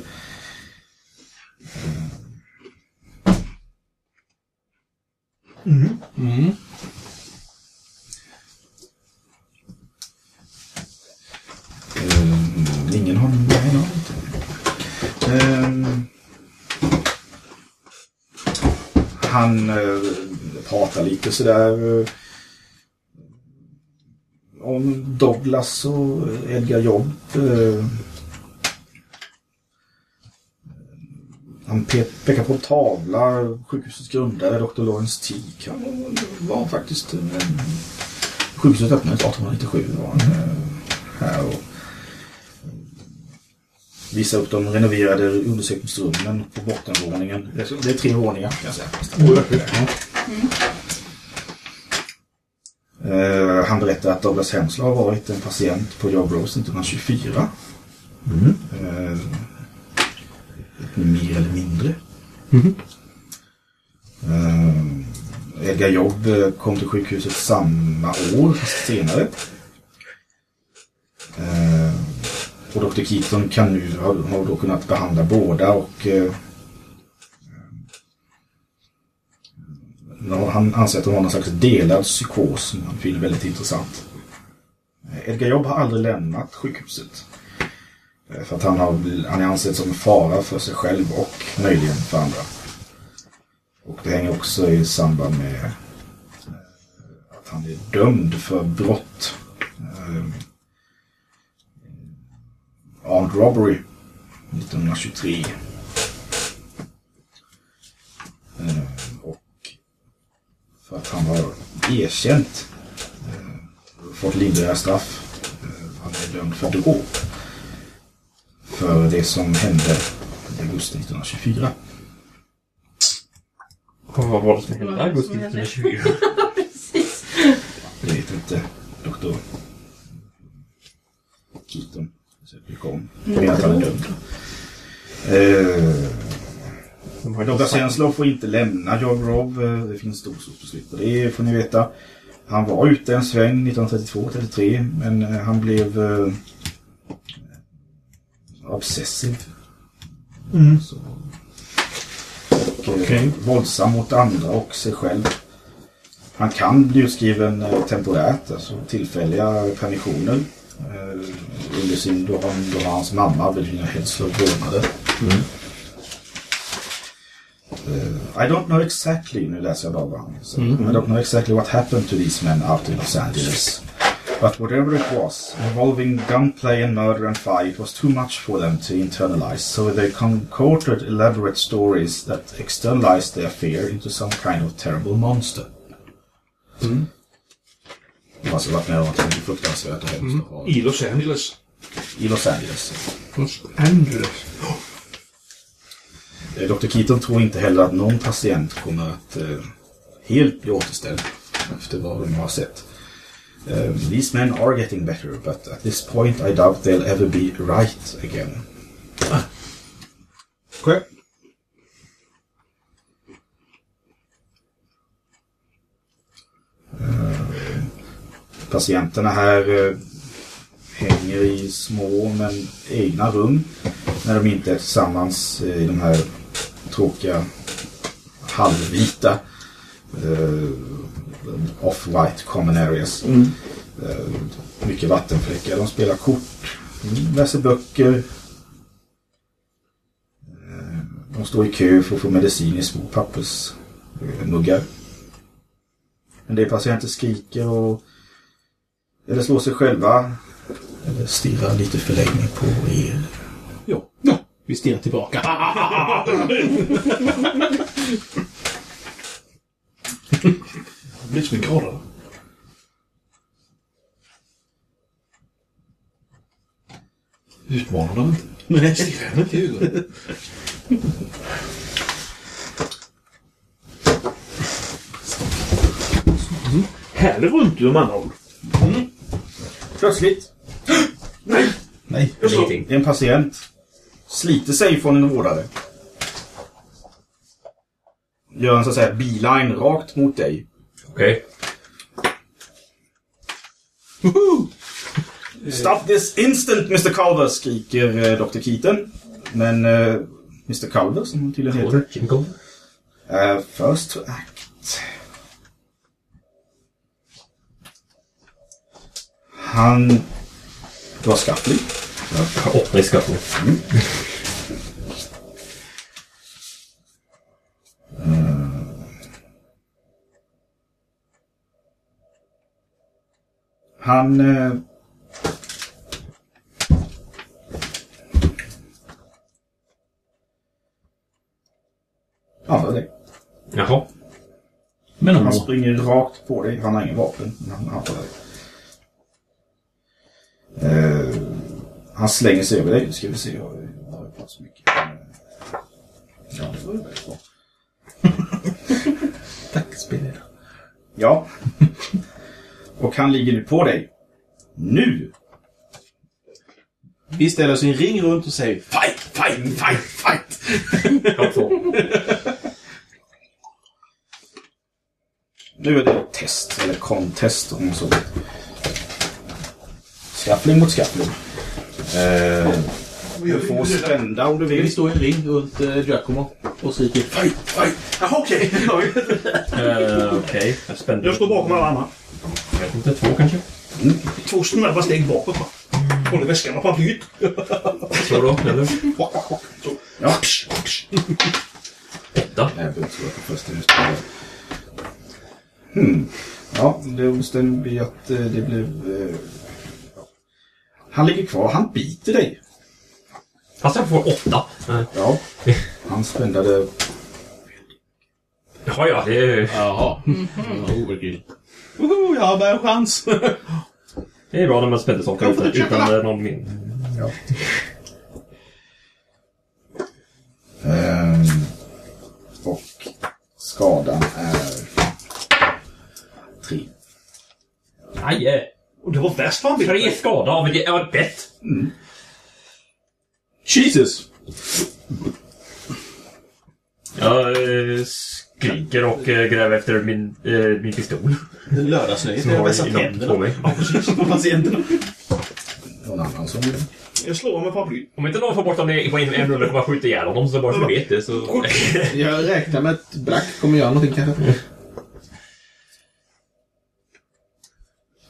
Mm. Eh, ingen har nej, någon. Eh, han eh, pratar lite sådär eh, om Douglas och Edgar Jobb. Eh, han pe pekar på en tavla, sjukhusets grundare, Dr. Lawrence Teague. Han var faktiskt eh, Sjukhuset öppnades 1897 var han eh, här och visa upp de renoverade undersökningsrummen på bottenvåningen. Det är, så- det är tre våningar kan jag säga. Ja. Eh, han berättar att Douglas Henslow har varit en patient på Job Rose 1924. Eh, mer eller mindre. Eh, Edgar Jobb kom till sjukhuset samma år, fast senare. Och Dr. Keaton kan nu, har, har då kunnat behandla båda och eh, eh, han anser att de har någon slags delad psykos som han finner väldigt intressant. Eh, Edgar Jobb har aldrig lämnat sjukhuset. Eh, för att han, har, han är ansedd som en fara för sig själv och möjligen för andra. Och det hänger också i samband med eh, att han är dömd för brott. Um, Armed Robbery 1923. Um, ehm, att han har erkänt eh, fått lindriga straff. Eh, han är dömd för dråp. för det som hände i augusti 1924. Vad var det som hände i augusti som hände? 1924? Precis. Det vet inte doktor Keaton. Jag menar att han är dömd. Eh, Har Henslow får inte lämna Job Rob. Eh, Det finns domstolsbeslut på det får ni veta. Han var ute en sväng 1932-33 men eh, han blev eh, obsessiv. Mm. Så, och, eh, våldsam mot andra och sig själv. Han kan bli utskriven eh, temporärt, alltså tillfälliga permissioner. Eh, under sin, då, han, då hans mamma Virginia Henslow vårdnader. Uh, I don't know exactly, nu läser jag dagbok. So, I don't know exactly what happened to these men out in Los Angeles. But whatever it was, involving gunplay and murder and fire, it was too much for them to internalize. So they concocted elaborate stories that externalized their fear into some kind of terrible monster. Har alltså varit med något fruktansvärt hemskt. och- I Los Angeles. I Los Angeles. Los Angeles. Eh, Dr. Keaton tror inte heller att någon patient kommer att eh, helt bli återställd efter vad de har sett. Um, these men are getting better, but at this point I doubt they'll ever be right again. Okej. Patienterna här eh, hänger i små men egna rum när de inte är tillsammans eh, i de här tråkiga halvvita eh, off-white common areas. Eh, mycket vattenfläckar. De spelar kort, mm, läser böcker. Eh, de står i kö för att få medicin i små pappersmuggar. En del patienter skriker och eller slår sig själva. Eller stirrar lite för länge på er. Vi stirrar tillbaka. Det blir som en karl. Utmanar dem inte. Nej. Stirra henne inte i ögonen. Härlig runt med andra ord. Plötsligt. Nej. Nej. Ingenting. Det är en patient. Sliter sig från en vårdare. Gör en så att säga beeline rakt mot dig. Okej. Stop this instant Mr. Culver skriker eh, Dr. Keaton. Men eh, Mr. Culver som tydligen heter. Jingle. Uh, first to act. Han... Det var Scuffling. Åtta i skatten. Han... Eh, Ja, det var det. Jaha. Men Han springer rakt på dig. Han har ingen vapen. Men han på dig. Eh, han slänger sig över dig. Nu ska vi se. Jag har pratat så mycket. Ja, det var ju väldigt bra. Tack, spelare. Ja. Och han ligger nu på dig. Nu! Vi ställer oss i en ring runt och säger fight, fight, fight, fight. Nu är det ett test, eller contest om man så vill. Skaffling mot skaffling. Eh, du får spända om du Vi vill. står i en ring runt uh, Giacomo och skriker fight, fight. Jaha, okej. Eh, Okej, jag spände. Jag står bakom alla andra. Jag vet inte, två kanske? Två snabba steg bakåt. va. Håller väskan på flyt. Så då, eller? Ja. Åtta. Jag behöver inte slå på första just nu. Hmm. Ja, det bestämmer blir att eh, det blev... Eh. Han ligger kvar. Han biter dig. Fast han får åtta. Ja. Han spändade... Jaha, ja, det är... Jaha. Overkill. Woho, jag har bara en chans. Det är bra när man spänner saker utan, utan någon min. Ja. Ehm, och skadan är tre. Aj! Eh vad han bet Tre mig. skada av ett, av ett bett. Jesus! Jag eh, skriker och eh, gräver efter min, eh, min pistol. Lördagsnöjet. Jag har på mig. Ja, precis. På patienterna. Någon annan som... Jag slår med paraply. Om inte någon får bort honom på en, en rulle kommer jag skjuta ihjäl honom, så bara så ni vet det så... Jag räknar med att Black kommer göra någonting kanske.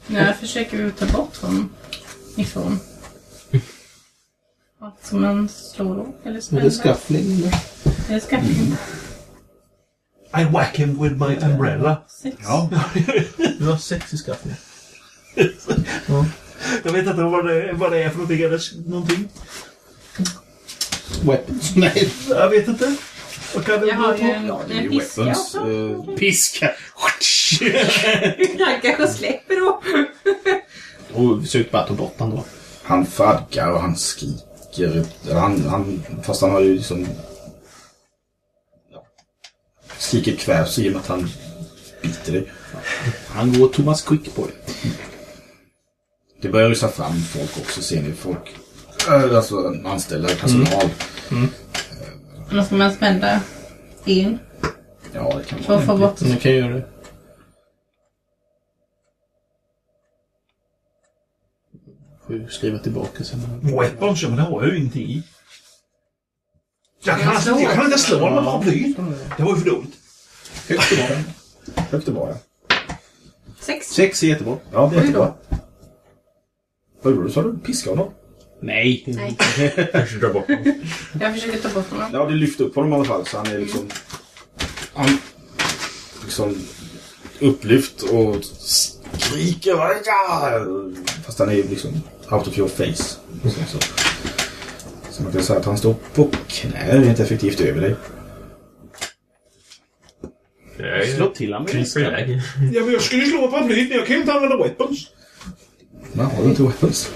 När försöker vi ta bort honom ifrån? Att Som en slår? Eller Är det skaffling? eller? Eller skaffning? I whack him with my umbrella. Sex. Ja. Du har sex i skaffling. Jag vet inte vad det, vad det är för någonting. Eller s- någonting. Weapons? Nej. Jag vet inte. Vad kan Jag har ju en, Ja, det är en ju piska weapons. också. eh, Piska. Han kanske släpper då. Och försökt bara ta bort han då. Han fadgar och han skriker. Eller Han, han, fast han har ju liksom... Ja, skriker kvävs i och med att han biter dig. Han går Thomas Quick på det. Det börjar rusa fram folk också, ser ni. Folk, alltså anställda, personal. Men ska man spända in Ja, det kan för att få vara bort... Men kan göra det. Får ju skriva tillbaka sen. Weapons, ja men det har jag ju ingenting i. Jag kan, alltså, jag kan inte slå honom med paraplyn. Det var ju för dåligt. Högt och bra. Högt och bra, ja. Sex. Sex är jättebra. Ja, det är jättebra. Vad gjorde du? Sa du piska honom? Nej. Nej. Kanske dra bort honom. Jag försöker ta bort honom. Ja, du lyfte upp honom i alla fall så han är liksom... Han liksom upplyft och skriker. Ja! Fast han är ju liksom out of your face. Så, så. så man kan säga att han står på knä rent effektivt över dig. Slå till honom med. Ja, men jag skulle ju slå med paraplyn, men jag kan ju inte använda weapons. Men har du inte weapons?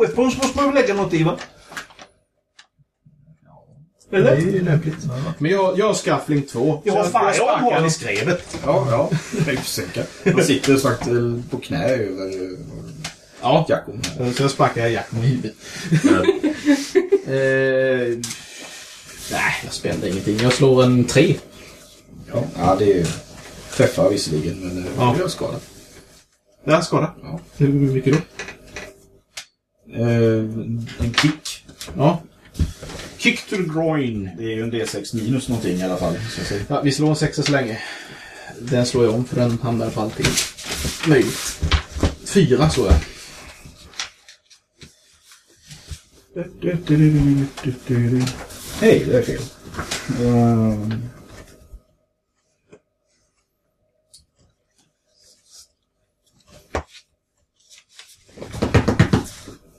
Weapons måste man väl lägga något i, va? Det Eller? är ju lämpligt. Men jag, jag har skaffling två. Jag har Så fan, jag jag har sparkar honom. i skrevet. Ja, ja. Jag försöka. Han sitter sagt på knä över eh, Ja. Jackon. Så jag sparkar Jackon i huvudet. eh, nej, jag spände ingenting. Jag slår en tre. Ja, ja det träffar visserligen, men eh, Ja. det gör skada. Ja, skada. Ja. Hur mycket då? Eh, en kick. Ja. Kick to the groin. Det är ju en D6 minus någonting i alla fall. Så att säga. Ja, vi slår en sexa så länge. Den slår jag om för den hamnar fall till möjligt. Fyra slår jag. Hej, det är fel. Ehm.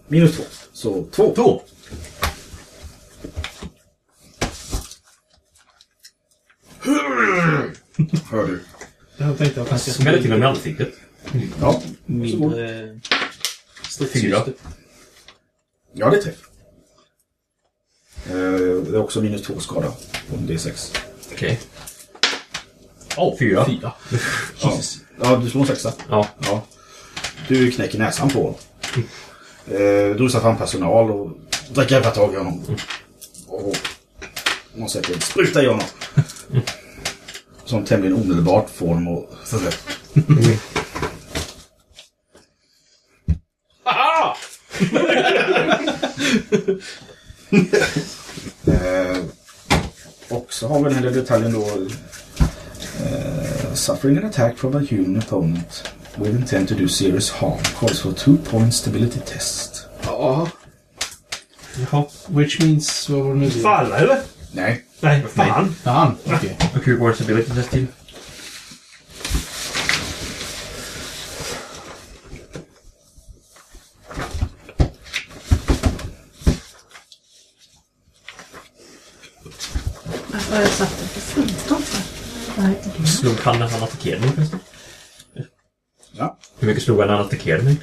Minus två. Så två. Två. Hör du? Jag tänkte att han ska Smäller till honom i ansiktet. Ja. mindre Fyra. Ja, det är träff. Eh, det är också minus två skada på en D6. Okej. Åh, fyra. Fyra. Ja. ja, du slår en sexa. Ja. Ja. Du knäcker näsan på honom. Eh, du rusar fram personal och drar jävla tag i honom. Och man sätter en spruta i honom. Som tämligen omedelbart får honom att... Aha! Eh, och så har vi den här detaljen då. Eh, suffering an attack from a human opponent with intent to do serious harm calls for two point stability test. Ja. Jaha. Which means... Vad var det nu? Falla, eller? Nej, Nej, fan. Fan. Okej. Hur går stability test till? Varför har jag satt det på 15 för? Slog han när han attackerade mig förresten? Mycket slog han när han attackerade mig?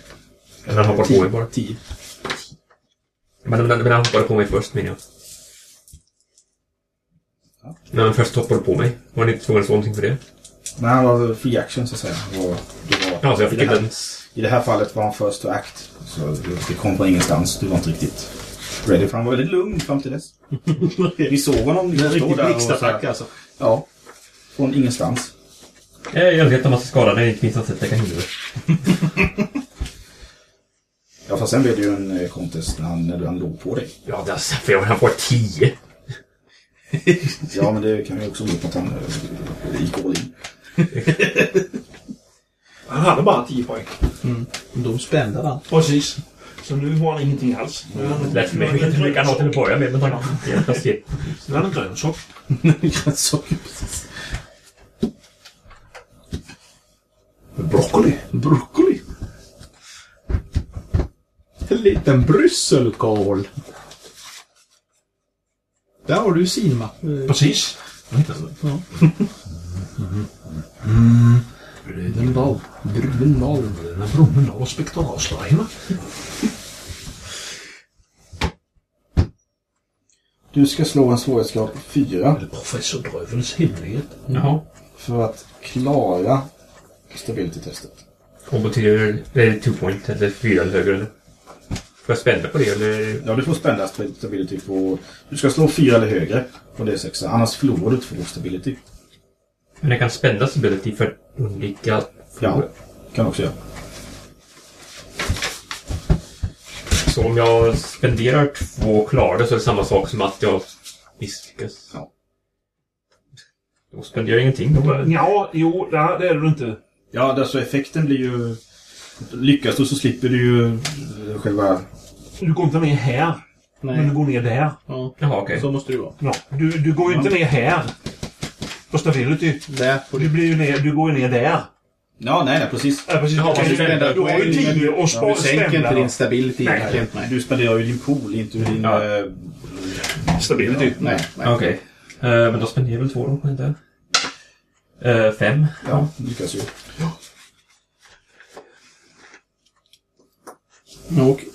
Eller han hoppade på mig bara? Tio. Men, men, men han hoppade på mig först menar jag. Ja. När han först hoppade på mig. Var ni inte tvungna att slå någonting för det? Nej, han var free action så att säga. Och det var, Ja, så jag fick i, det här. I det här fallet var han first to act. Så det kom från ingenstans. Du var inte riktigt ready. För han var väldigt lugn fram till dess. Vi såg honom En stå riktig där och så blixtattack alltså. Ja. Från ingenstans. Jag är övergett en massa skadade, inte minst att sätta lägga huvudet. Ja, fast sen blev det ju en eh, contest när han, när han låg på dig. Ja, det är för jag han får 10. Ja, men det kan ju också bero på att han eh, gick all in. Han hade bara 10 poäng. De spände den. Precis. Så nu har han ingenting alls. Nu är han, Lätt för mig. Jag vet inte hur mycket han har till att börja med, men. Det är fast det- nu är han en grönsak. Grönsaker, precis. Broccoli. Broccoli. En liten brysselkål. Där har du Sinma. Precis. Ja. Brudendal. Brudendal. Den Brumendal och spektralslajma. Du ska slå en svårighetsgrad på 4 Eller professor Drövels hemlighet. Jaha. för att klara stability-testet. Och betyder det two point eller fyra eller högre? eller? Får jag spänna på det eller? Ja, du får spänna stability på... Du ska slå 4 eller högre på D6. Annars förlorar du 2 stability. Men jag kan spänna stability för undvika... Ja, kan du också göra. Så om jag spenderar två klarade så är det samma sak som att jag misslyckas. Ja. Då spenderar jag ingenting. Då. Ja, jo, det är du inte. Ja, alltså effekten blir ju... Lyckas du så slipper du ju eh, själva... Du går inte ner här. Men du Nej. går ner där. Ja. Jaha, okej. Så måste det vara. Ja. Du, du går ju inte ner här. På stability. Där får Du, du. blir ju ner, du går ju ner där. Ja, nej, nej, precis. Ja, precis. Jaha, du, du, spänner du har ju 10 och Du spa- sänker inte din stability Nej. egentligen. Nej. Du spenderar ju din pool, inte din... Ja. eh, Stability. Nej. nej. Okej. Eh, men då spenderar jag väl två då, inte? Uh, fem. Ja, lyckas ju. Okej.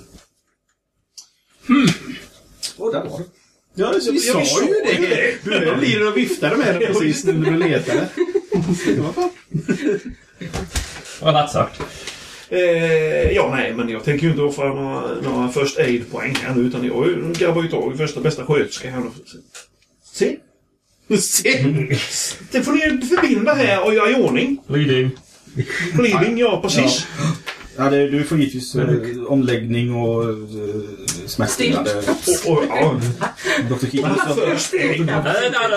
Och där var det. Ja, vi sa ju det! Du blir och viftade med den precis när du letade. Det var fan. Vad lätt sagt. Eh, ja, nej, men jag tänker ju inte offra några, några first aid-poäng här nu, utan jag grabbar ju tag i första bästa sköterska här. nu. Se! Det får ni förbinda här och göra i ordning. Bleeding. Bleeding, ja precis. Ja, det, du får givetvis eh, omläggning och eh, smärtstillande. Och, och, ja. Dr. First aid. Nej, nej, nej,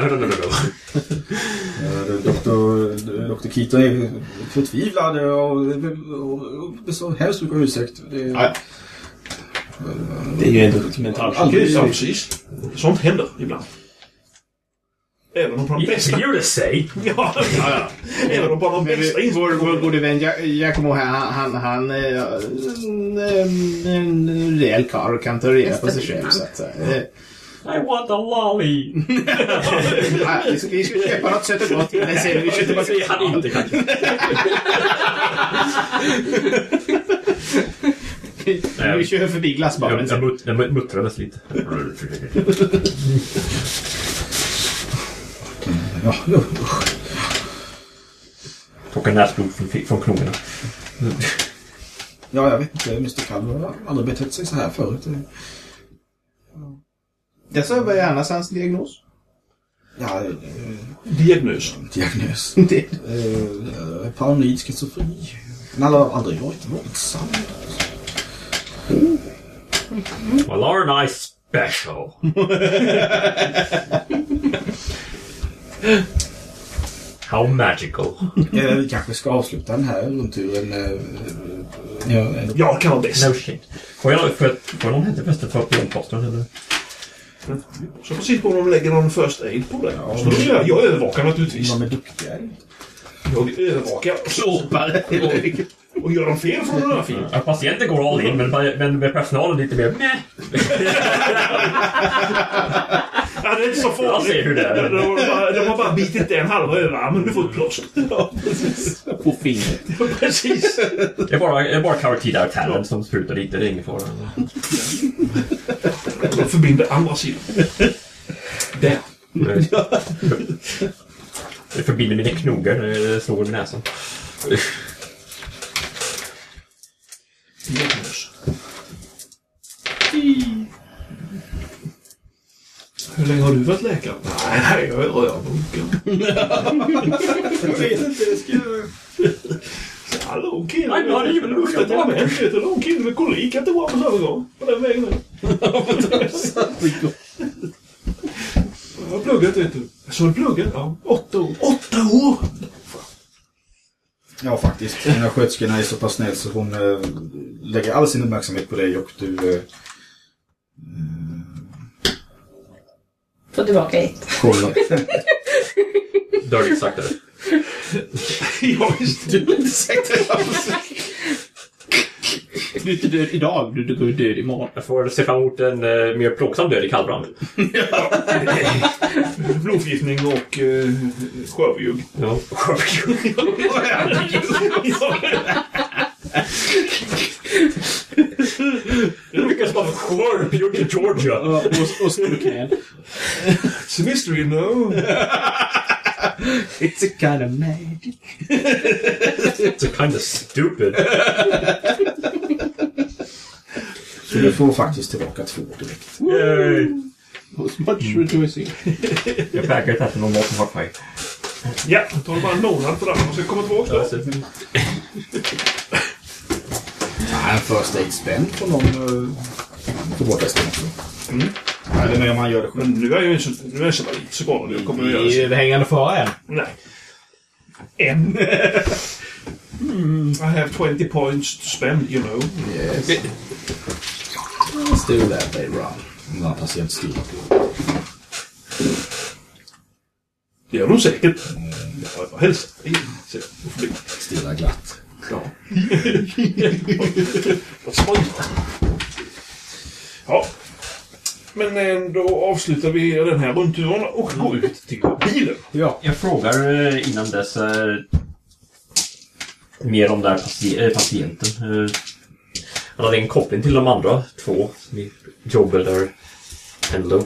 no, no, no. Eh, Dr. Dr. Keaton är förtvivlad och, och, och så hemskt mycket ursäkt. Det, Ja. Det är ju ändå ett mentalsjukhus. Ja, precis. Sånt händer ibland. Även om på de bästa... Easier to say. Ja, ja. även om på de Men bästa vi- vår, vår gode vän Ja- Giacomo här, han, han, han eh, en, en, en rejäl karl och kan ta reda på sig själv. Så att, I want a lolly. ja, vi, ska, köpa något sätt att gå till den sen. Vi köper bara... säger han inte kanske. Vi kör förbi glassbaren Jag, jag, sen. mut, jag mut- muttrades lite. Ja, usch. Torkar näsblod från, från knogarna. ja, jag vet inte. Mr. Calver har aldrig betett sig så här förut. Jag sa vad är annars hans diagnos? Ja, eh, Diagnos. diagnos. Det, Eh, paranoid schizofreni. Men han har aldrig varit våldsam. Well, aren't I special? How magical. Eh, vi kanske ska avsluta den här rundturen. Eh, ja, eh, Jag kan vara bäst. No shit. Får jag, får jag, får jag någon häntefäste för att bli omplåstrad eller? Så precis på om de lägger någon first aid på dig. Ja. Så då gör jag, jag övervakar naturligtvis. de är duktiga. Jag övervakar. såpare. Och gör de fel får de göra fel. Ja, patienten går all in, men, men med personalen lite mer meh. Ja, det är inte så farligt. Jag ser hur det är. De, de, har bara- de har bara bitit den halva överarmen. Du får ett plåster. På fingret. Precis. Det är bara, det är bara som sprutar dit, det är ingen fara. De förbinder andra sidan. Där. Jag förbinder mina knogar när det slår i näsan. Jättnös. Hur länge har du varit läkare? Nej, nej, jag är rörmokare. Jag vet inte, jag ska... Hallå kille! Nej, jag har lust att vara med. Vet du, någon kille med kolik att det var på samma gång. På den vägen nu. Jag har pluggat vet du. Så har du pluggat? Ja. Åtta år. Åtta år! Ja, faktiskt. Den här sköterskan är så pass snäll så hon eh, lägger all sin uppmärksamhet på dig och du eh, Få tillbaka ett. kollar. Dör lite saktare. Ja, visst. Du har inte sagt det. Du är inte död idag, du går död imorgon. Jag får se fram emot en eh, mer plågsam död i kallbrand. Blodförgiftning och uh, skörbjugg. Ja. Jag lyckas vara skörbjugg i Georgia. Och, och, och skurknän. It's a mystery, you know. It's a kind of magic. It's a kind of stupid. Så du får faktiskt tillbaka två direkt. Yay. Was much rejoicing. Jag packar till någon mat som har mig. Ja, det tar bara en månad för den. Ska komma tillbaka då. Ja, en first aid spänn på någon uh, få bort resten också. Mm. Eller men om man gör det själv. Men nu är jag ju så, nu är jag så lite så bra nu. kommer jag göra I så. det hängande fara än. Nej. En. I have 20 points to spend, you know. Yes. Still that they run. En annan patient still. Det gör de säkert. Ja. Så du får bli- Stilla glatt. Ja. Vad. Ja. Men eh, då avslutar vi den här rundturen och går ut till bilen. Ja. Jag frågar eh, innan dess eh, mer om den här patienten. Han hade en koppling till de andra två. Job eller Enlo.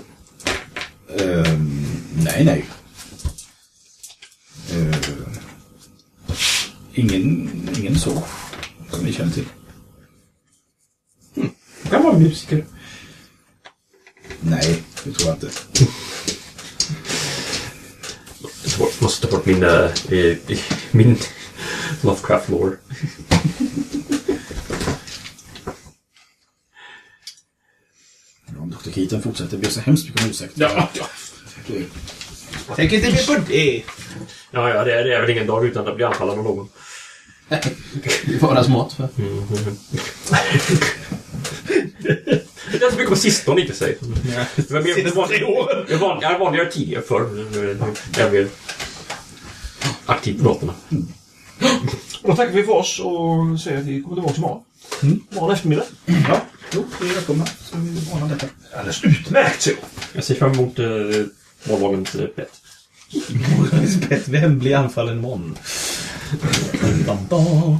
Ehm, nej, nej. Ehm, ingen, ingen så. Som ni känner till. kan vara musiker. Nej, det tror jag inte. Jag tar bort- måste ta bort min, eh, eh, min Lovecraft-lore. Ja, Om Dr. Keaton fortsätter jag så hemskt mycket om ursäkt. Ja, Tänk inte mer på det. Ja, ja, det är, det är väl ingen dag utan att bli anfallen av någon. Vardagsmat. för. Inte så mycket på sistone i och för sig. Det var mer- var- det var van- Jag var vanligare tidigare förr. Nu är jag mer aktiv på gatorna. Och då tackar vi för oss och säger att vi kommer tillbaka imorgon. Imorgon eftermiddag. Ja, jo, vi är välkomna. Så vi ordnar detta. Alldeles utmärkt så. Jag ser fram emot eh, morgondagens eh, pet. Lisbeth, vem blir anfallen imorgon? Bam, bam.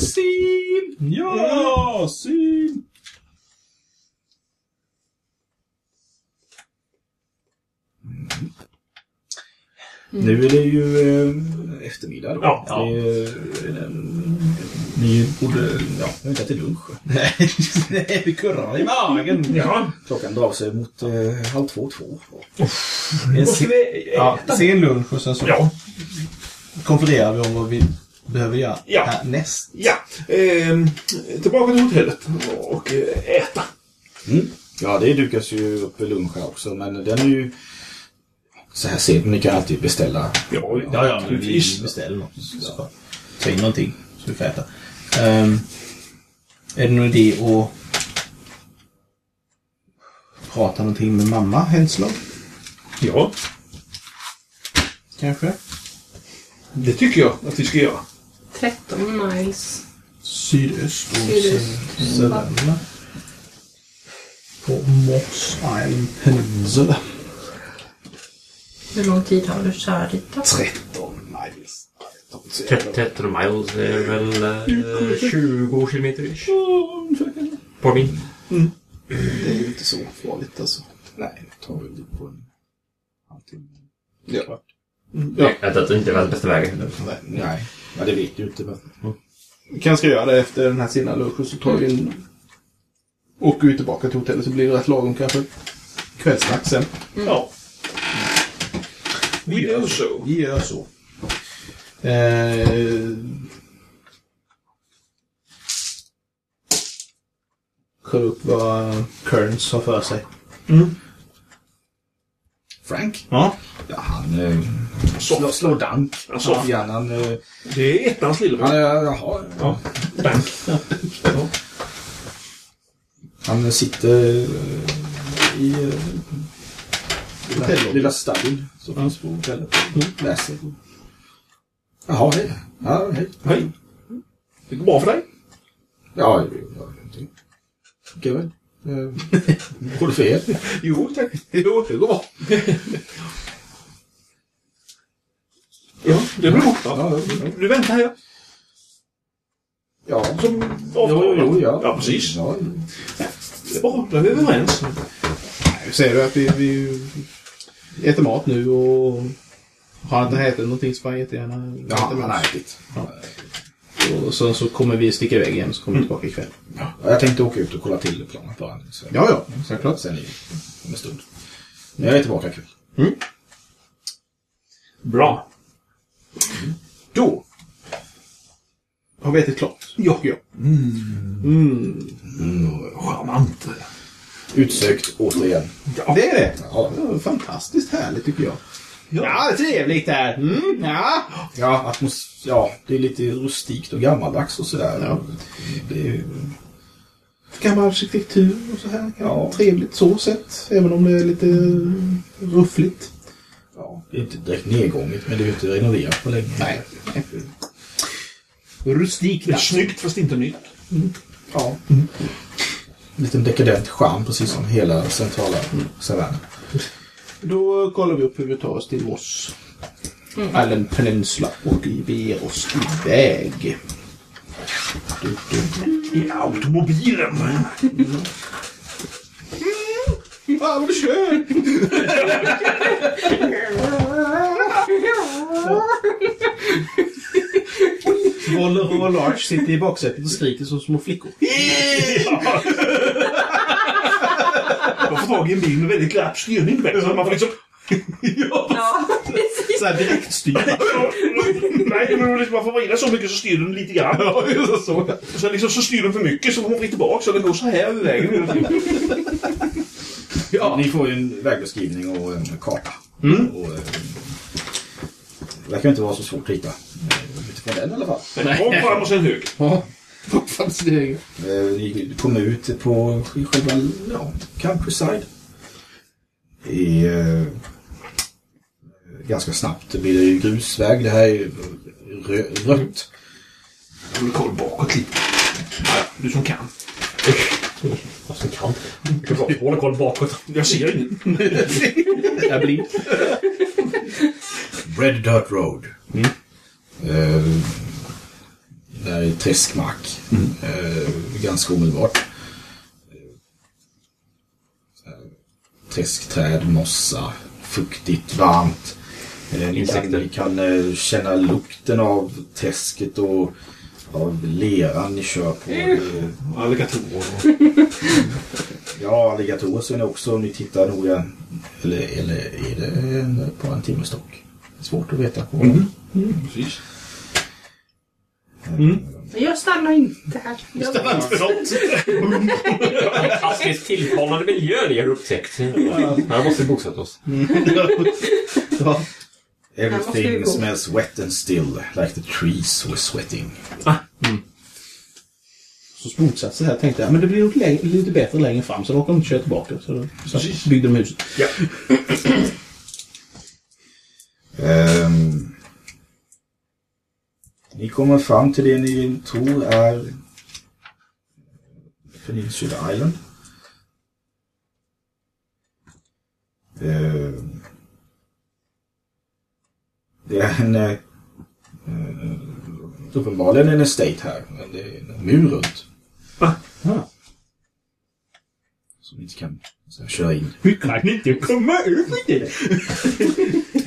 Olof. Ja. Sim! Ja, Sim! Nu är det ju eh, eftermiddag då. Ja. Det är, eh, ni borde... Ja, jag vet inte till lunch. Nej, vi kurrar i magen. Ja. Klockan drar sig mot eh, halv två, två. En Måste se- vi ja, äta? sen lunch och sen så Ja. konfererar vi om vad vi behöver göra Ja. härnäst. Ja. Ehm, tillbaka till hotellet och eh, äta. Mm. Ja, det dukas ju upp lunch här också, men den är ju så här sent. Ni kan alltid beställa. Ja, Ja, ja, men vi beställer något. Så. Ta in någonting så vi får äta. Ehm, är det någon idé att prata någonting med mamma Henslow? Ja, Kanske? det tycker jag att vi ska göra. 13 miles. Sydöst och Sydöst. På Moss Island Peninsula. Hur lång tid har du kört då? 13 miles. 13 miles är väl eh, 20 kilometer ish. På min. Det är ju inte så farligt alltså. Nej, det tar väl på en halvtimme. Ja. Kvart. Ja. Att det inte är den bästa vägen. Nej, ja, det vet du inte. Men... Vi kanske ska göra det efter den här sena lunchen så tar vi en... Åker vi tillbaka till hotellet så blir det rätt lagom kanske. Kvällsnack sen. Ja. Vi gör så. Vi gör så. Eh... Kolla upp vad Kearns har för sig. Frank? Ja. Ja, han eh, slår, slår dank. Alltså. Grann. Han, eh, Det är ettans lillebror. han, eh, jaha, Ja. Dank. han sitter eh, i eh, lilla, lilla stadien som finns på hotellet. Läser. Jaha, hej. Ja, hej. Hej. Det går bra för dig? Ja, ja, någonting. Okej väl. Eh, Går det för er? Jo, tack. Jo, det går bra. Ja, det blir bra. Ja, ja. Du väntar här. Ja, Som jo, jo, jo, ja. Ja, precis. Ja, Det är bra. Då är vi överens. Nu säger du att vi, vi äter mat nu och har han inte ätit någonting så får han jättegärna ja han har ätit. Och sen så kommer vi sticka iväg igen så kommer vi tillbaka ikväll. Ja, jag tänkte åka ut och kolla till planet bara. Så. Ja, ja. Självklart. Sen i, om en stund. Men jag är tillbaka ikväll. Bra. Då har vi ätit klart. Ja. ja. Charmant. Utsökt återigen. Det är det. Ja, Ja, Fantastiskt härligt tycker jag. Ja. Trevligt här. Mm, ja. ja, atmos- ja, det är lite rustikt och gammaldags och sådär. Ja. Det är, Gammal arkitektur och så här. Ja. Trevligt så sett. Även om det är lite ruffligt. ja, det är inte direkt nedgånget, men det är ju inte renoverat på länge. Nej. Rustikt. Det är snyggt fast inte nytt. Ja. En liten dekadent charm, precis som hela centrala Savannen. Då kollar vi upp hur vi tar oss till Voss. Island Peninsula och vi beger oss iväg. I automobilen. Fan vad du kör! Voller och Larch sitter i baksätet och skriker som små flickor. Tag i en bil med väldigt glapp styrning. Så man får liksom... Ja, precis. Så här direktstyrt. Nej, men liksom man får vrida så mycket så styr den lite grann. Ja, så. Sen liksom så styr den för mycket så får man vrida tillbaka så den går så här över vägen. Ja. Ni får ju en vägbeskrivning och en karta. Mm. Och, eh, det verkar inte vara så svårt att hitta. eh, Utifrån den i alla fall. En kom fram och sen höger. Fantastiskt. Eh, Ni kommer ut på själva ja, countryside. I, eh, ganska snabbt blir det ju grusväg. Det här är rö rött. Jag vill kolla bakåt lite. Ja, du som kan. Vad som kan. Hålla koll bakåt. Jag ser inget. Jag blir... Red Dirt Road. Eh, det här är träskmark. Eh, ganska omedelbart. Träskträd, mossa, fuktigt, varmt. Eh, ni kan, ni kan eh, känna lukten av träsket och av leran ni kör på. Eh, Alligatorer. Ja, alligatorer ser ni också om ni tittar noga. Eller, eller är det på en timmerstock? Svårt att veta. På. Precis. Men jag stannar inte här. Jag Fantastiskt tilltalande miljö ni har upptäckt. Här måste vi bosätta oss. Ja. Här måste vi Everything smells wet and still, like the trees were sweating. Så motsatsen här tänkte jag, men det blir nog lite bättre längre fram så då kan de inte köra tillbaka. Så då så byggde de huset. Ja. Ehm, ni kommer fram till det ni tror är Peninsula Island. Ehm, det är en eh, eh, uppenbarligen en estate här, men det är en mur runt. Ah. Ja. Som inte kan så här, köra in. Vi kan inte komma över det.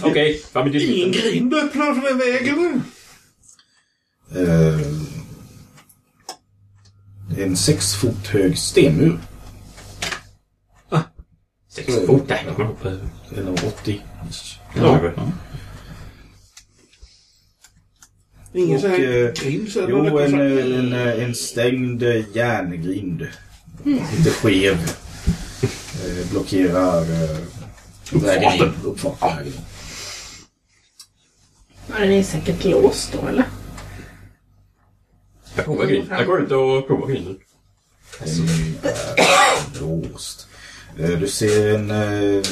Okej, fram med Ingen grind öppnar för den vägen. Eh, en sex fot hög stenmur. Sex fot, där kan man hoppa över. Det är nog 80. Ja. Ingen sån Och, här eh, grind. Så att Jo, man en, eh, en, eh, en stängd eh, järngrind. Lite skev. Eh, blockerar eh, vägen in. Uppfarten. vägen in. Ja, den är säkert låst då, eller? Jag provar grinden. Jag går ut och provar grinden. Den är låst. Eh, Du ser en... eh.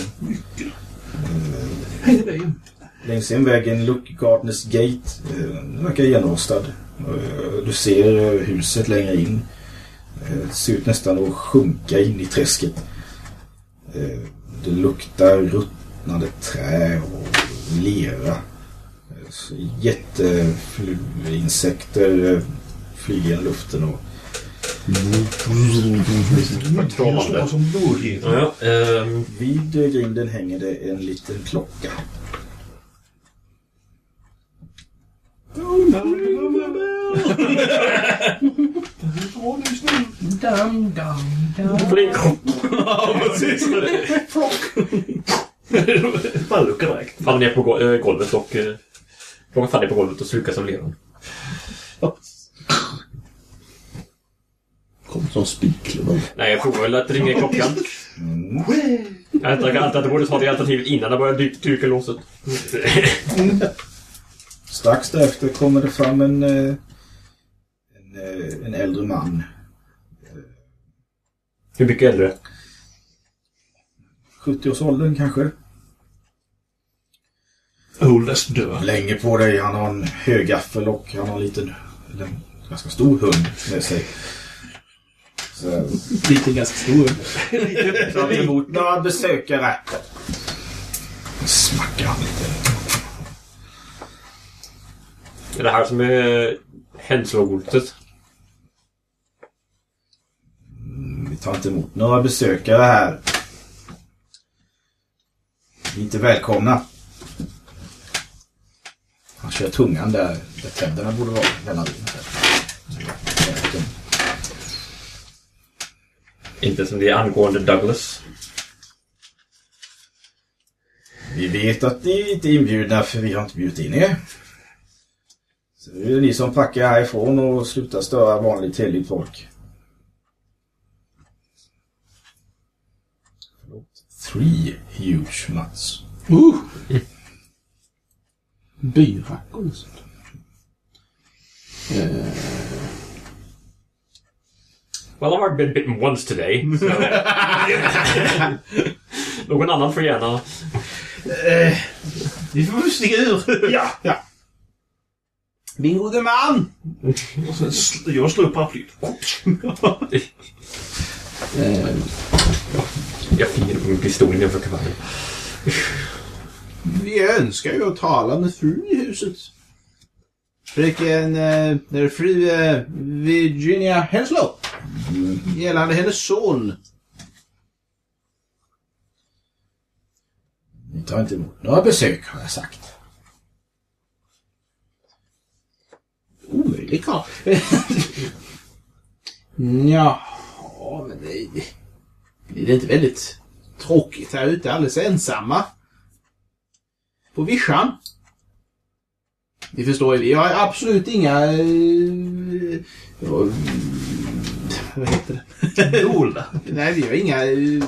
Längs en väg en Look Gardners Gate. Eh, Den verkar igenrostad. Eh, Du ser eh, huset längre in. Eh, Det ser ut nästan att sjunka in i träsket. Eh, Det luktar ruttnande trä och lera. Eh, så Jätteinsekter eh, flyger genom luften och. Ja, ja. ehm, vid grinden hänger det en liten klocka. Dum, dum, dum. Flink. Bara lucka direkt. Faller ner på go- eh, golvet och... eh, Klockan faller ner på golvet och slukas av leran. Kom som spikklubbor. Nej, jag provar väl att ringa klockan. Jag antar att jag borde ta det alternativet innan jag börjar dy- trycka låset. Strax därefter kommer det fram en, eh, en, eh, en äldre man. Hur mycket äldre? 70-årsåldern kanske. Oldest dör. Länge på dig. Han har en högaffel och han har en liten, eller en ganska stor hund med sig. Lite ganska stor. emot några besökare. Smackar han lite. Är det här som är hänslogoltet? Vi tar inte emot några besökare här. Inte välkomna. Han kör tungan där, där tänderna borde vara. Mellan Inte som det är angående Douglas. Vi vet att ni inte är inbjudna för vi har inte bjudit in er. Så det är ni som packar härifrån och slutar störa vanligt heligt folk. Three huge nuts. Uh. Byrackor och sånt. Well, I've already been bitten once today. So... Någon annan får gärna... Vi får väl stiga ur. Ja. ja. Min gode man! Och sen sl- jag slår upp paraplyet. Eh, Jag firar på min pistol innanför kavajen. vi önskar ju att tala med frun i huset. Fröken... Eh, fru eh, Virginia Henslow. Gällande hennes son. Ni tar inte emot några besök har jag sagt. Omöjlig karl. ja, men det, det inte väldigt tråkigt här ute alldeles ensamma. På vischan. Ni förstår ju, vi har absolut inga... eh, vad vad heter det? Dolda. Nej, vi har inga... eh,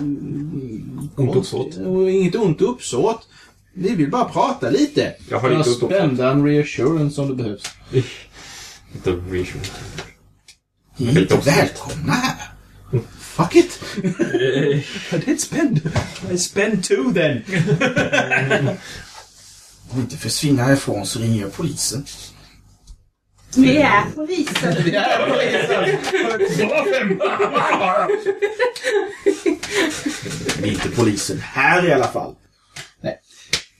Ont uppsåt. Inget ont uppsåt. Vi vill bara prata lite. Jag har lite uppsåt. spända en reassurance om det behövs. Inte vision. Ni är inte välkomna här. Fuck it! I did spend. I spend two then. Om inte försvinner härifrån så ringer jag polisen. Vi är polisen. Ni är inte polisen här i alla fall.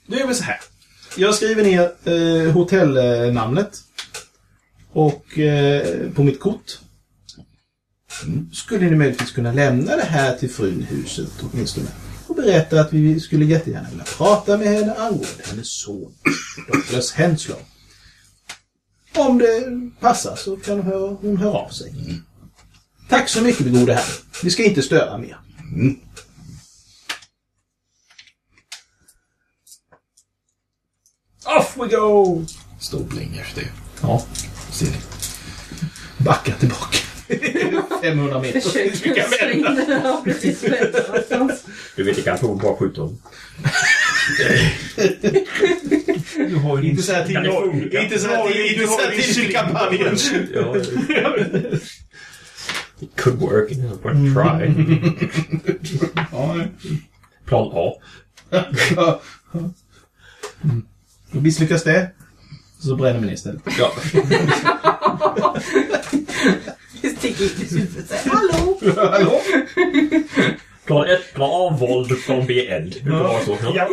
Nu är vi så här. Jag skriver ner eh, hotellnamnet. Och eh, på mitt kort. skulle ni möjligtvis kunna lämna det här till frun i huset åtminstone? Och berätta att vi skulle jättegärna vilja prata med henne angående hennes son, Douglas Henslow. Om det passar så kan hon höra, av sig. Tack så mycket, min gode herre. Vi ska inte störa mer. Off we go! Stor bling efter det. Ja, Ser ni? backa tillbaka. 500 meter. Ja, precis. vänta någonstans. Du vet, det kan få bara skjuta honom. Du har ju Inte så här Kan till, inte så här till, inte så här till kampanjen. It could work. But try. Ja, Plan A. Misslyckas det så bränner vi ner istället. Ja. Vi sticker in i huvudet och säger hallå. Hallå? Plan 1, plan A, våld. Plan B, eld. Det brukar vara så. Ja.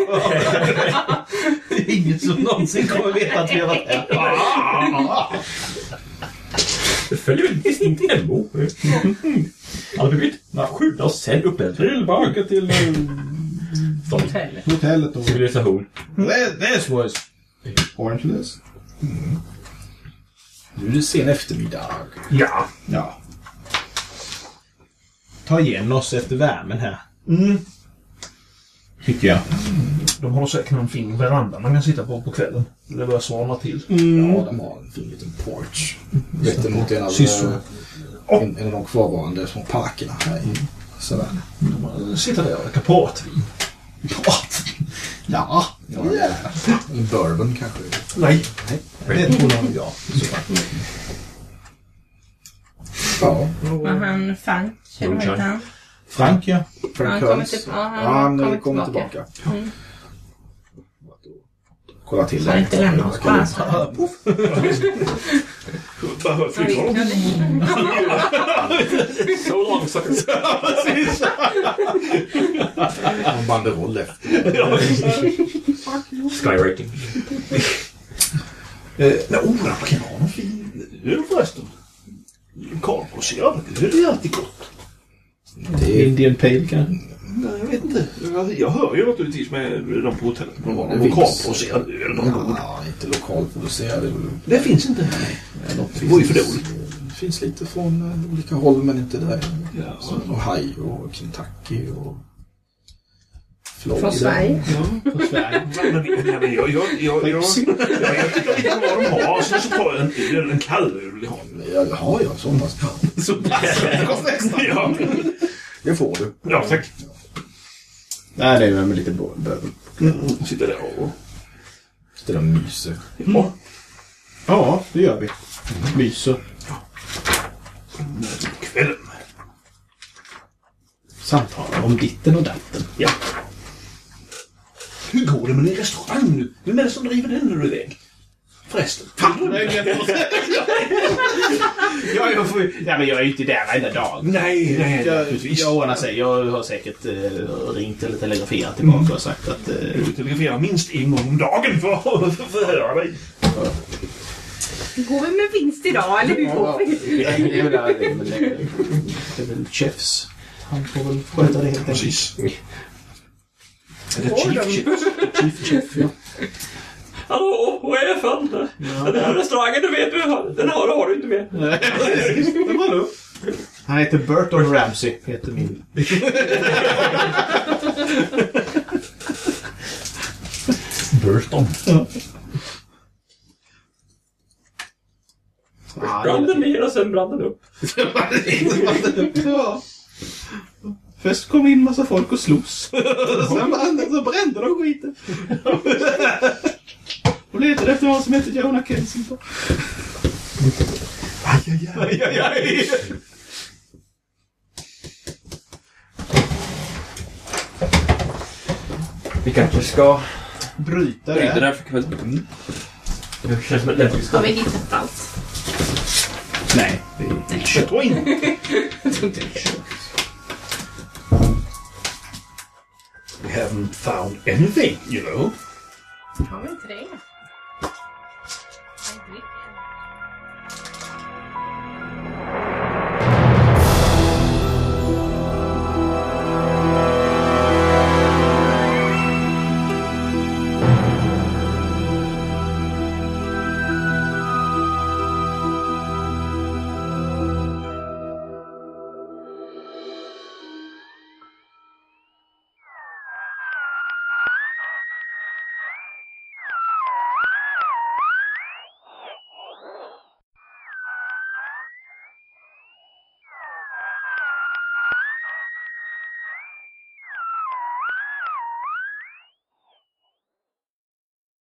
Det är ingen som någonsin kommer veta att vi har varit här. Det följer väl distinkt MO. Alla blivit skjutna och sen uppeldade. Tillbaka till eh, Hotellet. hotellet och... Civilisation. This was... Nu är det sen eftermiddag. Ja. Ja. Ta igen oss efter värmen här. Mm. Tycker jag. De har säkert någon fin veranda man kan sitta på på kvällen. Det börjar svalna till. Ja, de har en fin liten porch. Vetter mot en av, Sysslor. eh, en, en av de kvarvarande små parkerna här i Savannah. Man sitter där och dricker portvin. Ja, ja, en bourbon kanske. Nej. Det tror nog jag. Ja, Var han Frank? Eller vad heter han? Frank, ja. Frank Han kommer till- ja, han Ja, han kommer kommer tillbaka. tillbaka. Mm. Kolla till Så han inte lämnar oss bara så. So long suckers. En banderoll efter. Skyrating. Eh, nej, oh, man kan ha någon fin öl förresten. Lokalproducerad öl är alltid gott. Det är, Indian Pale kanske. Nej, jag vet inte. Jag, jag hör ju naturligtvis med de på hotellet. De har någon lokalproducerad öl. Ja, inte lokalproducerad. Det finns inte. Det Det var ju för dåligt. Det finns lite från eh, olika håll men inte där. Ja. Som Ohio och Kentucky och Florida. Från Sverige. På Sverige. Men, men, jag, jag, jag, jag, jag, jag tycker lite om vad de har. Sen så tar jag en öl, en kallöl. Ja. Ja, det har jag. Sådana. Så passar Ja. Det får du. ja, tack. Nej, det är väl med lite bourbon. Mm, sitter där och... Det där myser. Ja. Ja, det gör vi. Myser. Kvällen. Samtalar om ditten och datten. Ja. Hur går det med din restaurang nu? Vem är det som driver den när du är iväg? Förresten. Ja, jag, får, ja, men jag är ju inte där varenda dag. Nej, nej, Jag, naturligtvis. jag ordnar sig. Jag har säkert eh, ringt eller telegraferat tillbaka och sagt att... Eh, Du telegraferar minst en gång om dagen för att förhöra dig. Går vi med vinst idag eller hur går vi? det är väl det, men det, det är väl chefs. Han får väl sköta det helt enkelt. Precis. Är det chief chips? Chief chef, ja. Hallå, chefen! Den här restaurangen, du vet, du den har, har du inte med. Men vadå? Han heter Burton Ramsey, heter min. Burton. Brann den ner och sen brann den upp. Först kom in massa folk och slogs. Sen så brände de skiten. Och letade efter någon som hette Jonah Kensington. Aj, aj, aj. Aj, aj, aj. Vi kanske ska Bryta bryta det. för kvällen. Det känns som ett lämpligt Har stopp. vi hittat allt? Nej, det är Jag inte. We haven't found anything, you know. Har vi